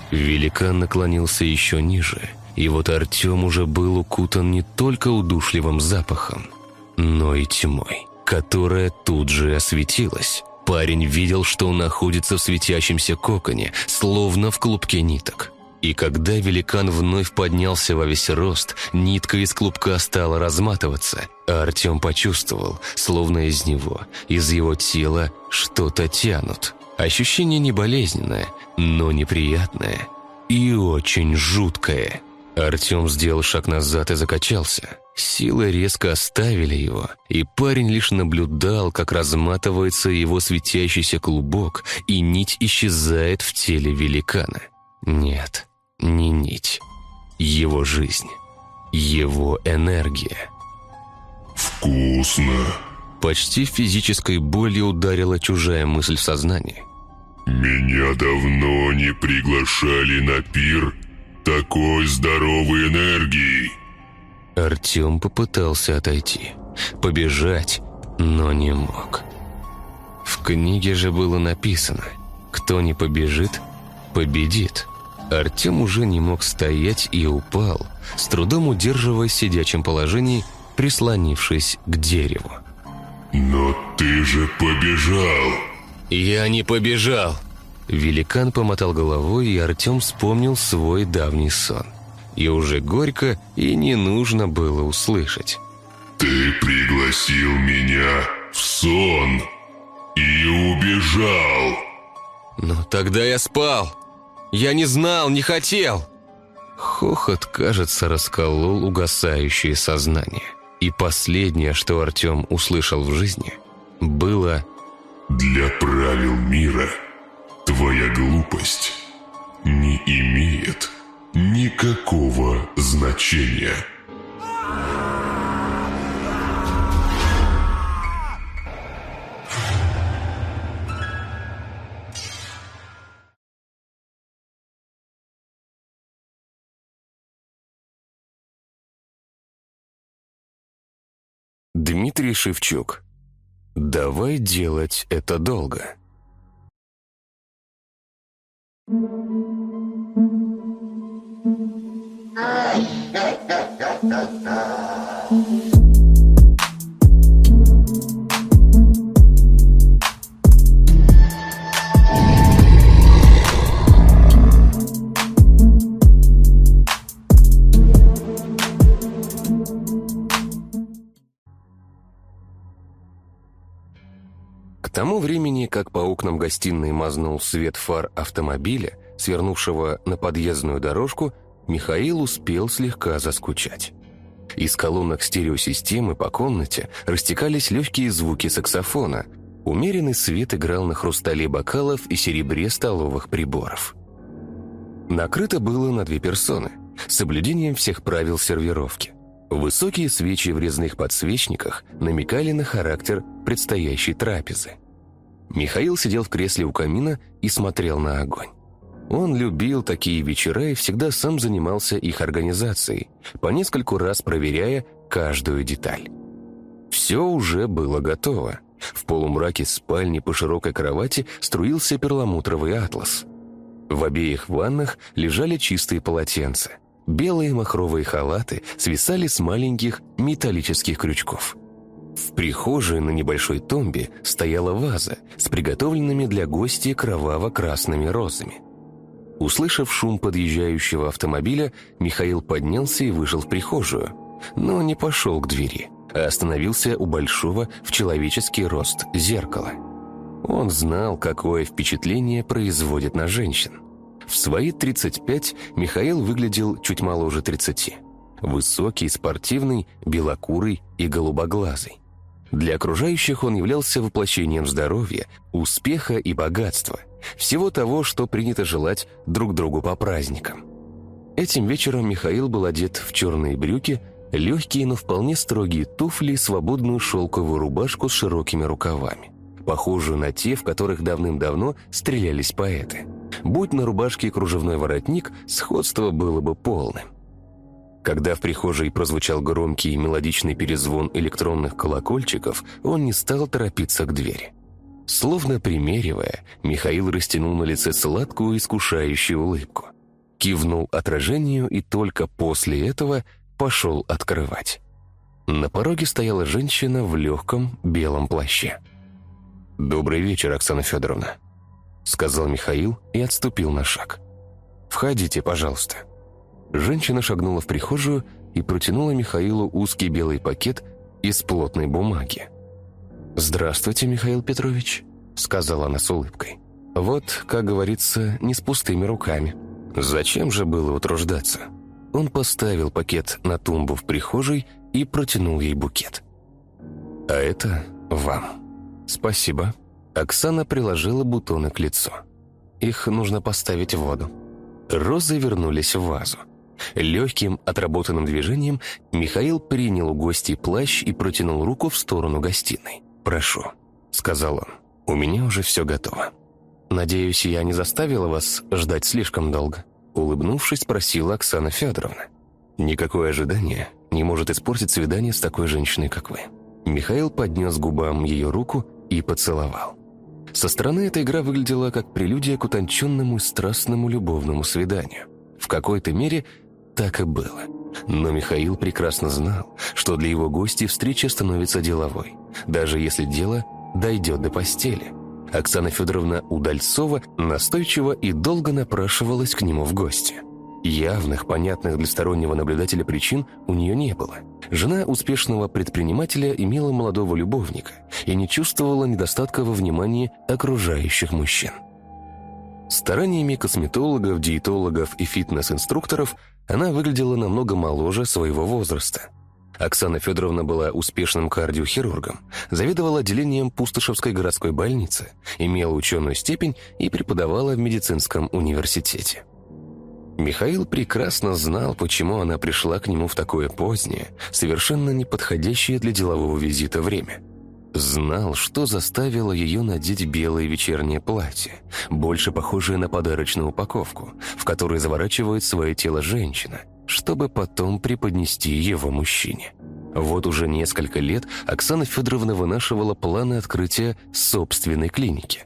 Великан наклонился еще ниже, и вот Артем уже был укутан не только удушливым запахом, но и тьмой которая тут же осветилась. Парень видел, что он находится в светящемся коконе, словно в клубке ниток. И когда великан вновь поднялся во весь рост, нитка из клубка стала разматываться, а Артем почувствовал, словно из него, из его тела что-то тянут. Ощущение не болезненное, но неприятное и очень жуткое. Артем сделал шаг назад и закачался. Силы резко оставили его, и парень лишь наблюдал, как разматывается его светящийся клубок, и нить исчезает в теле великана. Нет, не нить. Его жизнь. Его энергия.
«Вкусно!»
Почти физической болью ударила чужая мысль в сознание.
«Меня давно не приглашали на пир такой здоровой энергии!»
Артем попытался отойти, побежать, но не мог. В книге же было написано «Кто не побежит, победит». Артем уже не мог стоять и упал, с трудом удерживаясь в сидячем положении, прислонившись к дереву.
«Но ты же побежал!»
«Я не побежал!» Великан помотал головой, и Артем вспомнил свой давний сон – и уже горько и не нужно было услышать.
«Ты пригласил меня в сон и убежал!»
«Но тогда я спал! Я не знал, не хотел!» Хохот, кажется, расколол угасающее сознание. И последнее, что Артем услышал в жизни, было
«Для правил мира твоя глупость не имеет никакого значения.
Дмитрий Шевчук. Давай делать это долго. К тому времени, как по окнам гостиной мазнул свет фар автомобиля, свернувшего на подъездную дорожку, Михаил успел слегка заскучать. Из колонок стереосистемы по комнате растекались легкие звуки саксофона. Умеренный свет играл на хрустале бокалов и серебре столовых приборов. Накрыто было на две персоны, с соблюдением всех правил сервировки. Высокие свечи в резных подсвечниках намекали на характер предстоящей трапезы. Михаил сидел в кресле у камина и смотрел на огонь. Он любил такие вечера и всегда сам занимался их организацией, по нескольку раз проверяя каждую деталь. Все уже было готово. В полумраке спальни по широкой кровати струился перламутровый атлас. В обеих ваннах лежали чистые полотенца. Белые махровые халаты свисали с маленьких металлических крючков. В прихожей на небольшой тумбе стояла ваза с приготовленными для гостя кроваво-красными розами. Услышав шум подъезжающего автомобиля, Михаил поднялся и вышел в прихожую.
но не пошел к двери, а остановился у большого в человеческий рост зеркала. Он знал, какое впечатление производит на женщин. В свои 35 Михаил выглядел чуть моложе 30. Высокий, спортивный, белокурый и голубоглазый. Для окружающих он являлся воплощением здоровья, успеха и богатства, всего того, что принято желать друг другу по праздникам. Этим вечером Михаил был одет в черные брюки, легкие, но вполне строгие туфли и свободную шелковую рубашку с широкими рукавами, похожую на те, в которых давным-давно стрелялись поэты. Будь на рубашке кружевной воротник, сходство было бы полным. Когда в прихожей прозвучал громкий и мелодичный перезвон электронных колокольчиков, он не стал торопиться к двери. Словно примеривая, Михаил растянул на лице сладкую искушающую улыбку. Кивнул отражению и только после этого пошел открывать. На пороге стояла женщина в легком белом плаще. «Добрый вечер, Оксана Федоровна», — сказал Михаил и отступил на шаг. «Входите, пожалуйста». Женщина шагнула в прихожую и протянула Михаилу узкий белый пакет из плотной бумаги. «Здравствуйте, Михаил Петрович», — сказала она с улыбкой. «Вот, как говорится, не с пустыми руками. Зачем же было утруждаться?» Он поставил пакет на тумбу в прихожей и протянул ей букет. «А это вам». «Спасибо». Оксана приложила бутоны к лицу. «Их нужно поставить в воду». Розы вернулись в вазу. Легким, отработанным движением Михаил принял у гостей плащ и протянул руку в сторону гостиной. «Прошу», — сказал он, — «у меня уже все готово». «Надеюсь, я не заставила вас ждать слишком долго?» Улыбнувшись, спросила Оксана Федоровна. «Никакое ожидание не может испортить свидание с такой женщиной, как вы». Михаил поднес губам ее руку и поцеловал. Со стороны эта игра выглядела как прелюдия к утонченному и страстному любовному свиданию. В какой-то мере так и было. Но Михаил прекрасно знал, что для его гостей встреча становится деловой, даже если дело дойдет до постели. Оксана Федоровна Удальцова настойчиво и долго напрашивалась к нему в гости. Явных, понятных для стороннего наблюдателя причин у нее не было. Жена успешного предпринимателя имела молодого любовника и не чувствовала недостатка во внимании окружающих мужчин. Стараниями косметологов, диетологов и фитнес-инструкторов она выглядела намного моложе своего возраста. Оксана Федоровна была успешным кардиохирургом, заведовала отделением Пустошевской городской больницы, имела ученую степень и преподавала в медицинском университете. Михаил прекрасно знал, почему она пришла к нему в такое позднее, совершенно неподходящее для делового визита время – Знал, что заставило ее надеть белое вечернее платье, больше похожее на подарочную упаковку, в которой заворачивает свое тело женщина, чтобы потом преподнести его мужчине. Вот уже несколько лет Оксана Федоровна вынашивала планы открытия собственной клиники.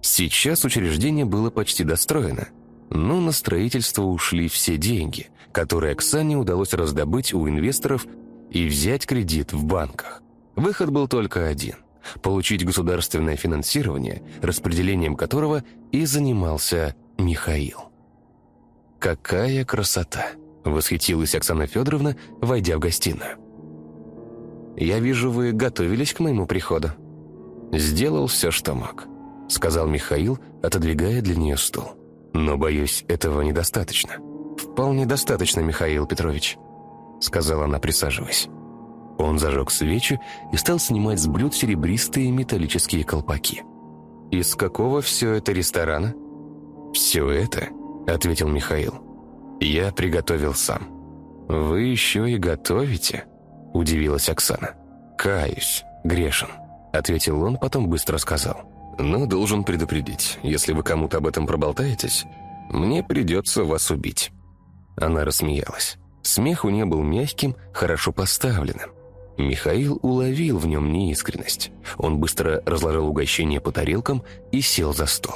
Сейчас учреждение было почти достроено, но на строительство ушли все деньги, которые Оксане удалось раздобыть у инвесторов и взять кредит в банках. Выход был только один – получить государственное финансирование, распределением которого и занимался Михаил. «Какая красота!» – восхитилась Оксана Федоровна, войдя в гостиную. «Я вижу, вы готовились к моему приходу». «Сделал все, что мог», – сказал Михаил, отодвигая для нее стул. «Но, боюсь, этого недостаточно». «Вполне достаточно, Михаил Петрович», – сказала она, присаживаясь. Он зажег свечи и стал снимать с блюд серебристые металлические колпаки. «Из какого все это ресторана?» «Все это», — ответил Михаил, — «я приготовил сам». «Вы еще и готовите?» — удивилась Оксана. «Каюсь, грешен», — ответил он, потом быстро сказал. «Но должен предупредить, если вы кому-то об этом проболтаетесь, мне придется вас убить». Она рассмеялась. Смех у нее был мягким, хорошо поставленным. Михаил уловил в нем неискренность. Он быстро разложил угощение по тарелкам и сел за стол.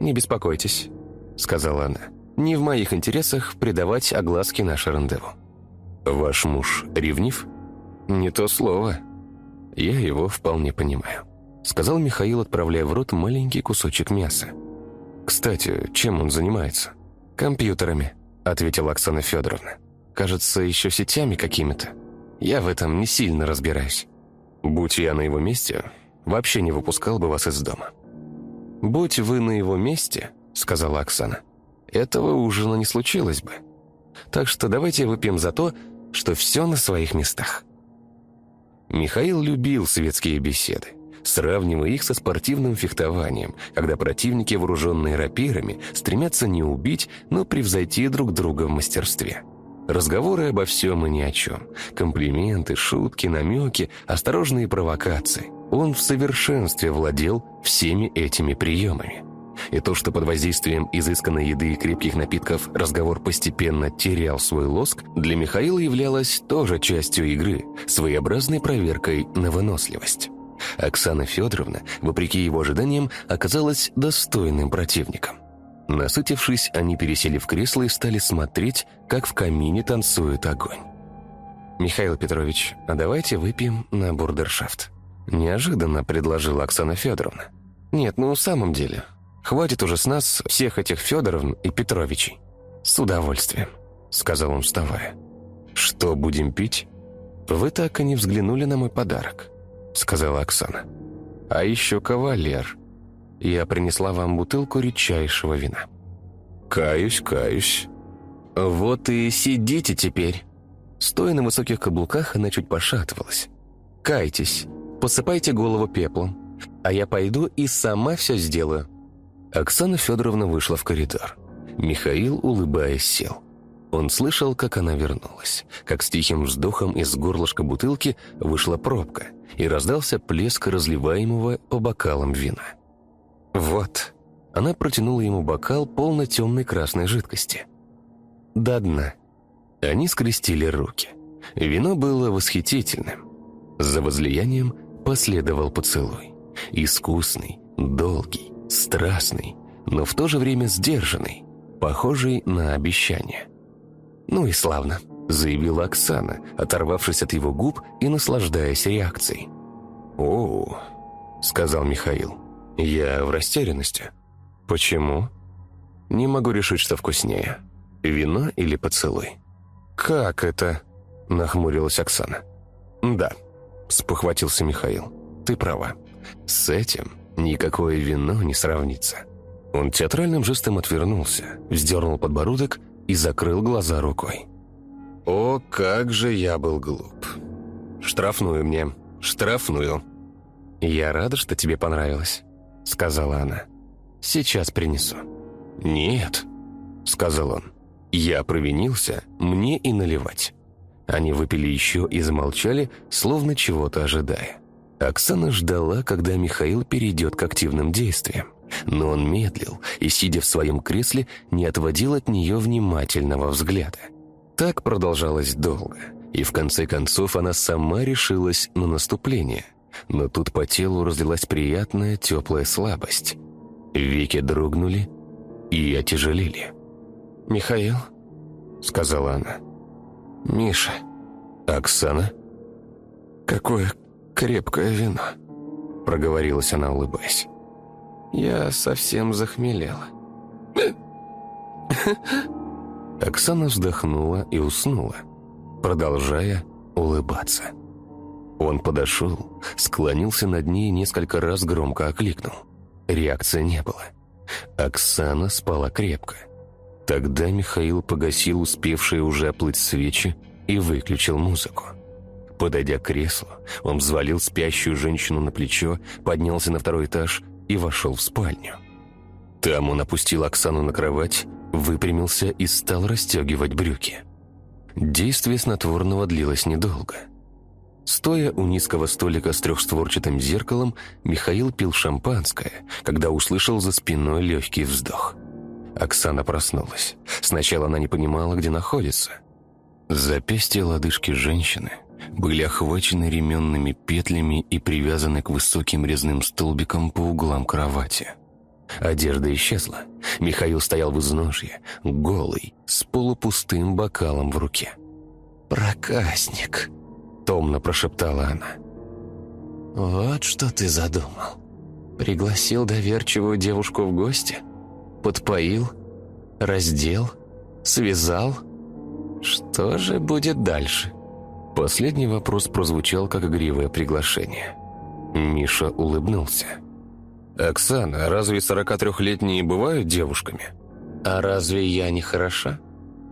«Не беспокойтесь», — сказала она. «Не в моих интересах придавать огласке наше рандеву». «Ваш муж ревнив?» «Не то слово. Я его вполне понимаю», — сказал Михаил, отправляя в рот маленький кусочек мяса. «Кстати, чем он занимается?» «Компьютерами», — ответила Оксана Федоровна.
кажется, еще сетями какими-то. Я в этом не сильно разбираюсь. Будь я на его месте, вообще не выпускал бы вас из дома». «Будь вы на его месте», — сказала Оксана, — «этого ужина не случилось бы. Так что давайте выпьем за то, что все на своих местах». Михаил любил светские беседы, сравнивая их со спортивным фехтованием, когда противники, вооруженные рапирами, стремятся не убить, но превзойти друг друга в мастерстве. Разговоры обо всем и ни о чем. Комплименты, шутки, намеки, осторожные провокации. Он в совершенстве владел всеми этими приемами. И то, что под воздействием изысканной еды и крепких напитков разговор постепенно терял свой лоск, для Михаила являлось тоже частью игры, своеобразной проверкой на выносливость. Оксана Федоровна, вопреки его ожиданиям, оказалась достойным противником. Насытившись, они пересели в кресло и стали смотреть, как в камине танцует огонь. «Михаил Петрович, а давайте выпьем на бурдершафт», – неожиданно предложила Оксана Федоровна. «Нет, ну в самом деле, хватит уже с нас всех этих Федоровн и Петровичей». «С удовольствием», – сказал он, вставая. «Что будем пить?» «Вы так и не взглянули на мой подарок», – сказала Оксана. «А еще кавалер. Я принесла вам бутылку редчайшего вина». «Каюсь, каюсь». «Вот и сидите теперь». Стоя на высоких каблуках, она чуть пошатывалась. «Кайтесь, посыпайте голову пеплом, а я пойду и сама все сделаю». Оксана Федоровна вышла в коридор. Михаил, улыбаясь, сел. Он слышал, как она вернулась, как с тихим вздохом из горлышка бутылки вышла пробка и раздался плеск разливаемого по бокалам вина. «Вот». Она протянула ему бокал полной темной красной жидкости. «До дна». Они скрестили руки. Вино было восхитительным. За возлиянием последовал поцелуй. Искусный, долгий, страстный, но в то же время сдержанный, похожий на обещание. «Ну и славно», — заявила Оксана, оторвавшись от его губ и наслаждаясь реакцией. «О, — сказал Михаил, — я в растерянности. Почему? Не могу решить, что вкуснее, вино или поцелуй». «Как это?» — нахмурилась Оксана. «Да», — спохватился Михаил, — «ты права. С этим никакое вино не сравнится». Он театральным жестом отвернулся, вздернул подбородок и закрыл глаза рукой. «О, как же я был глуп! Штрафную мне, штрафную!» «Я рада, что тебе понравилось», — сказала она. «Сейчас принесу». «Нет», — сказал он. «Я провинился, мне и наливать». Они выпили еще и замолчали, словно чего-то ожидая. Оксана ждала, когда Михаил перейдет к активным действиям. Но он медлил и, сидя в своем кресле, не отводил от нее внимательного взгляда. Так продолжалось долго, и в конце концов она сама решилась на наступление. Но тут по телу разлилась приятная теплая слабость. Веки дрогнули и отяжелели. «Михаил?» — сказала она. «Миша». «Оксана?» «Какое крепкое вино», — проговорилась она, улыбаясь. Я совсем захмелела. Оксана вздохнула и уснула, продолжая улыбаться. Он подошел, склонился над ней и несколько раз громко окликнул. Реакции не было. Оксана спала крепко. Тогда Михаил погасил успевшие уже оплыть свечи и выключил музыку. Подойдя к креслу, он взвалил спящую женщину на плечо, поднялся на второй этаж и вошел в спальню. Там он опустил Оксану на кровать, выпрямился и стал расстегивать брюки. Действие снотворного длилось недолго. Стоя у низкого столика с трехстворчатым зеркалом, Михаил пил шампанское, когда услышал за спиной легкий вздох. Оксана проснулась. Сначала она не понимала, где находится. Запястья лодыжки женщины были охвачены ременными петлями и привязаны к высоким резным столбикам по углам кровати. Одежда исчезла. Михаил стоял в изножье, голый, с полупустым бокалом в руке.
«Проказник», — томно прошептала она. «Вот что ты задумал. Пригласил доверчивую девушку в гости? Подпоил? Раздел? Связал?»
Что же будет дальше? Последний вопрос прозвучал как игривое приглашение. Миша улыбнулся. «Оксана, разве 43-летние бывают девушками?» «А разве я не хороша?»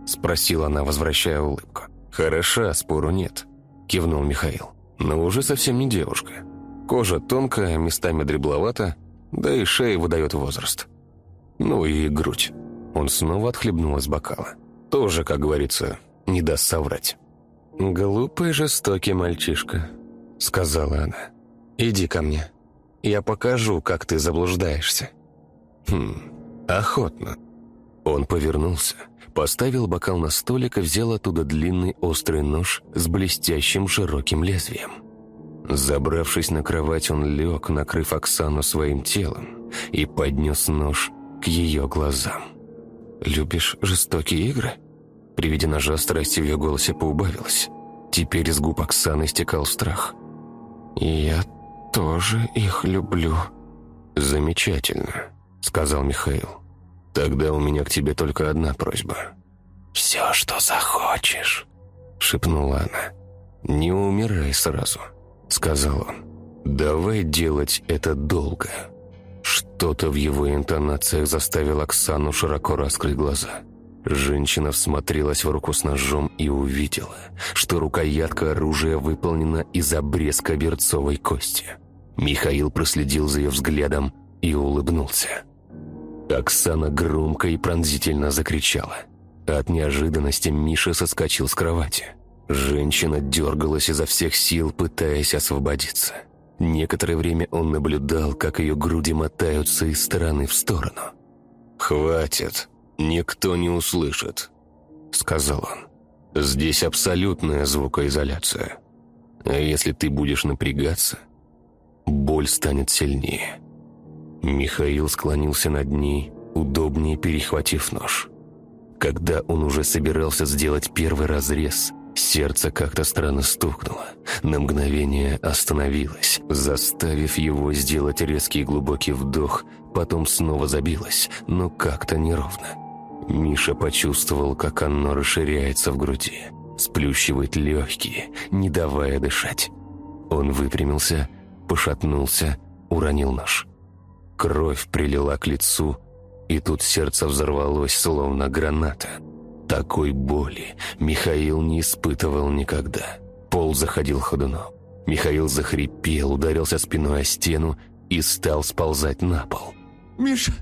Спросила она, возвращая улыбку. «Хороша, спору нет», – кивнул Михаил. «Но уже совсем не девушка. Кожа тонкая, местами дребловата, да и шея выдает возраст. Ну и грудь». Он снова отхлебнул из бокала. «Тоже, как говорится, не даст соврать». «Глупый жестокий мальчишка», — сказала она. «Иди ко мне. Я покажу, как ты заблуждаешься». «Хм, охотно». Он повернулся, поставил бокал на столик и взял оттуда длинный острый нож с блестящим широким лезвием. Забравшись на кровать, он лег, накрыв Оксану своим телом, и поднес нож к ее глазам. «Любишь жестокие игры?» При виде ножа страсть в ее голосе поубавилась. Теперь из губ Оксаны стекал страх. «Я тоже их люблю». «Замечательно», — сказал Михаил. «Тогда у меня к тебе только одна просьба».
«Все, что захочешь», —
шепнула она. «Не умирай сразу», — сказал он. «Давай делать это долго». Что-то в его интонациях заставило Оксану широко раскрыть глаза. Женщина всмотрелась в руку с ножом и увидела, что рукоятка оружия выполнена из обрезка берцовой кости. Михаил проследил за ее взглядом и улыбнулся. Оксана громко и пронзительно закричала. От неожиданности Миша соскочил с кровати. Женщина дергалась изо всех сил, пытаясь освободиться. Некоторое время он наблюдал, как ее груди мотаются из стороны в сторону. «Хватит!» «Никто не услышит», — сказал он. «Здесь абсолютная звукоизоляция. А если ты будешь напрягаться, боль станет сильнее». Михаил склонился над ней, удобнее перехватив нож. Когда он уже собирался сделать первый разрез, сердце как-то странно стукнуло. На мгновение остановилось, заставив его сделать резкий глубокий вдох, потом снова забилось, но как-то неровно. Миша почувствовал, как оно расширяется в груди, сплющивает легкие, не давая дышать. Он выпрямился, пошатнулся, уронил нож. Кровь прилила к лицу, и тут сердце взорвалось, словно граната. Такой боли Михаил не испытывал никогда. Пол заходил ходуном. Михаил захрипел, ударился спиной о стену и стал сползать на пол.
«Миша!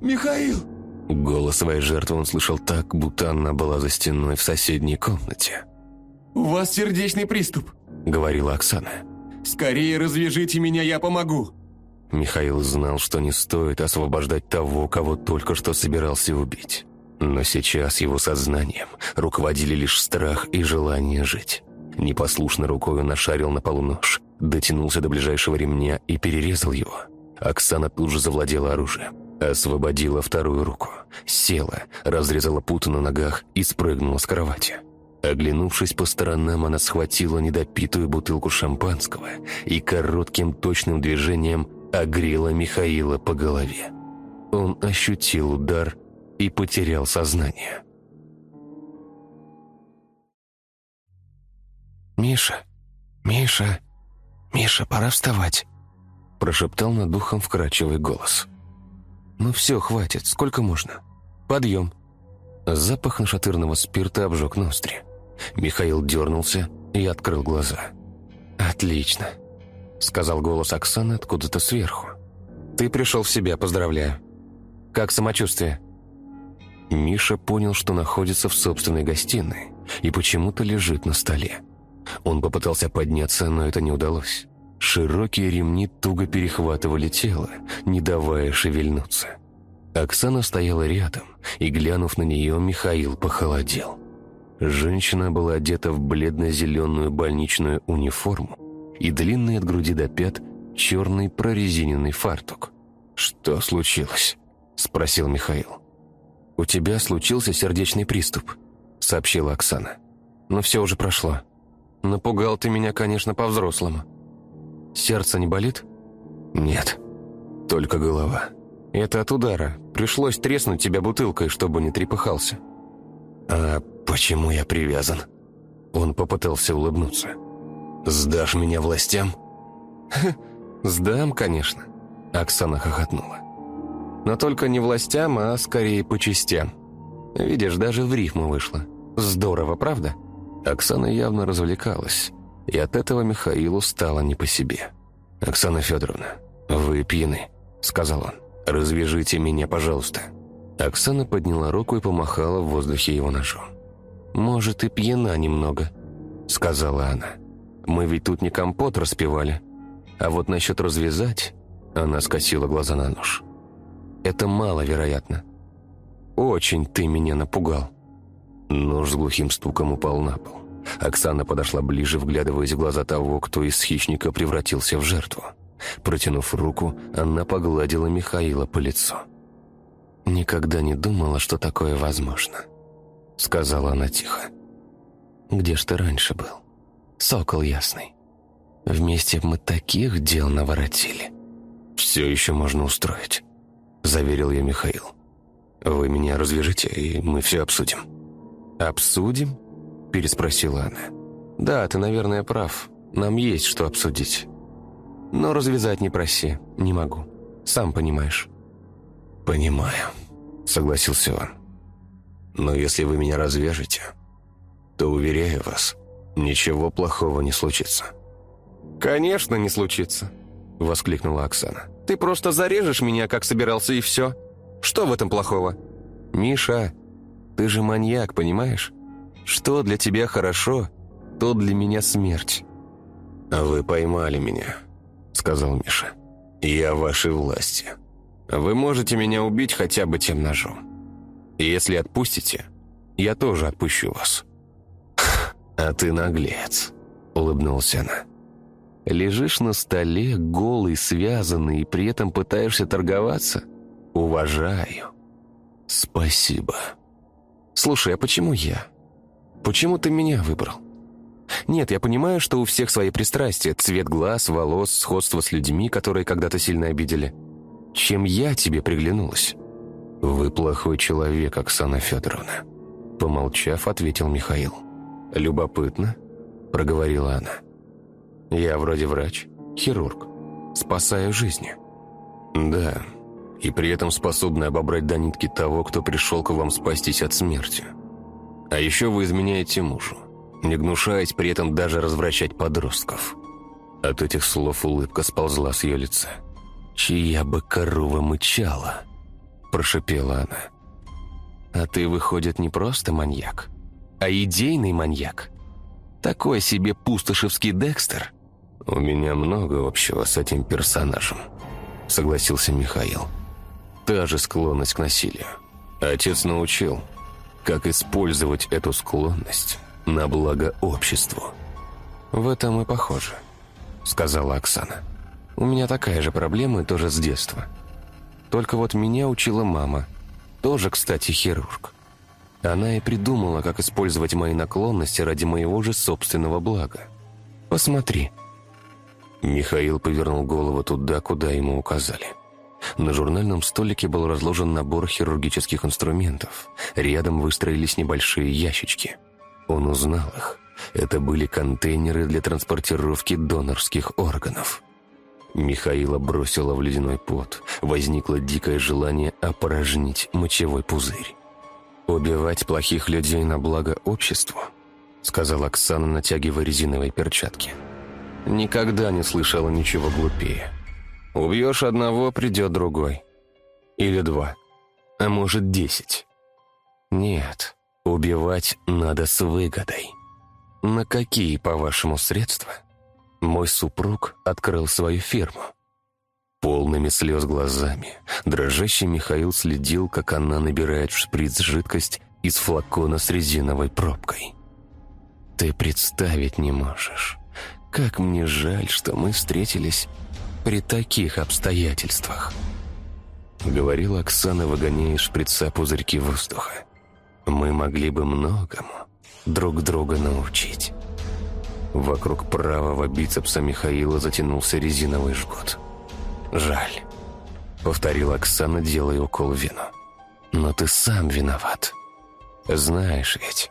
Михаил!»
Голос своей жертвы он слышал так, будто она была за стеной в соседней комнате.
«У вас сердечный приступ», —
говорила Оксана.
«Скорее развяжите меня, я помогу».
Михаил знал, что не стоит освобождать того, кого только что собирался убить. Но сейчас его сознанием руководили лишь страх и желание жить. Непослушно рукой он нашарил на полу нож, дотянулся до ближайшего ремня и перерезал его. Оксана тут же завладела оружием. Освободила вторую руку, села, разрезала путы на ногах и спрыгнула с кровати. Оглянувшись по сторонам, она схватила недопитую бутылку шампанского и коротким точным движением огрела Михаила по голове. Он ощутил удар и потерял сознание.
«Миша! Миша! Миша, пора вставать!»
прошептал над духом вкрадчивый голос. «Ну все, хватит, сколько можно? Подъем!» Запах нашатырного спирта обжег ноздри. Михаил дернулся и открыл глаза. «Отлично», — сказал голос Оксаны откуда-то сверху. «Ты пришел в себя, поздравляю. Как самочувствие?» Миша понял, что находится в собственной гостиной и почему-то лежит на столе. Он попытался подняться, но это не удалось. Широкие ремни туго перехватывали тело, не давая шевельнуться. Оксана стояла рядом, и, глянув на нее, Михаил похолодел. Женщина была одета в бледно-зеленую больничную униформу и длинный от груди до пят черный прорезиненный фартук. «Что случилось?» – спросил Михаил. «У тебя случился сердечный приступ», – сообщила Оксана. «Но все уже прошло. Напугал ты меня, конечно, по-взрослому». Сердце не болит? Нет, только голова. Это от удара. Пришлось треснуть тебя бутылкой, чтобы не трепыхался. А
«Почему я привязан?» Он попытался улыбнуться. «Сдашь меня властям?»
«Сдам, конечно», — Оксана хохотнула. «Но только не властям, а скорее по частям. Видишь, даже в рифму вышло. Здорово, правда?» Оксана явно развлекалась, и от этого Михаилу стало не по себе.
«Оксана Федоровна, вы пьяны», — сказал он. «Развяжите меня, пожалуйста».
Оксана подняла руку и помахала в воздухе его ножом. «Может, и пьяна немного», — сказала она. «Мы ведь тут не компот распевали. А вот насчет развязать...» Она скосила глаза на нож. «Это маловероятно. Очень ты меня напугал».
Нож с глухим стуком упал на пол. Оксана подошла ближе, вглядываясь в глаза того, кто из хищника превратился в жертву. Протянув руку, она погладила Михаила по лицу.
«Никогда не думала, что такое возможно», — сказала она тихо. «Где ж ты раньше был? Сокол ясный. Вместе мы таких дел наворотили».
«Все еще можно устроить», — заверил я Михаил. «Вы меня развяжите, и мы все обсудим».
«Обсудим?» — переспросила она. «Да, ты, наверное, прав. Нам есть что обсудить. Но развязать не проси, не могу. Сам понимаешь».
«Понимаю», — согласился он. «Но если вы меня развяжете, то, уверяю вас, ничего плохого не случится».
«Конечно не случится», — воскликнула Оксана. «Ты просто зарежешь меня, как собирался, и все. Что в этом плохого?» «Миша, ты же маньяк, понимаешь? Что для тебя хорошо, то для меня смерть».
«А вы поймали меня», — сказал Миша. «Я в вашей власти.
Вы можете меня убить хотя бы тем ножом. И если отпустите, я тоже отпущу вас».
«А ты наглец», — улыбнулся она.
«Лежишь на столе, голый, связанный, и при этом пытаешься торговаться? Уважаю».
«Спасибо».
«Слушай, а почему я? Почему ты меня выбрал?» «Нет, я понимаю, что у всех свои пристрастия. Цвет глаз, волос, сходство с людьми, которые когда-то сильно обидели. Чем я тебе приглянулась?»
«Вы плохой человек, Оксана Федоровна», — помолчав, ответил Михаил.
«Любопытно», — проговорила она. «Я вроде врач, хирург, спасаю жизни».
«Да, и при этом способны обобрать до нитки того, кто пришел к вам спастись от смерти. А еще вы изменяете мужу, не гнушаясь при этом даже развращать подростков». От этих слов улыбка сползла с ее лица. «Чья бы корова мычала?» – прошипела она.
«А ты, выходит, не просто маньяк, а идейный маньяк. Такой себе пустошевский Декстер».
«У меня много общего с этим персонажем», – согласился Михаил та же склонность к насилию. Отец научил, как использовать эту склонность на благо обществу.
«В этом мы похожи», — сказала Оксана. «У меня такая же проблема, тоже с детства. Только вот меня учила мама, тоже, кстати, хирург. Она и придумала, как использовать мои наклонности ради моего же собственного блага. Посмотри».
Михаил повернул голову туда, куда ему указали. На журнальном столике был разложен набор хирургических инструментов. Рядом выстроились небольшие ящички. Он узнал их. Это были контейнеры для транспортировки донорских органов. Михаила бросила в ледяной пот. Возникло дикое желание опорожнить мочевой пузырь.
«Убивать плохих людей на благо обществу?» — сказала Оксана, натягивая резиновые перчатки. «Никогда не слышала ничего глупее». Убьешь одного, придет другой. Или два. А может, десять. Нет, убивать надо с выгодой. На какие, по-вашему, средства? Мой супруг открыл свою фирму.
Полными слез глазами дрожащий Михаил следил, как она набирает в шприц жидкость из флакона с резиновой пробкой.
«Ты представить не можешь. Как мне жаль, что мы встретились при таких обстоятельствах», — говорила Оксана, выгоняя из шприца пузырьки воздуха. «Мы могли бы многому друг друга научить». Вокруг правого бицепса Михаила затянулся резиновый жгут. «Жаль», — повторила Оксана, делая укол в вену. «Но ты сам виноват. Знаешь ведь,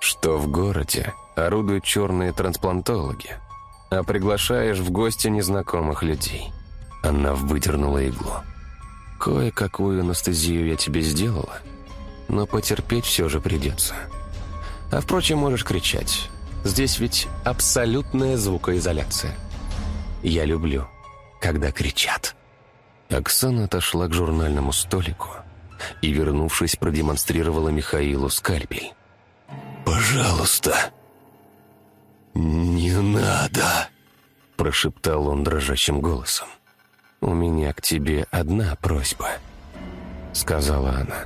что в городе орудуют черные трансплантологи, а приглашаешь в гости незнакомых людей. Она выдернула иглу. Кое-какую анестезию я тебе сделала, но потерпеть все же придется. А впрочем, можешь кричать. Здесь ведь абсолютная звукоизоляция. Я люблю, когда кричат. Оксана отошла к журнальному столику и, вернувшись, продемонстрировала Михаилу скальпель.
«Пожалуйста, не надо!»
прошептал он дрожащим голосом. «У меня к тебе одна просьба», — сказала она.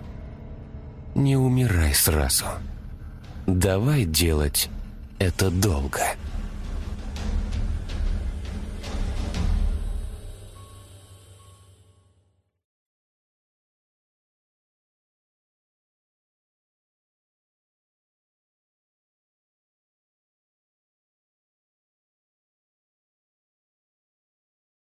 «Не умирай сразу. Давай делать это долго».